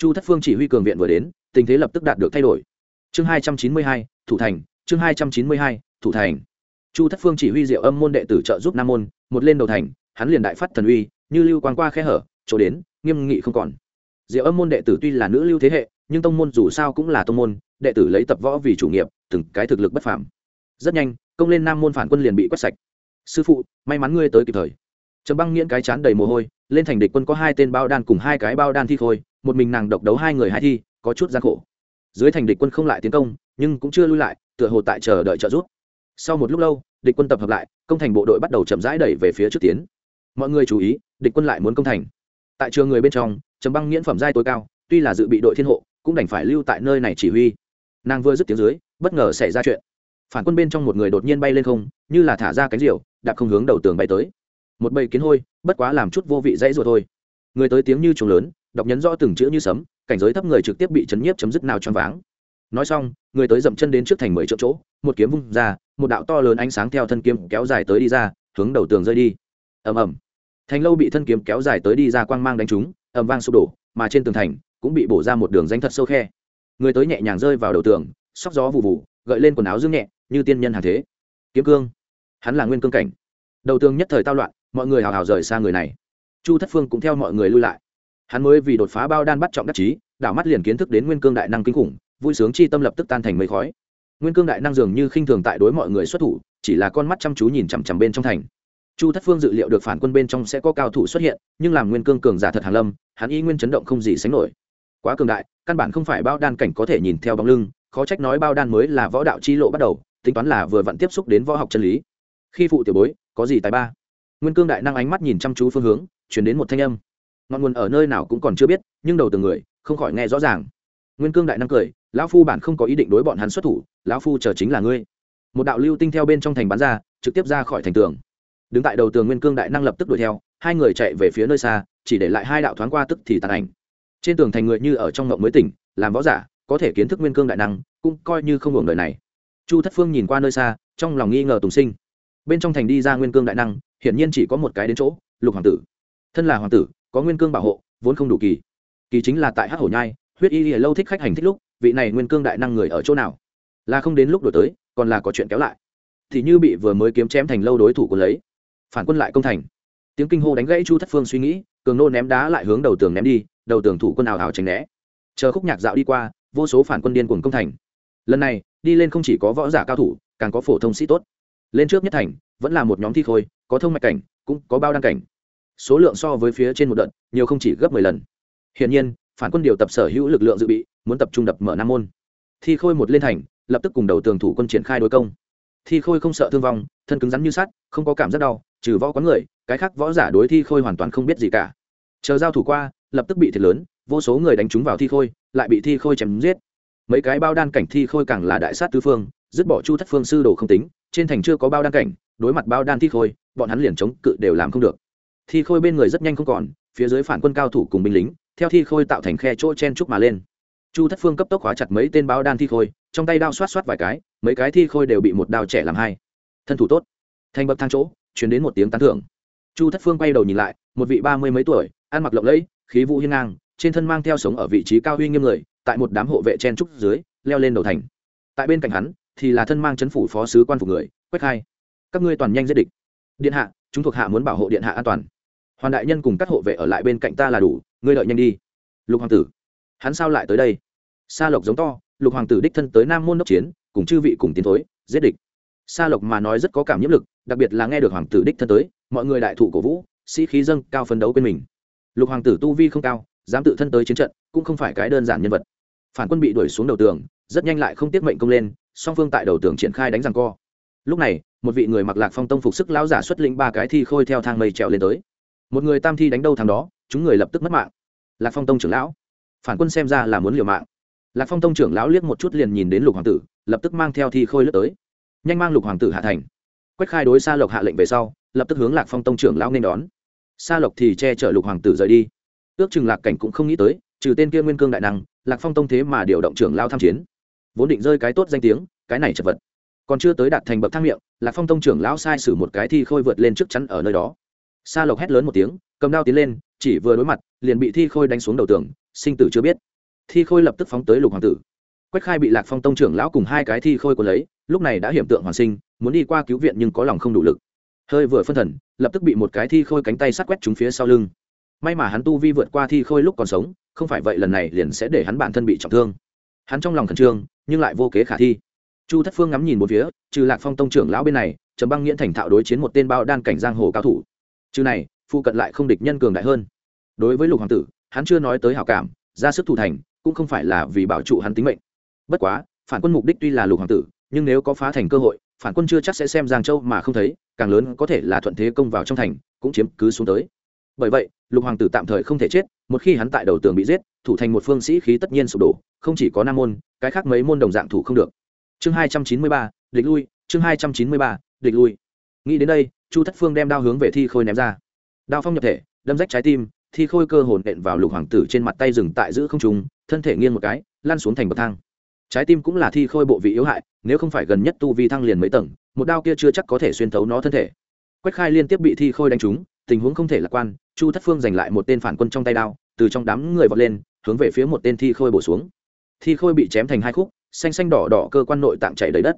chu thất phương chỉ huy cường viện vừa đến, tình thế lập tức đạt được thay đổi. Chương hai trăm chín mươi hai, thủ thành, chương hai trăm chín mươi hai, thủ thành. Chu thất phương chỉ huy diệu âm môn đệ tử trợ giúp nam môn, một lên đầu thành, hắn liền đại phát thần uy, như lưu quang qua khe hở, chỗ đến, nghiêm nghị không còn. Diệu âm môn đệ tử tuy là nữ lưu thế hệ, nhưng tông môn dù sao cũng là tông môn, đệ tử lấy tập võ vì chủ nghiệp, từng cái thực lực bất phàm. Rất nhanh, công lên nam môn phản quân liền bị quét sạch. Sư phụ, may mắn ngươi tới kịp thời. Trầm băng nghiễn cái chán đầy mồ hôi, lên thành địch quân có hai tên bao đan cùng hai cái bao đan thi khôi một mình nàng độc đấu hai người hai thi, có chút gian khổ. Dưới thành địch quân không lại tiến công, nhưng cũng chưa lui lại, tựa hồ tại chờ đợi trợ giúp. Sau một lúc lâu, địch quân tập hợp lại, công thành bộ đội bắt đầu chậm rãi đẩy về phía trước tiến. Mọi người chú ý, địch quân lại muốn công thành. Tại trường người bên trong, trầm băng nghiễn phẩm giai tối cao, tuy là dự bị đội thiên hộ, cũng đành phải lưu tại nơi này chỉ huy. Nàng vừa dứt tiếng dưới, bất ngờ xảy ra chuyện. Phản quân bên trong một người đột nhiên bay lên không, như là thả ra cánh diều, đạp không hướng đầu tường bay tới. Một bầy kiến hôi, bất quá làm chút vô vị dãy rồi thôi. Người tới tiếng như trùng lớn đọc nhấn rõ từng chữ như sấm, cảnh giới thấp người trực tiếp bị chấn nhiếp chấm dứt nào choáng váng. Nói xong, người tới dậm chân đến trước thành mười triệu chỗ, một kiếm vung ra, một đạo to lớn ánh sáng theo thân kiếm kéo dài tới đi ra, hướng đầu tường rơi đi. Ầm ầm. Thành lâu bị thân kiếm kéo dài tới đi ra quang mang đánh trúng, ầm vang sụp đổ, mà trên tường thành cũng bị bổ ra một đường danh thật sâu khe. Người tới nhẹ nhàng rơi vào đầu tường, sóc gió vụ vụ gợi lên quần áo dương nhẹ, như tiên nhân hàng thế. Kiếm cương. Hắn là nguyên cương cảnh. Đầu tường nhất thời tao loạn, mọi người hào hào rời xa người này. Chu thất phương cũng theo mọi người lui lại hắn mới vì đột phá bao đan bắt trọng đắc chí, đảo mắt liền kiến thức đến nguyên cương đại năng kinh khủng, vui sướng chi tâm lập tức tan thành mây khói. Nguyên cương đại năng dường như khinh thường tại đối mọi người xuất thủ, chỉ là con mắt chăm chú nhìn chằm chằm bên trong thành. Chu thất phương dự liệu được phản quân bên trong sẽ có cao thủ xuất hiện, nhưng làm nguyên cương cường giả thật hàn lâm, hắn y nguyên chấn động không gì sánh nổi. Quá cường đại, căn bản không phải bao đan cảnh có thể nhìn theo bóng lưng, khó trách nói bao đan mới là võ đạo chi lộ bắt đầu, tính toán là vừa vặn tiếp xúc đến võ học chân lý. Khi phụ tiểu bối, có gì tài ba? Nguyên cương đại năng ánh mắt nhìn chăm chú phương hướng, chuyển đến một thanh âm ngọn nguồn ở nơi nào cũng còn chưa biết, nhưng đầu từng người, không khỏi nghe rõ ràng. Nguyên cương đại năng cười, lão phu bản không có ý định đối bọn hắn xuất thủ, lão phu chờ chính là ngươi. Một đạo lưu tinh theo bên trong thành bắn ra, trực tiếp ra khỏi thành tường. Đứng tại đầu tường nguyên cương đại năng lập tức đuổi theo, hai người chạy về phía nơi xa, chỉ để lại hai đạo thoáng qua tức thì tàn ảnh. Trên tường thành người như ở trong ngộng mới tỉnh, làm võ giả, có thể kiến thức nguyên cương đại năng, cũng coi như không hưởng đời này. Chu thất phương nhìn qua nơi xa, trong lòng nghi ngờ tùng sinh. Bên trong thành đi ra nguyên cương đại năng, hiển nhiên chỉ có một cái đến chỗ, lục hoàng tử. Thân là hoàng tử có nguyên cương bảo hộ, vốn không đủ kỳ. Kỳ chính là tại hát hổ nhai, huyết y lâu thích khách hành thích lúc, vị này nguyên cương đại năng người ở chỗ nào? Là không đến lúc đổi tới, còn là có chuyện kéo lại. Thì như bị vừa mới kiếm chém thành lâu đối thủ của lấy. Phản quân lại công thành. Tiếng kinh hô đánh gãy chu thất phương suy nghĩ, cường nô ném đá lại hướng đầu tường ném đi, đầu tường thủ quân ảo hào tránh né. Chờ khúc nhạc dạo đi qua, vô số phản quân điên cuồng công thành. Lần này, đi lên không chỉ có võ giả cao thủ, càng có phổ thông sĩ tốt. Lên trước nhất thành, vẫn là một nhóm thi khôi, có thông mạch cảnh, cũng có bao đăng cảnh số lượng so với phía trên một đợt, nhiều không chỉ gấp mười lần. Hiển nhiên, phản quân điều tập sở hữu lực lượng dự bị, muốn tập trung đập mở nam môn. Thi khôi một lên thành, lập tức cùng đầu tường thủ quân triển khai đối công. Thi khôi không sợ thương vong, thân cứng rắn như sắt, không có cảm giác đau, trừ võ quán người, cái khác võ giả đối thi khôi hoàn toàn không biết gì cả. Chờ giao thủ qua, lập tức bị thiệt lớn, vô số người đánh trúng vào thi khôi, lại bị thi khôi chém giết. Mấy cái bao đan cảnh thi khôi càng là đại sát tứ phương, dứt bỏ chu thất phương sư đồ không tính, trên thành chưa có bao đan cảnh, đối mặt bao đan thi khôi, bọn hắn liền chống cự đều làm không được thi khôi bên người rất nhanh không còn, phía dưới phản quân cao thủ cùng binh lính, theo thi khôi tạo thành khe chỗ chen trúc mà lên. Chu thất phương cấp tốc khóa chặt mấy tên báo đan thi khôi, trong tay đao xoát xoát vài cái, mấy cái thi khôi đều bị một đao trẻ làm hai. Thân thủ tốt. Thành bậc thang chỗ chuyển đến một tiếng tán thưởng. Chu thất phương quay đầu nhìn lại, một vị ba mươi mấy tuổi, ăn mặc lộng lẫy, khí vũ hiên ngang, trên thân mang theo sống ở vị trí cao huy nghiêm người, tại một đám hộ vệ chen trúc dưới, leo lên đầu thành. Tại bên cạnh hắn, thì là thân mang chấn phủ phó sứ quan phục người, quách hai các ngươi toàn nhanh giết địch. Điện hạ, chúng thuộc hạ muốn bảo hộ điện hạ an toàn hoàn đại nhân cùng các hộ vệ ở lại bên cạnh ta là đủ, ngươi đợi nhanh đi. Lục hoàng tử. Hắn sao lại tới đây? Sa lộc giống to, lục hoàng tử đích thân tới nam môn đốc chiến, cùng chư vị cùng tiến thối, giết địch. Sa lộc mà nói rất có cảm nhiễm lực, đặc biệt là nghe được hoàng tử đích thân tới, mọi người đại thụ cổ vũ, sĩ khí dâng cao phấn đấu bên mình. Lục hoàng tử tu vi không cao, dám tự thân tới chiến trận, cũng không phải cái đơn giản nhân vật. Phản quân bị đuổi xuống đầu tường, rất nhanh lại không tiết mệnh công lên, song phương tại đầu tường triển khai đánh rằng co. Lúc này, một vị người mặc lạc phong tông phục sức lão giả xuất lĩnh ba cái thi khôi theo thang mây trèo lên tới một người tam thi đánh đâu thằng đó, chúng người lập tức mất mạng. Lạc phong tông trưởng lão. Phản quân xem ra là muốn liều mạng. Lạc phong tông trưởng lão liếc một chút liền nhìn đến lục hoàng tử, lập tức mang theo thi khôi lướt tới. Nhanh mang lục hoàng tử hạ thành. Quách khai đối xa lộc hạ lệnh về sau, lập tức hướng lạc phong tông trưởng lão nên đón. Xa lộc thì che chở lục hoàng tử rời đi. Ước chừng lạc cảnh cũng không nghĩ tới, trừ tên kia nguyên cương đại năng, lạc phong tông thế mà điều động trưởng lao tham chiến. Vốn định rơi cái tốt danh tiếng, cái này chật vật. Còn chưa tới đạt thành bậc thang miệng, lạc phong tông trưởng lão sai sử một cái thi khôi vượt lên trước chắn ở nơi đó sa lộc hét lớn một tiếng, cầm đao tiến lên, chỉ vừa đối mặt, liền bị thi khôi đánh xuống đầu tường, sinh tử chưa biết. Thi khôi lập tức phóng tới lục hoàng tử. Quách khai bị lạc phong tông trưởng lão cùng hai cái thi khôi của lấy, lúc này đã hiểm tượng hoàn sinh, muốn đi qua cứu viện nhưng có lòng không đủ lực. Hơi vừa phân thần, lập tức bị một cái thi khôi cánh tay sát quét trúng phía sau lưng. May mà hắn tu vi vượt qua thi khôi lúc còn sống, không phải vậy lần này liền sẽ để hắn bản thân bị trọng thương. Hắn trong lòng khẩn trương, nhưng lại vô kế khả thi. Chu thất phương ngắm nhìn một phía, trừ lạc phong tông trưởng lão bên này, trầm băng nghiễn thành thạo đối chiến một tên bao đan cảnh giang hồ cao thủ chứ này phụ cận lại không địch nhân cường đại hơn. Đối với lục hoàng tử, hắn chưa nói tới hảo cảm, ra sức thủ thành, cũng không phải là vì bảo trụ hắn tính mệnh. Bất quá, phản quân mục đích tuy là lục hoàng tử, nhưng nếu có phá thành cơ hội, phản quân chưa chắc sẽ xem giang châu mà không thấy, càng lớn có thể là thuận thế công vào trong thành, cũng chiếm cứ xuống tới. Bởi vậy, lục hoàng tử tạm thời không thể chết, một khi hắn tại đầu tường bị giết, thủ thành một phương sĩ khí tất nhiên sụp đổ, không chỉ có năm môn, cái khác mấy môn đồng dạng thủ không được. Chương hai trăm chín mươi ba, địch lui, chương hai trăm chín mươi ba, địch lui. Nghĩ đến đây chu thất phương đem đao hướng về thi khôi ném ra. Đao phong nhập thể, đâm rách trái tim, thi khôi cơ hồn nện vào lục hoàng tử trên mặt tay dừng tại giữ không trùng thân thể nghiêng một cái, lăn xuống thành bậc thang. Trái tim cũng là thi khôi bộ vị yếu hại, nếu không phải gần nhất tu vi thăng liền mấy tầng, một đao kia chưa chắc có thể xuyên thấu nó thân thể. Quách khai liên tiếp bị thi khôi đánh trúng, tình huống không thể lạc quan, chu thất phương giành lại một tên phản quân trong tay đao, từ trong đám người vọt lên, hướng về phía một tên thi khôi bổ xuống. Thi khôi bị chém thành hai khúc, xanh xanh đỏ đỏ cơ quan nội tạng chảy đầy đất.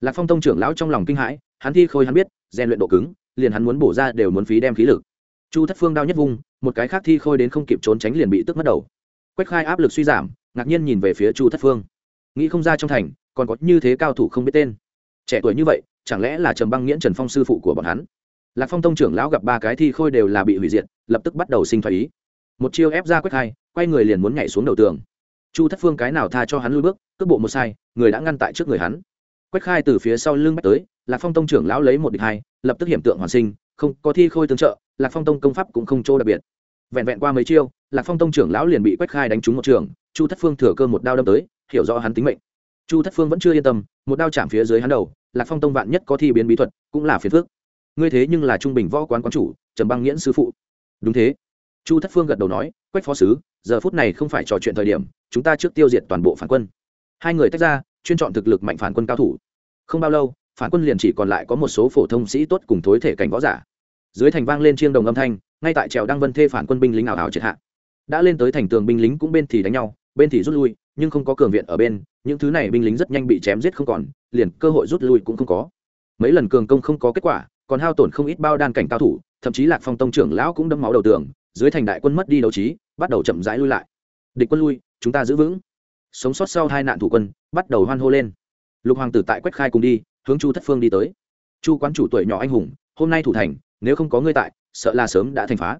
Lạc phong tông trưởng lão trong lòng kinh hãi, hắn thi khôi hắn biết rèn luyện độ cứng, liền hắn muốn bổ ra đều muốn phí đem khí lực. Chu thất phương đao nhất vung một cái khác thi khôi đến không kịp trốn tránh liền bị tức mất đầu. Quách khai áp lực suy giảm, ngạc nhiên nhìn về phía chu thất phương. Nghĩ không ra trong thành, còn có như thế cao thủ không biết tên. Trẻ tuổi như vậy, chẳng lẽ là trầm băng nghiễn trần phong sư phụ của bọn hắn? Lạc phong tông trưởng lão gặp ba cái thi khôi đều là bị hủy diệt, lập tức bắt đầu sinh thoái ý. Một chiêu ép ra quách khai, quay người liền muốn nhảy xuống đầu tường. Chu thất phương cái nào tha cho hắn lui bước, cước bộ một sai, người đã ngăn tại trước người hắn quách khai từ phía sau lưng bách tới, lạc phong tông trưởng lão lấy một địch hai, lập tức hiểm tượng hoàn sinh, không có thi khôi tương trợ, lạc phong tông công pháp cũng không chỗ đặc biệt. Vẹn vẹn qua mấy chiêu, lạc phong tông trưởng lão liền bị quách khai đánh trúng một trường, chu thất phương thừa cơ một đao đâm tới, hiểu rõ hắn tính mệnh. Chu thất phương vẫn chưa yên tâm, một đao chạm phía dưới hắn đầu, lạc phong tông vạn nhất có thi biến bí thuật, cũng là phiền phước ngươi thế nhưng là trung bình võ quán quán chủ, trầm băng nghiễn sư phụ. Đúng thế. Chu thất phương gật đầu nói, quách phó sứ, giờ phút này không phải trò chuyện thời điểm, chúng ta trước tiêu diệt toàn bộ phản quân. Hai người tách ra, chuyên chọn thực lực mạnh phản quân cao thủ không bao lâu, phản quân liền chỉ còn lại có một số phổ thông sĩ tốt cùng thối thể cảnh võ giả. Dưới thành vang lên chiêng đồng âm thanh, ngay tại trèo đăng vân thê phản quân binh lính ảo ảo triệt hạ. Đã lên tới thành tường binh lính cũng bên thì đánh nhau, bên thì rút lui, nhưng không có cường viện ở bên, những thứ này binh lính rất nhanh bị chém giết không còn, liền cơ hội rút lui cũng không có. Mấy lần cường công không có kết quả, còn hao tổn không ít bao đan cảnh cao thủ, thậm chí lạc phong tông trưởng lão cũng đâm máu đầu tường, dưới thành đại quân mất đi đấu trí, bắt đầu chậm rãi lui lại. Địch quân lui, chúng ta giữ vững. Sống sót sau hai nạn thủ quân, bắt đầu hoan hô lên lục hoàng tử tại quách khai cùng đi, hướng chu thất phương đi tới. Chu quán chủ tuổi nhỏ anh hùng, hôm nay thủ thành, nếu không có ngươi tại, sợ là sớm đã thành phá.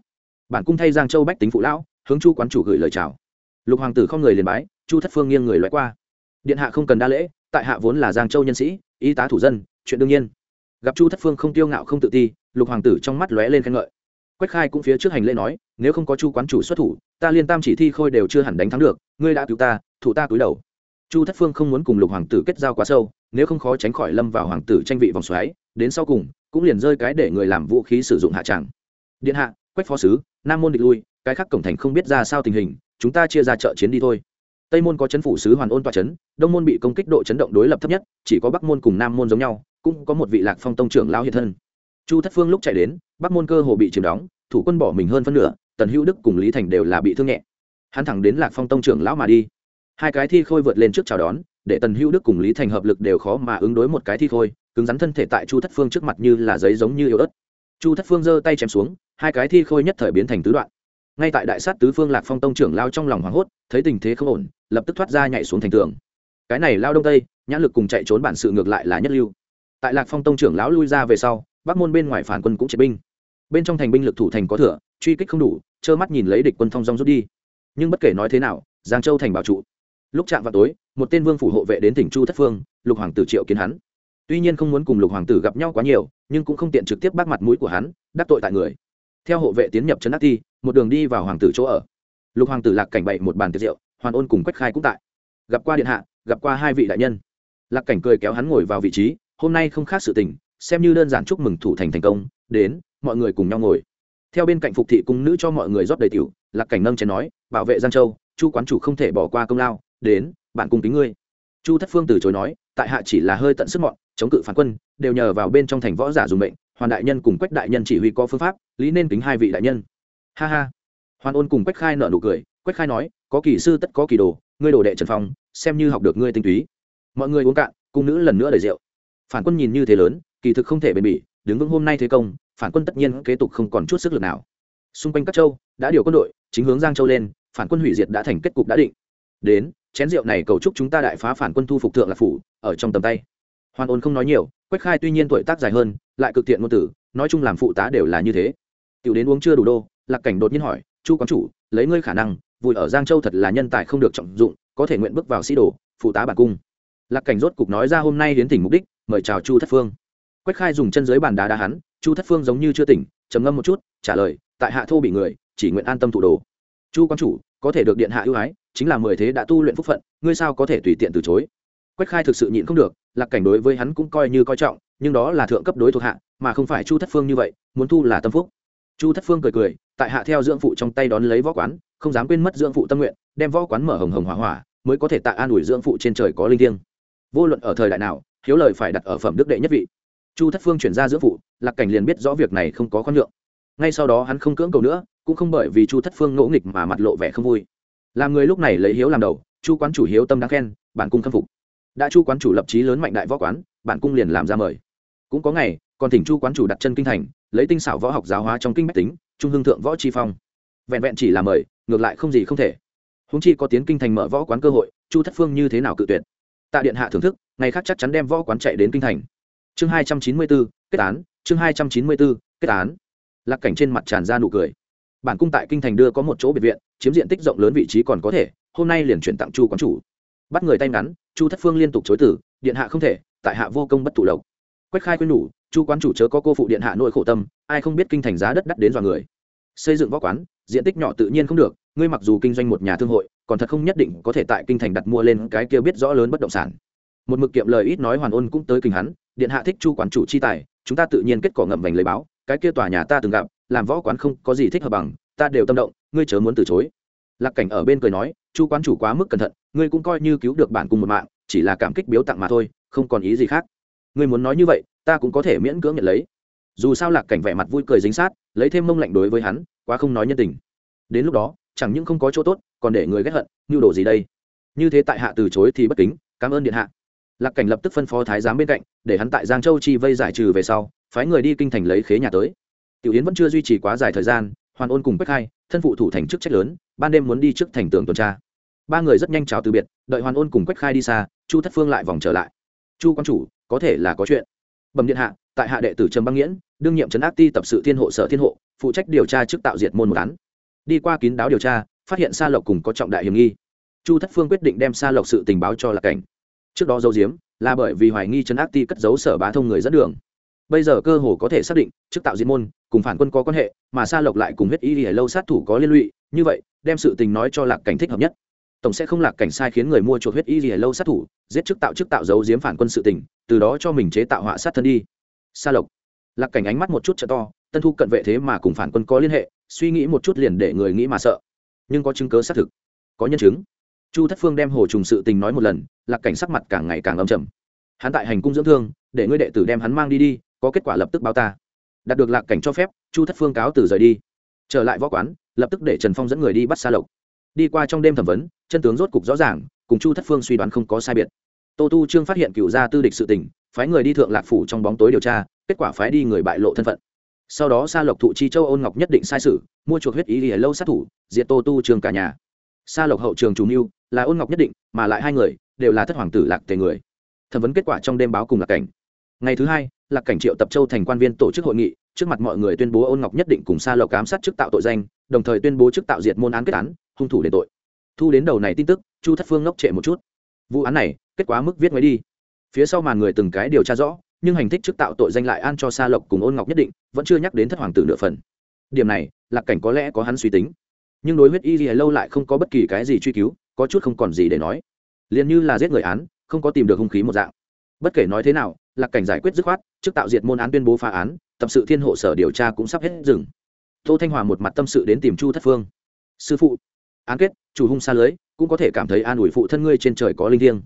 Bản cung thay giang châu bách tính phụ lão, hướng chu quán chủ gửi lời chào. Lục hoàng tử không người liền bái, chu thất phương nghiêng người loại qua. Điện hạ không cần đa lễ, tại hạ vốn là giang châu nhân sĩ, y tá thủ dân, chuyện đương nhiên. Gặp chu thất phương không tiêu ngạo không tự ti, lục hoàng tử trong mắt lóe lên khen ngợi. Quách khai cũng phía trước hành lễ nói, nếu không có chu quán chủ xuất thủ, ta liên tam chỉ thi khôi đều chưa hẳn đánh thắng được, ngươi đã cứu ta, thủ ta cúi đầu chu thất phương không muốn cùng lục hoàng tử kết giao quá sâu, nếu không khó tránh khỏi lâm vào hoàng tử tranh vị vòng xoáy, đến sau cùng, cũng liền rơi cái để người làm vũ khí sử dụng hạ tràng. Điện hạ, quách phó sứ, nam môn địch lui, cái khác cổng thành không biết ra sao tình hình, chúng ta chia ra chợ chiến đi thôi. Tây môn có chấn phủ sứ hoàn ôn toa chấn, đông môn bị công kích độ chấn động đối lập thấp nhất, chỉ có bắc môn cùng nam môn giống nhau, cũng có một vị lạc phong tông trưởng lao hiện thân. Chu thất phương lúc chạy đến, bắc môn cơ hồ bị chiếm đóng, thủ quân bỏ mình hơn phân nửa, tần hữu đức cùng lý thành đều là bị thương nhẹ. Hắn thẳng đến lạc phong tông trưởng lão mà đi hai cái thi khôi vượt lên trước chào đón, để tần hữu đức cùng lý thành hợp lực đều khó mà ứng đối một cái thi khôi, cứng rắn thân thể tại chu thất phương trước mặt như là giấy giống như yếu ớt. Chu thất phương giơ tay chém xuống, hai cái thi khôi nhất thời biến thành tứ đoạn. Ngay tại đại sát tứ phương lạc phong tông trưởng lao trong lòng hoảng hốt, thấy tình thế không ổn, lập tức thoát ra nhảy xuống thành tường. Cái này lao đông tây, nhãn lực cùng chạy trốn bản sự ngược lại là nhất lưu. Tại lạc phong tông trưởng lão lui ra về sau, bắc môn bên ngoài phản quân cũng chế binh. Bên trong thành binh lực thủ thành có thừa, truy kích không đủ, trơ mắt nhìn lấy địch quân thong dong rút đi. Nhưng bất kể nói thế nào, giang châu thành bảo trụ lúc chạm vào tối, một tên vương phủ hộ vệ đến tỉnh chu thất phương, lục hoàng tử triệu kiến hắn. Tuy nhiên không muốn cùng lục hoàng tử gặp nhau quá nhiều, nhưng cũng không tiện trực tiếp bác mặt mũi của hắn, đắc tội tại người. Theo hộ vệ tiến nhập trấn ác thi, một đường đi vào hoàng tử chỗ ở. Lục hoàng tử lạc cảnh bậy một bàn tiệc rượu, hoàn ôn cùng quách khai cũng tại. Gặp qua điện hạ, gặp qua hai vị đại nhân. Lạc cảnh cười kéo hắn ngồi vào vị trí, hôm nay không khác sự tình, xem như đơn giản chúc mừng thủ thành thành công, đến, mọi người cùng nhau ngồi. Theo bên cạnh phục thị cung nữ cho mọi người rót đầy tiểu, lạc cảnh nâng chén nói, bảo vệ giang châu, chu quán chủ không thể bỏ qua công lao đến, bạn cùng kính ngươi. Chu thất phương từ chối nói, tại hạ chỉ là hơi tận sức mọn, chống cự phản quân, đều nhờ vào bên trong thành võ giả dùng mệnh, hoàn đại nhân cùng quách đại nhân chỉ huy có phương pháp, lý nên kính hai vị đại nhân. Ha ha. Hoàn ôn cùng quách khai nợ nụ cười, quách khai nói, có kỳ sư tất có kỳ đồ, ngươi đồ đệ trần phong, xem như học được ngươi tinh túy. Mọi người uống cạn, cung nữ lần nữa đầy rượu. Phản quân nhìn như thế lớn, kỳ thực không thể bền bỉ, đứng vững hôm nay thế công, phản quân tất nhiên kế tục không còn chút sức lực nào. Xung quanh các châu, đã điều quân đội, chính hướng giang châu lên, phản quân hủy diệt đã thành kết cục đã định. Đến chén rượu này cầu chúc chúng ta đại phá phản quân thu phục thượng lạc phủ, ở trong tầm tay. Hoàn ôn không nói nhiều, quách khai tuy nhiên tuổi tác dài hơn, lại cực tiện ngôn tử, nói chung làm phụ tá đều là như thế. Tiểu đến uống chưa đủ đô, lạc cảnh đột nhiên hỏi, chu quán chủ, lấy ngươi khả năng, vùi ở giang châu thật là nhân tài không được trọng dụng, có thể nguyện bước vào sĩ đồ, phụ tá bản cung. Lạc cảnh rốt cục nói ra hôm nay đến tỉnh mục đích, mời chào chu thất phương. Quách khai dùng chân dưới bàn đá đá hắn, chu thất phương giống như chưa tỉnh, trầm ngâm một chút, trả lời, tại hạ thô bị người, chỉ nguyện an tâm thủ đồ. Chu quan chủ, có thể được điện hạ ưu ái chính là mười thế đã tu luyện phúc phận, ngươi sao có thể tùy tiện từ chối? Quách khai thực sự nhịn không được, lạc cảnh đối với hắn cũng coi như coi trọng, nhưng đó là thượng cấp đối thuộc hạ, mà không phải chu thất phương như vậy, muốn thu là tâm phúc. Chu thất phương cười cười, tại hạ theo dưỡng phụ trong tay đón lấy võ quán, không dám quên mất dưỡng phụ tâm nguyện, đem võ quán mở hồng hồng hỏa hỏa, mới có thể tạ an ủi dưỡng phụ trên trời có linh thiêng. Vô luận ở thời đại nào, hiếu lời phải đặt ở phẩm đức đệ nhất vị. Chu thất phương chuyển ra dưỡng phụ, lạc cảnh liền biết rõ việc này không có khoan nhượng. Ngay sau đó hắn không cưỡng cầu nữa, cũng không bởi vì chu thất phương ngỗ nghịch mà mặt lộ vẻ không vui làm người lúc này lấy hiếu làm đầu, chu quán chủ hiếu tâm đáng khen, bản cung khâm phục. Đã chu quán chủ lập trí lớn mạnh đại võ quán, bản cung liền làm ra mời. Cũng có ngày, còn thỉnh chu quán chủ đặt chân kinh thành, lấy tinh xảo võ học giáo hóa trong kinh bách tính, trung hương thượng võ tri phong. Vẹn vẹn chỉ là mời, ngược lại không gì không thể. Húng chi có tiến kinh thành mở võ quán cơ hội, chu thất phương như thế nào cự tuyệt? Tạ điện hạ thưởng thức, ngày khác chắc chắn đem võ quán chạy đến kinh thành. Chương hai trăm chín mươi bốn, kết án, chương hai trăm chín mươi bốn, kết án. Lạc cảnh trên mặt tràn ra nụ cười bản cung tại kinh thành đưa có một chỗ biệt viện, chiếm diện tích rộng lớn vị trí còn có thể, hôm nay liền chuyển tặng chu quán chủ. Bắt người tay ngắn, chu thất phương liên tục chối tử điện hạ không thể, tại hạ vô công bất tụ lộc. Quách khai quyên nhủ, chu quán chủ chớ có cô phụ điện hạ nội khổ tâm, ai không biết kinh thành giá đất đắt đến dọa người. Xây dựng võ quán, diện tích nhỏ tự nhiên không được, ngươi mặc dù kinh doanh một nhà thương hội, còn thật không nhất định có thể tại kinh thành đặt mua lên cái kia biết rõ lớn bất động sản. Một mực kiệm lời ít nói hoàn ôn cũng tới kinh hắn, điện hạ thích chu quán chủ chi tài, chúng ta tự nhiên kết cỏ ngậm vành lấy báo, cái kia tòa nhà ta từng gặp làm võ quán không có gì thích hợp bằng, ta đều tâm động, ngươi chớ muốn từ chối. Lạc cảnh ở bên cười nói, chu quán chủ quá mức cẩn thận, ngươi cũng coi như cứu được bản cùng một mạng, chỉ là cảm kích biếu tặng mà thôi, không còn ý gì khác. Ngươi muốn nói như vậy, ta cũng có thể miễn cưỡng nhận lấy. Dù sao lạc cảnh vẻ mặt vui cười dính sát, lấy thêm mông lạnh đối với hắn, quá không nói nhân tình. Đến lúc đó, chẳng những không có chỗ tốt, còn để người ghét hận như đồ gì đây? Như thế tại hạ từ chối thì bất kính, cảm ơn điện hạ. Lạc cảnh lập tức phân phó thái giám bên cạnh, để hắn tại giang châu chi vây giải trừ về sau, phái người đi kinh thành lấy khế nhà tới tiểu yến vẫn chưa duy trì quá dài thời gian, hoàn ôn cùng bách hai thân phụ thủ thành chức trách lớn, ban đêm muốn đi trước thành tường tuần tra. Ba người rất nhanh chào từ biệt, đợi hoàn ôn cùng quách khai đi xa, chu thất phương lại vòng trở lại. Chu quan chủ, có thể là có chuyện. Bẩm điện hạ, tại hạ đệ tử trầm băng nghiễn, đương nhiệm trấn Áp ti tập sự thiên hộ sở thiên hộ, phụ trách điều tra trước tạo diệt môn một án. Đi qua kín đáo điều tra, phát hiện sa lộc cùng có trọng đại hiểm nghi. Chu thất phương quyết định đem sa lộc sự tình báo cho lạc cảnh. Trước đó dấu diếm là bởi vì hoài nghi trấn Áp ti cất giấu sở bá thông người dẫn đường bây giờ cơ hồ có thể xác định trước tạo diễn môn cùng phản quân có quan hệ, mà sa lộc lại cùng huyết y lìa lâu sát thủ có liên lụy, như vậy, đem sự tình nói cho lạc cảnh thích hợp nhất. Tổng sẽ không lạc cảnh sai khiến người mua chuột huyết y lìa lâu sát thủ, giết chức tạo chức tạo giấu diếm phản quân sự tình, từ đó cho mình chế tạo họa sát thân đi. Sa lộc. Lạc cảnh ánh mắt một chút trợ to, tân thu cận vệ thế mà cùng phản quân có liên hệ, suy nghĩ một chút liền để người nghĩ mà sợ. Nhưng có chứng cớ xác thực, có nhân chứng. Chu thất phương đem hồ trùng sự tình nói một lần, lạc cảnh sắc mặt càng ngày càng âm trầm. Hắn tại hành cung dưỡng thương, để ngươi đệ tử đem hắn mang đi đi có kết quả lập tức báo ta. Đạt được lạc cảnh cho phép, chu thất phương cáo từ rời đi. Trở lại võ quán, lập tức để trần phong dẫn người đi bắt xa lộc. Đi qua trong đêm thẩm vấn, chân tướng rốt cục rõ ràng, cùng chu thất phương suy đoán không có sai biệt. Tô tu trương phát hiện cựu gia tư địch sự tình, phái người đi thượng lạc phủ trong bóng tối điều tra, kết quả phái đi người bại lộ thân phận. Sau đó sa lộc thụ chi châu ôn ngọc nhất định sai sự, mua chuộc huyết ý lìa lâu sát thủ, diệt tô tu trường cả nhà. Sa lộc hậu trường chủ mưu, là ôn ngọc nhất định, mà lại hai người, đều là thất hoàng tử lạc tề người. Thẩm vấn kết quả trong đêm báo cùng lạc cảnh. Ngày thứ hai lạc cảnh triệu tập châu thành quan viên tổ chức hội nghị, trước mặt mọi người tuyên bố ôn ngọc nhất định cùng sa lộc ám sát chức tạo tội danh, đồng thời tuyên bố chức tạo diệt môn án kết án, hung thủ đền tội. Thu đến đầu này tin tức, chu thất phương ngốc trệ một chút. Vụ án này, kết quả mức viết mới đi. Phía sau màn người từng cái điều tra rõ, nhưng hành thích chức tạo tội danh lại an cho sa lộc cùng ôn ngọc nhất định, vẫn chưa nhắc đến thất hoàng tử nửa phần. Điểm này, lạc cảnh có lẽ có hắn suy tính. Nhưng đối huyết y gì lâu lại không có bất kỳ cái gì truy cứu, có chút không còn gì để nói. Liền như là giết người án, không có tìm được hung khí một dạng. Bất kể nói thế nào lạc cảnh giải quyết dứt khoát, trước tạo diệt môn án tuyên bố phá án, tập sự thiên hộ sở điều tra cũng sắp hết dừng. Tô thanh hòa một mặt tâm sự đến tìm chu thất phương. Sư phụ, án kết, chủ hung xa lưới, cũng có thể cảm thấy an ủi phụ thân ngươi trên trời có linh thiêng.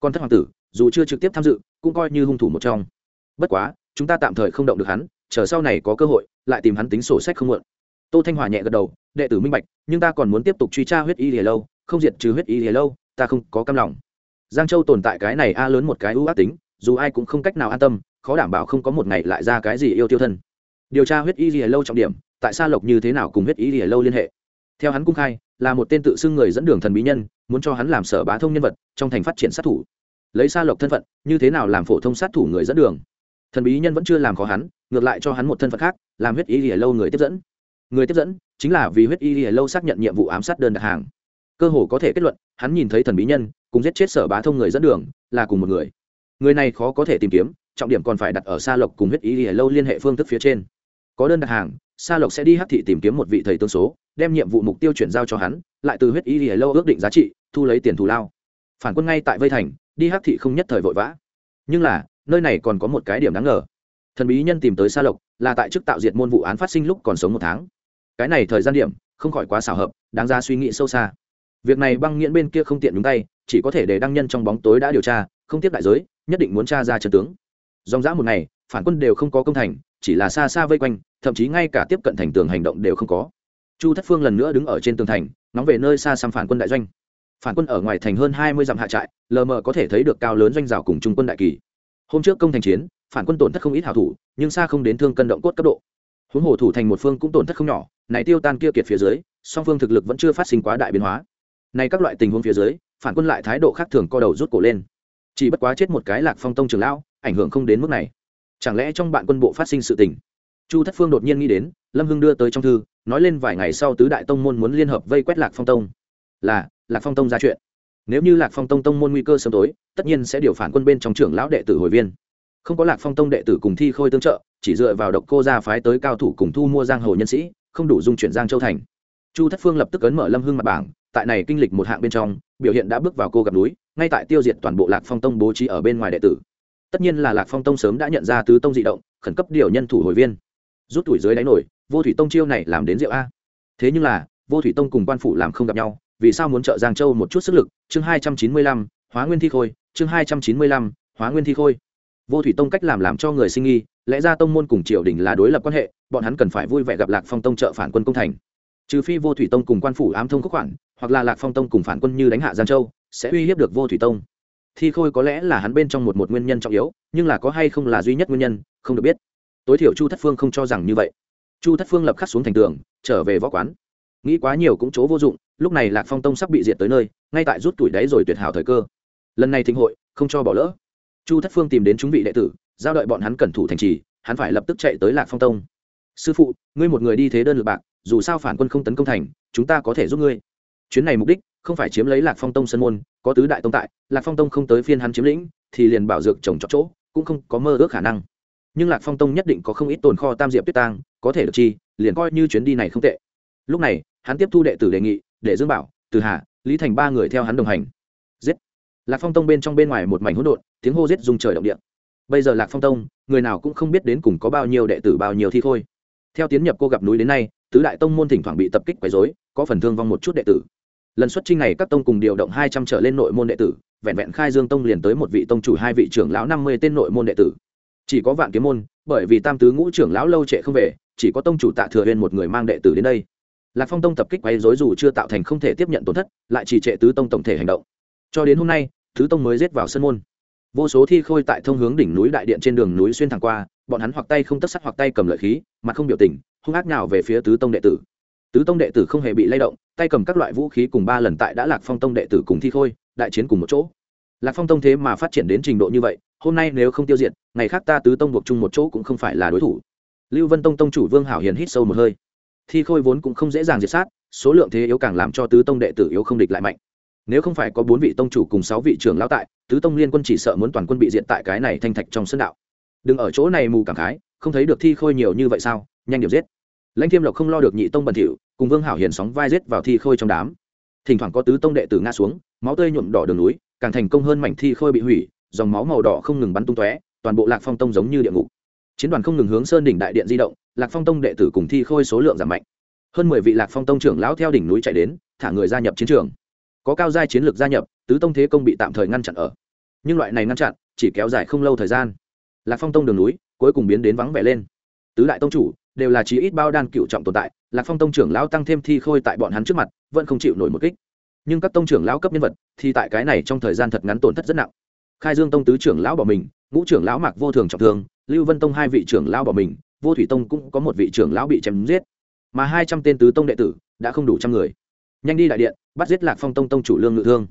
Con thất hoàng tử, dù chưa trực tiếp tham dự, cũng coi như hung thủ một trong. Bất quá, chúng ta tạm thời không động được hắn, chờ sau này có cơ hội, lại tìm hắn tính sổ sách không muộn. Tô thanh hòa nhẹ gật đầu, đệ tử minh bạch, nhưng ta còn muốn tiếp tục truy tra huyết y hề lâu, không diệt trừ huyết y hề lâu, ta không có cam lòng. Giang châu tồn tại cái này a lớn một cái ưu ác tính dù ai cũng không cách nào an tâm, khó đảm bảo không có một ngày lại ra cái gì yêu tiêu thân. Điều tra huyết y lìa lâu trọng điểm, tại sa lộc như thế nào cùng huyết y lìa lâu liên hệ. Theo hắn cung khai, là một tên tự xưng người dẫn đường thần bí nhân, muốn cho hắn làm sở bá thông nhân vật, trong thành phát triển sát thủ. Lấy sa lộc thân phận, như thế nào làm phổ thông sát thủ người dẫn đường? Thần bí nhân vẫn chưa làm khó hắn, ngược lại cho hắn một thân phận khác, làm huyết y lìa lâu người tiếp dẫn. Người tiếp dẫn chính là vì huyết y lìa lâu xác nhận nhiệm vụ ám sát đơn đặt hàng. Cơ hồ có thể kết luận, hắn nhìn thấy thần bí nhân, cùng giết chết sở bá thông người dẫn đường, là cùng một người người này khó có thể tìm kiếm, trọng điểm còn phải đặt ở Sa lộc cùng huyết y lìa lâu liên hệ phương thức phía trên. Có đơn đặt hàng, Sa lộc sẽ đi hắc thị tìm kiếm một vị thầy tương số, đem nhiệm vụ mục tiêu chuyển giao cho hắn, lại từ huyết y lìa lâu ước định giá trị, thu lấy tiền thù lao. Phản quân ngay tại vây thành, đi hắc thị không nhất thời vội vã. Nhưng là, nơi này còn có một cái điểm đáng ngờ. Thần bí nhân tìm tới sa lộc, là tại chức tạo diệt môn vụ án phát sinh lúc còn sống một tháng. Cái này thời gian điểm, không khỏi quá xảo hợp, đáng ra suy nghĩ sâu xa. Việc này băng nghiễn bên kia không tiện đúng tay, chỉ có thể để đăng nhân trong bóng tối đã điều tra, không tiếp đại giới nhất định muốn tra ra trận tướng. Dòng dã một ngày, phản quân đều không có công thành, chỉ là xa xa vây quanh, thậm chí ngay cả tiếp cận thành tường hành động đều không có. Chu thất phương lần nữa đứng ở trên tường thành nóng về nơi xa xăm phản quân đại doanh. Phản quân ở ngoài thành hơn hai mươi dặm hạ trại, lờ mờ có thể thấy được cao lớn doanh rào cùng trung quân đại kỳ. Hôm trước công thành chiến, phản quân tổn thất không ít hảo thủ, nhưng xa không đến thương cân động cốt cấp độ. Huống hồ thủ thành một phương cũng tổn thất không nhỏ, này tiêu tan kia kiệt phía dưới, song phương thực lực vẫn chưa phát sinh quá đại biến hóa. Này các loại tình huống phía dưới, phản quân lại thái độ khác thường co đầu rút cổ lên chỉ bất quá chết một cái lạc phong tông trường lão, ảnh hưởng không đến mức này. Chẳng lẽ trong bạn quân bộ phát sinh sự tình? Chu thất phương đột nhiên nghĩ đến, lâm hưng đưa tới trong thư, nói lên vài ngày sau tứ đại tông môn muốn liên hợp vây quét lạc phong tông. Là, lạc phong tông ra chuyện. Nếu như lạc phong tông tông môn nguy cơ sớm tối, tất nhiên sẽ điều phản quân bên trong trưởng lão đệ tử hồi viên. Không có lạc phong tông đệ tử cùng thi khôi tương trợ, chỉ dựa vào độc cô gia phái tới cao thủ cùng thu mua giang hồ nhân sĩ, không đủ dung chuyển giang châu thành. Chu thất phương lập tức ấn mở lâm hưng mặt bảng, tại này kinh lịch một hạng bên trong, biểu hiện đã bước vào cô gặp núi ngay tại tiêu diệt toàn bộ lạc phong tông bố trí ở bên ngoài đệ tử. Tất nhiên là lạc phong tông sớm đã nhận ra tứ tông dị động, khẩn cấp điều nhân thủ hồi viên. Rút tuổi dưới đáy nổi, vô thủy tông chiêu này làm đến rượu a. Thế nhưng là, vô thủy tông cùng quan phủ làm không gặp nhau, vì sao muốn trợ giang châu một chút sức lực? Chương hai trăm chín mươi lăm, hóa nguyên thi khôi, chương hai trăm chín mươi lăm, hóa nguyên thi khôi. Vô thủy tông cách làm làm cho người sinh nghi, lẽ ra tông môn cùng triều đình là đối lập quan hệ, bọn hắn cần phải vui vẻ gặp lạc phong tông trợ phản quân công thành. Trừ phi vô thủy tông cùng quan phủ ám thông khúc khoản, hoặc là lạc phong tông cùng phản quân như đánh hạ giang châu sẽ uy hiếp được vô thủy tông. Thi khôi có lẽ là hắn bên trong một một nguyên nhân trọng yếu, nhưng là có hay không là duy nhất nguyên nhân, không được biết. Tối thiểu chu thất phương không cho rằng như vậy. Chu thất phương lập khắc xuống thành tường, trở về võ quán. Nghĩ quá nhiều cũng chỗ vô dụng, lúc này lạc phong tông sắp bị diệt tới nơi, ngay tại rút tuổi đáy rồi tuyệt hảo thời cơ. Lần này thịnh hội, không cho bỏ lỡ. Chu thất phương tìm đến chúng vị đệ tử, giao đợi bọn hắn cẩn thủ thành trì, hắn phải lập tức chạy tới lạc phong tông. Sư phụ, ngươi một người đi thế đơn lượt bạc, dù sao phản quân không tấn công thành, chúng ta có thể giúp ngươi. Chuyến này mục đích không phải chiếm lấy lạc phong tông sân môn, có tứ đại tông tại, lạc phong tông không tới phiên hắn chiếm lĩnh, thì liền bảo dược trồng trọt chỗ, cũng không có mơ ước khả năng. Nhưng lạc phong tông nhất định có không ít tồn kho tam diệp tuyết tang, có thể được chi, liền coi như chuyến đi này không tệ. Lúc này, hắn tiếp thu đệ tử đề nghị, để dương bảo, từ hà, lý thành ba người theo hắn đồng hành. Giết! Lạc phong tông bên trong bên ngoài một mảnh hỗn độn, tiếng hô giết dùng trời động điện bây giờ lạc phong tông, người nào cũng không biết đến cùng có bao nhiêu đệ tử bao nhiêu thi khôi theo tiến nhập cô gặp núi đến nay, tứ đại tông môn thỉnh thoảng bị tập kích quấy dối có phần thương vong một chút đệ tử lần xuất trinh này các tông cùng điều động hai trăm trở lên nội môn đệ tử, vẹn vẹn khai dương tông liền tới một vị tông chủ hai vị trưởng lão năm mươi tên nội môn đệ tử. Chỉ có vạn kiếm môn, bởi vì tam tứ ngũ trưởng lão lâu trệ không về, chỉ có tông chủ tạ thừa huyên một người mang đệ tử đến đây. Lạc phong tông tập kích quấy dối dù chưa tạo thành không thể tiếp nhận tổn thất, lại chỉ trệ tứ tông tổng thể hành động. Cho đến hôm nay, tứ tông mới giết vào sân môn. Vô số thi khôi tại thông hướng đỉnh núi đại điện trên đường núi xuyên thẳng qua, bọn hắn hoặc tay không tất sắt hoặc tay cầm lợi khí, mặt không biểu tình, hung ác nào về phía tứ tông đệ tử. Tứ tông đệ tử không hề bị lay động tay cầm các loại vũ khí cùng ba lần tại đã lạc phong tông đệ tử cùng thi khôi, đại chiến cùng một chỗ. Lạc phong tông thế mà phát triển đến trình độ như vậy, hôm nay nếu không tiêu diệt, ngày khác ta tứ tông buộc chung một chỗ cũng không phải là đối thủ. Lưu vân tông tông chủ vương hảo hiền hít sâu một hơi. Thi khôi vốn cũng không dễ dàng diệt sát, số lượng thế yếu càng làm cho tứ tông đệ tử yếu không địch lại mạnh. Nếu không phải có bốn vị tông chủ cùng sáu vị trưởng lão tại, tứ tông liên quân chỉ sợ muốn toàn quân bị diện tại cái này thanh thạch trong sân đạo. Đừng ở chỗ này mù cảm khái, không thấy được thi khôi nhiều như vậy sao? Nhanh điểm giết. Lãnh thiêm lộc không lo được nhị tông bẩn thỉu cùng vương hảo hiền sóng vai rết vào thi khôi trong đám. Thỉnh thoảng có tứ tông đệ tử ngã xuống, máu tươi nhuộm đỏ đường núi, càng thành công hơn mảnh thi khôi bị hủy, dòng máu màu đỏ không ngừng bắn tung tóe, toàn bộ lạc phong tông giống như địa ngục. Chiến đoàn không ngừng hướng sơn đỉnh đại điện di động, lạc phong tông đệ tử cùng thi khôi số lượng giảm mạnh. Hơn mười vị lạc phong tông trưởng lão theo đỉnh núi chạy đến, thả người gia nhập chiến trường. Có cao giai chiến lược gia nhập, tứ tông thế công bị tạm thời ngăn chặn ở. Nhưng loại này ngăn chặn, chỉ kéo dài không lâu thời gian. Lạc phong tông đường núi cuối cùng biến đến vắng vẻ lên. Tứ đại tông chủ đều là chí ít bao đan cựu trọng tồn tại, lạc phong tông trưởng lão tăng thêm thi khôi tại bọn hắn trước mặt, vẫn không chịu nổi một kích. Nhưng các tông trưởng lão cấp nhân vật thì tại cái này trong thời gian thật ngắn tổn thất rất nặng. Khai dương tông tứ trưởng lão bỏ mình, ngũ trưởng lão mạc vô thường trọng thương, lưu vân tông hai vị trưởng lão bỏ mình, vô thủy tông cũng có một vị trưởng lão bị chém giết. Mà hai trăm tên tứ tông đệ tử đã không đủ trăm người. Nhanh đi đại điện, bắt giết lạc phong tông tông chủ lương ngự thương.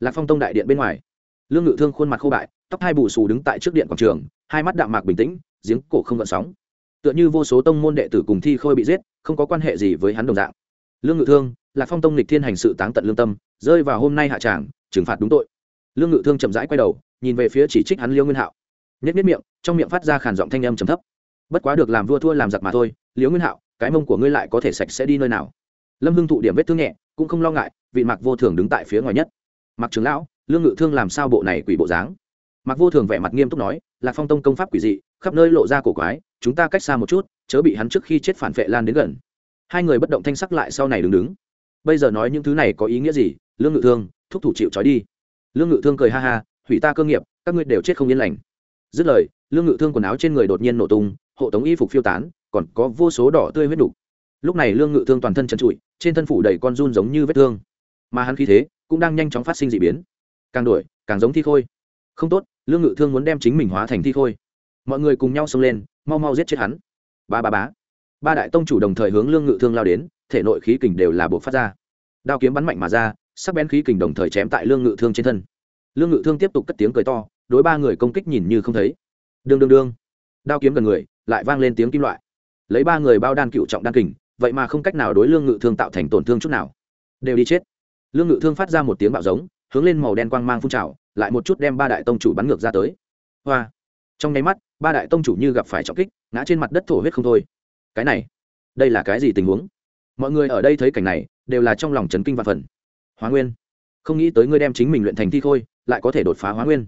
Lạc phong tông đại điện bên ngoài. Lương ngự thương khuôn mặt khô bại, tóc hai bù xù đứng tại trước điện quảng trường, hai mắt đạm mạc bình tĩnh, giếng cổ không gợn sóng tựa như vô số tông môn đệ tử cùng thi khôi bị giết, không có quan hệ gì với hắn đồng dạng. Lương ngự thương là phong tông lịch thiên hành sự táng tận lương tâm, rơi vào hôm nay hạ tràng, trừng phạt đúng tội. Lương ngự thương chậm rãi quay đầu, nhìn về phía chỉ trích hắn liêu nguyên hạo. Nhất nhất miệng, trong miệng phát ra khản giọng thanh âm trầm thấp. Bất quá được làm vua thua làm giặc mà thôi, liêu nguyên hạo, cái mông của ngươi lại có thể sạch sẽ đi nơi nào? Lâm hưng thụ điểm vết thương nhẹ, cũng không lo ngại, vị mạc vô thường đứng tại phía ngoài nhất. Mặc trường lão, lương ngự thương làm sao bộ này quỷ bộ dáng? Mặc vô thường vẻ mặt nghiêm túc nói là phong tông công pháp quỷ dị, khắp nơi lộ ra cổ quái chúng ta cách xa một chút, chớ bị hắn trước khi chết phản vệ lan đến gần. Hai người bất động thanh sắc lại sau này đứng đứng. Bây giờ nói những thứ này có ý nghĩa gì? Lương ngự thương, thúc thủ chịu trói đi. Lương ngự thương cười ha ha, hủy ta cơ nghiệp, các ngươi đều chết không yên lành. Dứt lời, lương ngự thương quần áo trên người đột nhiên nổ tung, hộ tống y phục phiêu tán, còn có vô số đỏ tươi huyết đục. Lúc này lương ngự thương toàn thân trần trụi, trên thân phủ đầy con run giống như vết thương. Mà hắn khí thế cũng đang nhanh chóng phát sinh d ị biến. Càng đổi, càng giống thi khôi. Không tốt, lương ngự thương muốn đem chính mình hóa thành thi khôi mọi người cùng nhau xông lên, mau mau giết chết hắn. Ba ba bá ba đại tông chủ đồng thời hướng lương ngự thương lao đến, thể nội khí kình đều là buộc phát ra. Đao kiếm bắn mạnh mà ra, sắc bén khí kình đồng thời chém tại lương ngự thương trên thân. Lương ngự thương tiếp tục cất tiếng cười to, đối ba người công kích nhìn như không thấy. Đương đương đương. Đao kiếm gần người, lại vang lên tiếng kim loại. Lấy ba người bao đan cựu trọng đan kình, vậy mà không cách nào đối lương ngự thương tạo thành tổn thương chút nào. Đều đi chết. Lương ngự thương phát ra một tiếng bạo giống, hướng lên màu đen quang mang phun trào, lại một chút đem ba đại tông chủ bắn ngược ra tới. Hoa trong nháy mắt, ba đại tông chủ như gặp phải trọng kích, ngã trên mặt đất thổ huyết không thôi. Cái này, đây là cái gì tình huống? Mọi người ở đây thấy cảnh này, đều là trong lòng chấn kinh và phần. Hóa nguyên, không nghĩ tới ngươi đem chính mình luyện thành thi khôi, lại có thể đột phá hóa nguyên.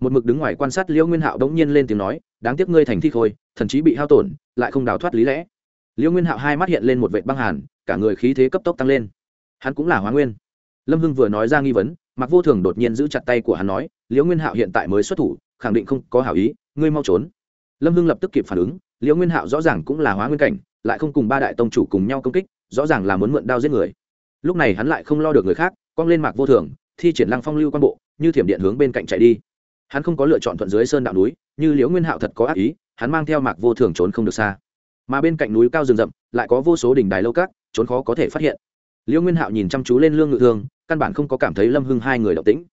Một mực đứng ngoài quan sát liễu nguyên hạo đống nhiên lên tiếng nói, đáng tiếc ngươi thành thi khôi, thần chí bị hao tổn, lại không đào thoát lý lẽ. Liễu nguyên hạo hai mắt hiện lên một vệ băng hàn, cả người khí thế cấp tốc tăng lên. Hắn cũng là hóa nguyên. Lâm hưng vừa nói ra nghi vấn mặc vô thường đột nhiên giữ chặt tay của hắn nói, liễu nguyên hạo hiện tại mới xuất thủ khẳng định không có hảo ý, ngươi mau trốn. Lâm hưng lập tức kịp phản ứng, liễu nguyên hạo rõ ràng cũng là hóa nguyên cảnh, lại không cùng ba đại tông chủ cùng nhau công kích, rõ ràng là muốn mượn đao giết người. Lúc này hắn lại không lo được người khác, cong lên mạc vô thường, thi triển lăng phong lưu quan bộ, như thiểm điện hướng bên cạnh chạy đi. Hắn không có lựa chọn thuận dưới sơn đạo núi, như liễu nguyên hạo thật có ác ý, hắn mang theo mạc vô thường trốn không được xa. Mà bên cạnh núi cao rừng rậm, lại có vô số đỉnh đài lâu cát, trốn khó có thể phát hiện. Liễu nguyên hạo nhìn chăm chú lên lương ngự thương, căn bản không có cảm thấy lâm hưng hai người động tĩnh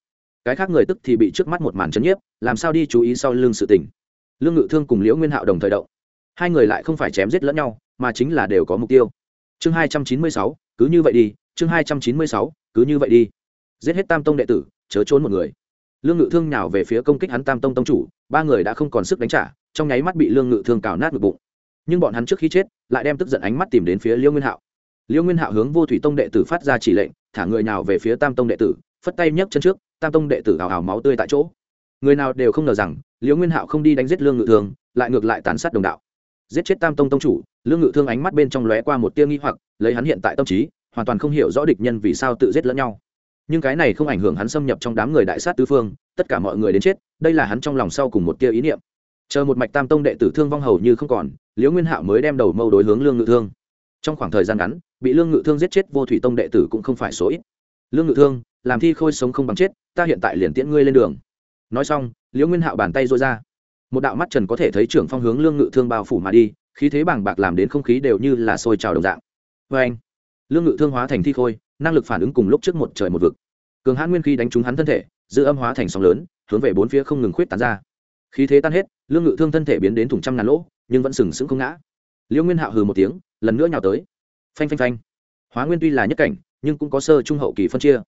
cái khác người tức thì bị trước mắt một màn chấn nhiếp, làm sao đi chú ý sau lưng sự tình. Lương ngự thương cùng liễu nguyên hạo đồng thời động. Hai người lại không phải chém giết lẫn nhau, mà chính là đều có mục tiêu. Chương hai trăm chín mươi sáu, cứ như vậy đi, chương hai trăm chín mươi sáu, cứ như vậy đi. Giết hết tam tông đệ tử, chớ trốn một người. Lương ngự thương nhào về phía công kích hắn tam tông tông chủ, ba người đã không còn sức đánh trả, trong nháy mắt bị lương ngự thương cào nát ngực bụng. Nhưng bọn hắn trước khi chết, lại đem tức giận ánh mắt tìm đến phía liêu nguyên hạo. Liêu nguyên hạo hướng vô thủy tông đệ tử phát ra chỉ lệnh, thả người nào về phía tam tông đệ tử phất tay nhấc chân trước, tam tông đệ tử hào hào máu tươi tại chỗ. Người nào đều không ngờ rằng, Liễu nguyên hạo không đi đánh giết lương ngự thương, lại ngược lại tàn sát đồng đạo. Giết chết tam tông tông chủ, lương ngự thương ánh mắt bên trong lóe qua một tia nghi hoặc, lấy hắn hiện tại tâm trí, hoàn toàn không hiểu rõ địch nhân vì sao tự giết lẫn nhau. Nhưng cái này không ảnh hưởng hắn xâm nhập trong đám người đại sát tứ phương, tất cả mọi người đến chết, đây là hắn trong lòng sau cùng một tia ý niệm. Chờ một mạch tam tông đệ tử thương vong hầu như không còn, liễu nguyên hạo mới đem đầu mâu đối hướng lương ngự thương. Trong khoảng thời gian ngắn, bị lương ngự thương giết chết vô thủy tông đệ tử cũng không phải số ít. Lương ngự thương làm thi khôi sống không bằng chết, ta hiện tại liền tiễn ngươi lên đường. Nói xong, liễu nguyên hạo bàn tay dội ra. Một đạo mắt trần có thể thấy trưởng phong hướng lương ngự thương bao phủ mà đi, khí thế bàng bạc làm đến không khí đều như là sôi trào đồng dạng. Vê anh, lương ngự thương hóa thành thi khôi, năng lực phản ứng cùng lúc trước một trời một vực. Cường hãn nguyên khí đánh trúng hắn thân thể giữ âm hóa thành sóng lớn, hướng về bốn phía không ngừng khuyết tán ra. Khí thế tan hết, lương ngự thương thân thể biến đến thủng trăm ngàn lỗ, nhưng vẫn sừng sững không ngã. Liễu nguyên hạo hừ một tiếng, lần nữa nhào tới. Phanh phanh phanh. Hóa nguyên tuy là nhất cảnh, nhưng cũng có sơ trung hậu kỳ phân chia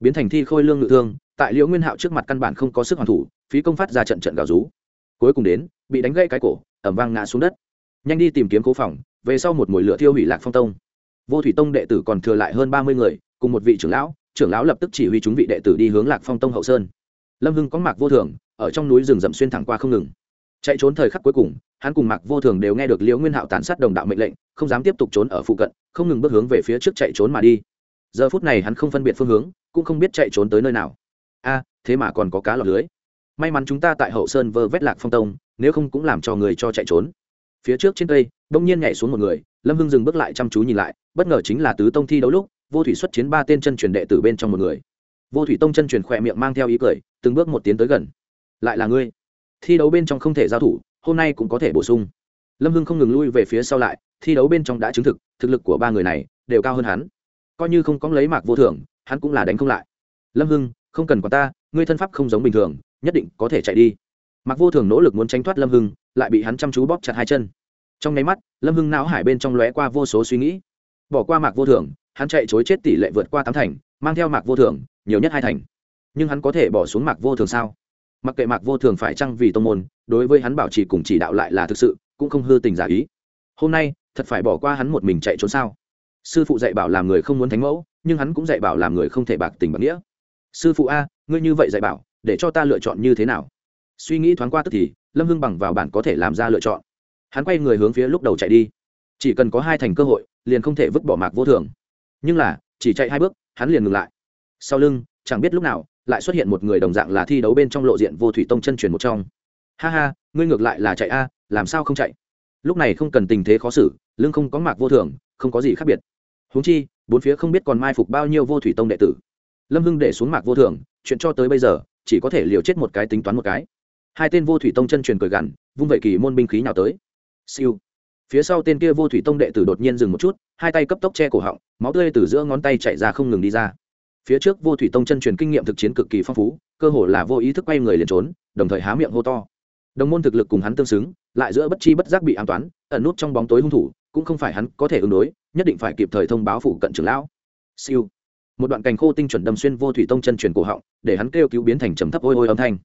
biến thành thi khôi lương ngự thương, tại liễu nguyên hạo trước mặt căn bản không có sức hoàn thủ, phí công phát ra trận trận gào rú. Cuối cùng đến, bị đánh gãy cái cổ ẩm vang ngã xuống đất. Nhanh đi tìm kiếm cố phòng, về sau một mồi lửa thiêu hủy lạc phong tông. Vô thủy tông đệ tử còn thừa lại hơn ba mươi người, cùng một vị trưởng lão trưởng lão lập tức chỉ huy chúng vị đệ tử đi hướng lạc phong tông hậu sơn. Lâm hưng có mạc vô thường, ở trong núi rừng rậm xuyên thẳng qua không ngừng. Chạy trốn thời khắc cuối cùng, hắn cùng mạc vô thường đều nghe được liễu nguyên hạo tàn sát đồng đạo mệnh lệnh, không dám tiếp tục trốn ở phụ cận, không ngừng bước hướng về phía trước chạy trốn mà đi. Giờ phút này hắn không phân biệt phương hướng cũng không biết chạy trốn tới nơi nào. A, thế mà còn có cá lọt lưới. May mắn chúng ta tại hậu sơn vơ vét lạc phong tông, nếu không cũng làm cho người cho chạy trốn. Phía trước trên cây, đông nhiên nhảy xuống một người, lâm hưng dừng bước lại chăm chú nhìn lại, bất ngờ chính là tứ tông thi đấu lúc, vô thủy xuất chiến ba tên chân truyền đệ tử bên trong một người. Vô thủy tông chân truyền khỏe miệng mang theo ý cười, từng bước một tiến tới gần. Lại là ngươi. Thi đấu bên trong không thể giao thủ, hôm nay cũng có thể bổ sung. Lâm hưng không ngừng lui về phía sau lại, thi đấu bên trong đã chứng thực thực lực của ba người này đều cao hơn hắn. Coi như không có lấy mạc vô thưởng hắn cũng là đánh không lại. Lâm hưng, không cần có ta, ngươi thân pháp không giống bình thường, nhất định có thể chạy đi. Mặc vô thường nỗ lực muốn tránh thoát lâm hưng, lại bị hắn chăm chú bóp chặt hai chân. Trong nháy mắt, lâm hưng não hải bên trong lóe qua vô số suy nghĩ. Bỏ qua mạc vô thường, hắn chạy chối chết tỷ lệ vượt qua tám thành, mang theo mạc vô thường, nhiều nhất hai thành. Nhưng hắn có thể bỏ xuống mạc vô thường sao? Mặc kệ mạc vô thường phải chăng vì tô môn, đối với hắn bảo trì cùng chỉ đạo lại là thực sự, cũng không hư tình giả ý. Hôm nay, thật phải bỏ qua hắn một mình chạy trốn sao? Sư phụ dạy bảo làm người không muốn thánh mẫu nhưng hắn cũng dạy bảo làm người không thể bạc tình bạc nghĩa. Sư phụ a, ngươi như vậy dạy bảo, để cho ta lựa chọn như thế nào? Suy nghĩ thoáng qua tức thì, lâm hưng bằng vào bản có thể làm ra lựa chọn. Hắn quay người hướng phía lúc đầu chạy đi. Chỉ cần có hai thành cơ hội, liền không thể vứt bỏ mạc vô thường. Nhưng là, chỉ chạy hai bước, hắn liền ngừng lại. Sau lưng, chẳng biết lúc nào, lại xuất hiện một người đồng dạng là thi đấu bên trong lộ diện vô thủy tông chân truyền một trong. Ha ha, ngươi ngược lại là chạy a, làm sao không chạy? Lúc này không cần tình thế khó xử, lưng không có mạc vô thường, không có gì khác biệt. Huống chi bốn phía không biết còn mai phục bao nhiêu vô thủy tông đệ tử. Lâm hưng để xuống mạc vô thường, chuyện cho tới bây giờ, chỉ có thể liều chết một cái tính toán một cái. Hai tên vô thủy tông chân truyền cười gằn, vung vậy kỳ môn binh khí nào tới. Siêu. Phía sau tên kia vô thủy tông đệ tử đột nhiên dừng một chút, hai tay cấp tốc che cổ họng, máu tươi từ giữa ngón tay chạy ra không ngừng đi ra. Phía trước vô thủy tông chân truyền kinh nghiệm thực chiến cực kỳ phong phú, cơ hồ là vô ý thức quay người liền trốn, đồng thời há miệng hô to. Đồng môn thực lực cùng hắn tương xứng, lại giữa bất chi bất giác bị an toán, ẩn nút trong bóng tối hung thủ cũng không phải hắn có thể ứng đối, nhất định phải kịp thời thông báo phụ cận trưởng lão. Siêu. Một đoạn cành khô tinh chuẩn đâm xuyên vô thủy tông chân truyền cổ họng, để hắn kêu cứu biến thành trầm thấp ôi ôi âm thanh.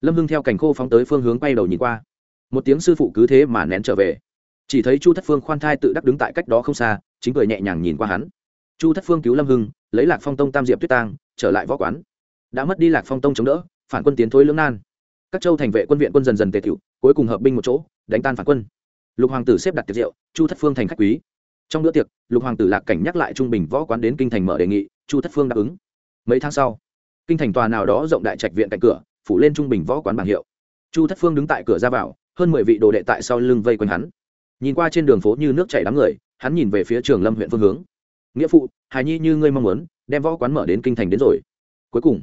Lâm hưng theo cành khô phóng tới phương hướng quay đầu nhìn qua. Một tiếng sư phụ cứ thế mà nén trở về. Chỉ thấy chu thất phương khoan thai tự đắc đứng tại cách đó không xa, chính cười nhẹ nhàng nhìn qua hắn. Chu thất phương cứu lâm hưng, lấy lạc phong tông tam diệp tuyết tang, trở lại võ quán. Đã mất đi lạc phong tông chống đỡ, phản quân tiến thối lưỡng nan. Các châu thành vệ quân viện quân dần dần tề thiệu cuối cùng hợp binh một chỗ, đánh tan phản quân lục hoàng tử xếp đặt tiệc rượu, chu thất phương thành khách quý. Trong bữa tiệc, lục hoàng tử lạc cảnh nhắc lại trung bình võ quán đến kinh thành mở đề nghị, chu thất phương đáp ứng. Mấy tháng sau, kinh thành tòa nào đó rộng đại trạch viện cạnh cửa, phủ lên trung bình võ quán bảng hiệu. Chu thất phương đứng tại cửa ra vào, hơn mười vị đồ đệ tại sau lưng vây quanh hắn. Nhìn qua trên đường phố như nước chảy đám người, hắn nhìn về phía trường lâm huyện phương hướng. Nghĩa phụ, hài nhi như ngươi mong muốn, đem võ quán mở đến kinh thành đến rồi. Cuối cùng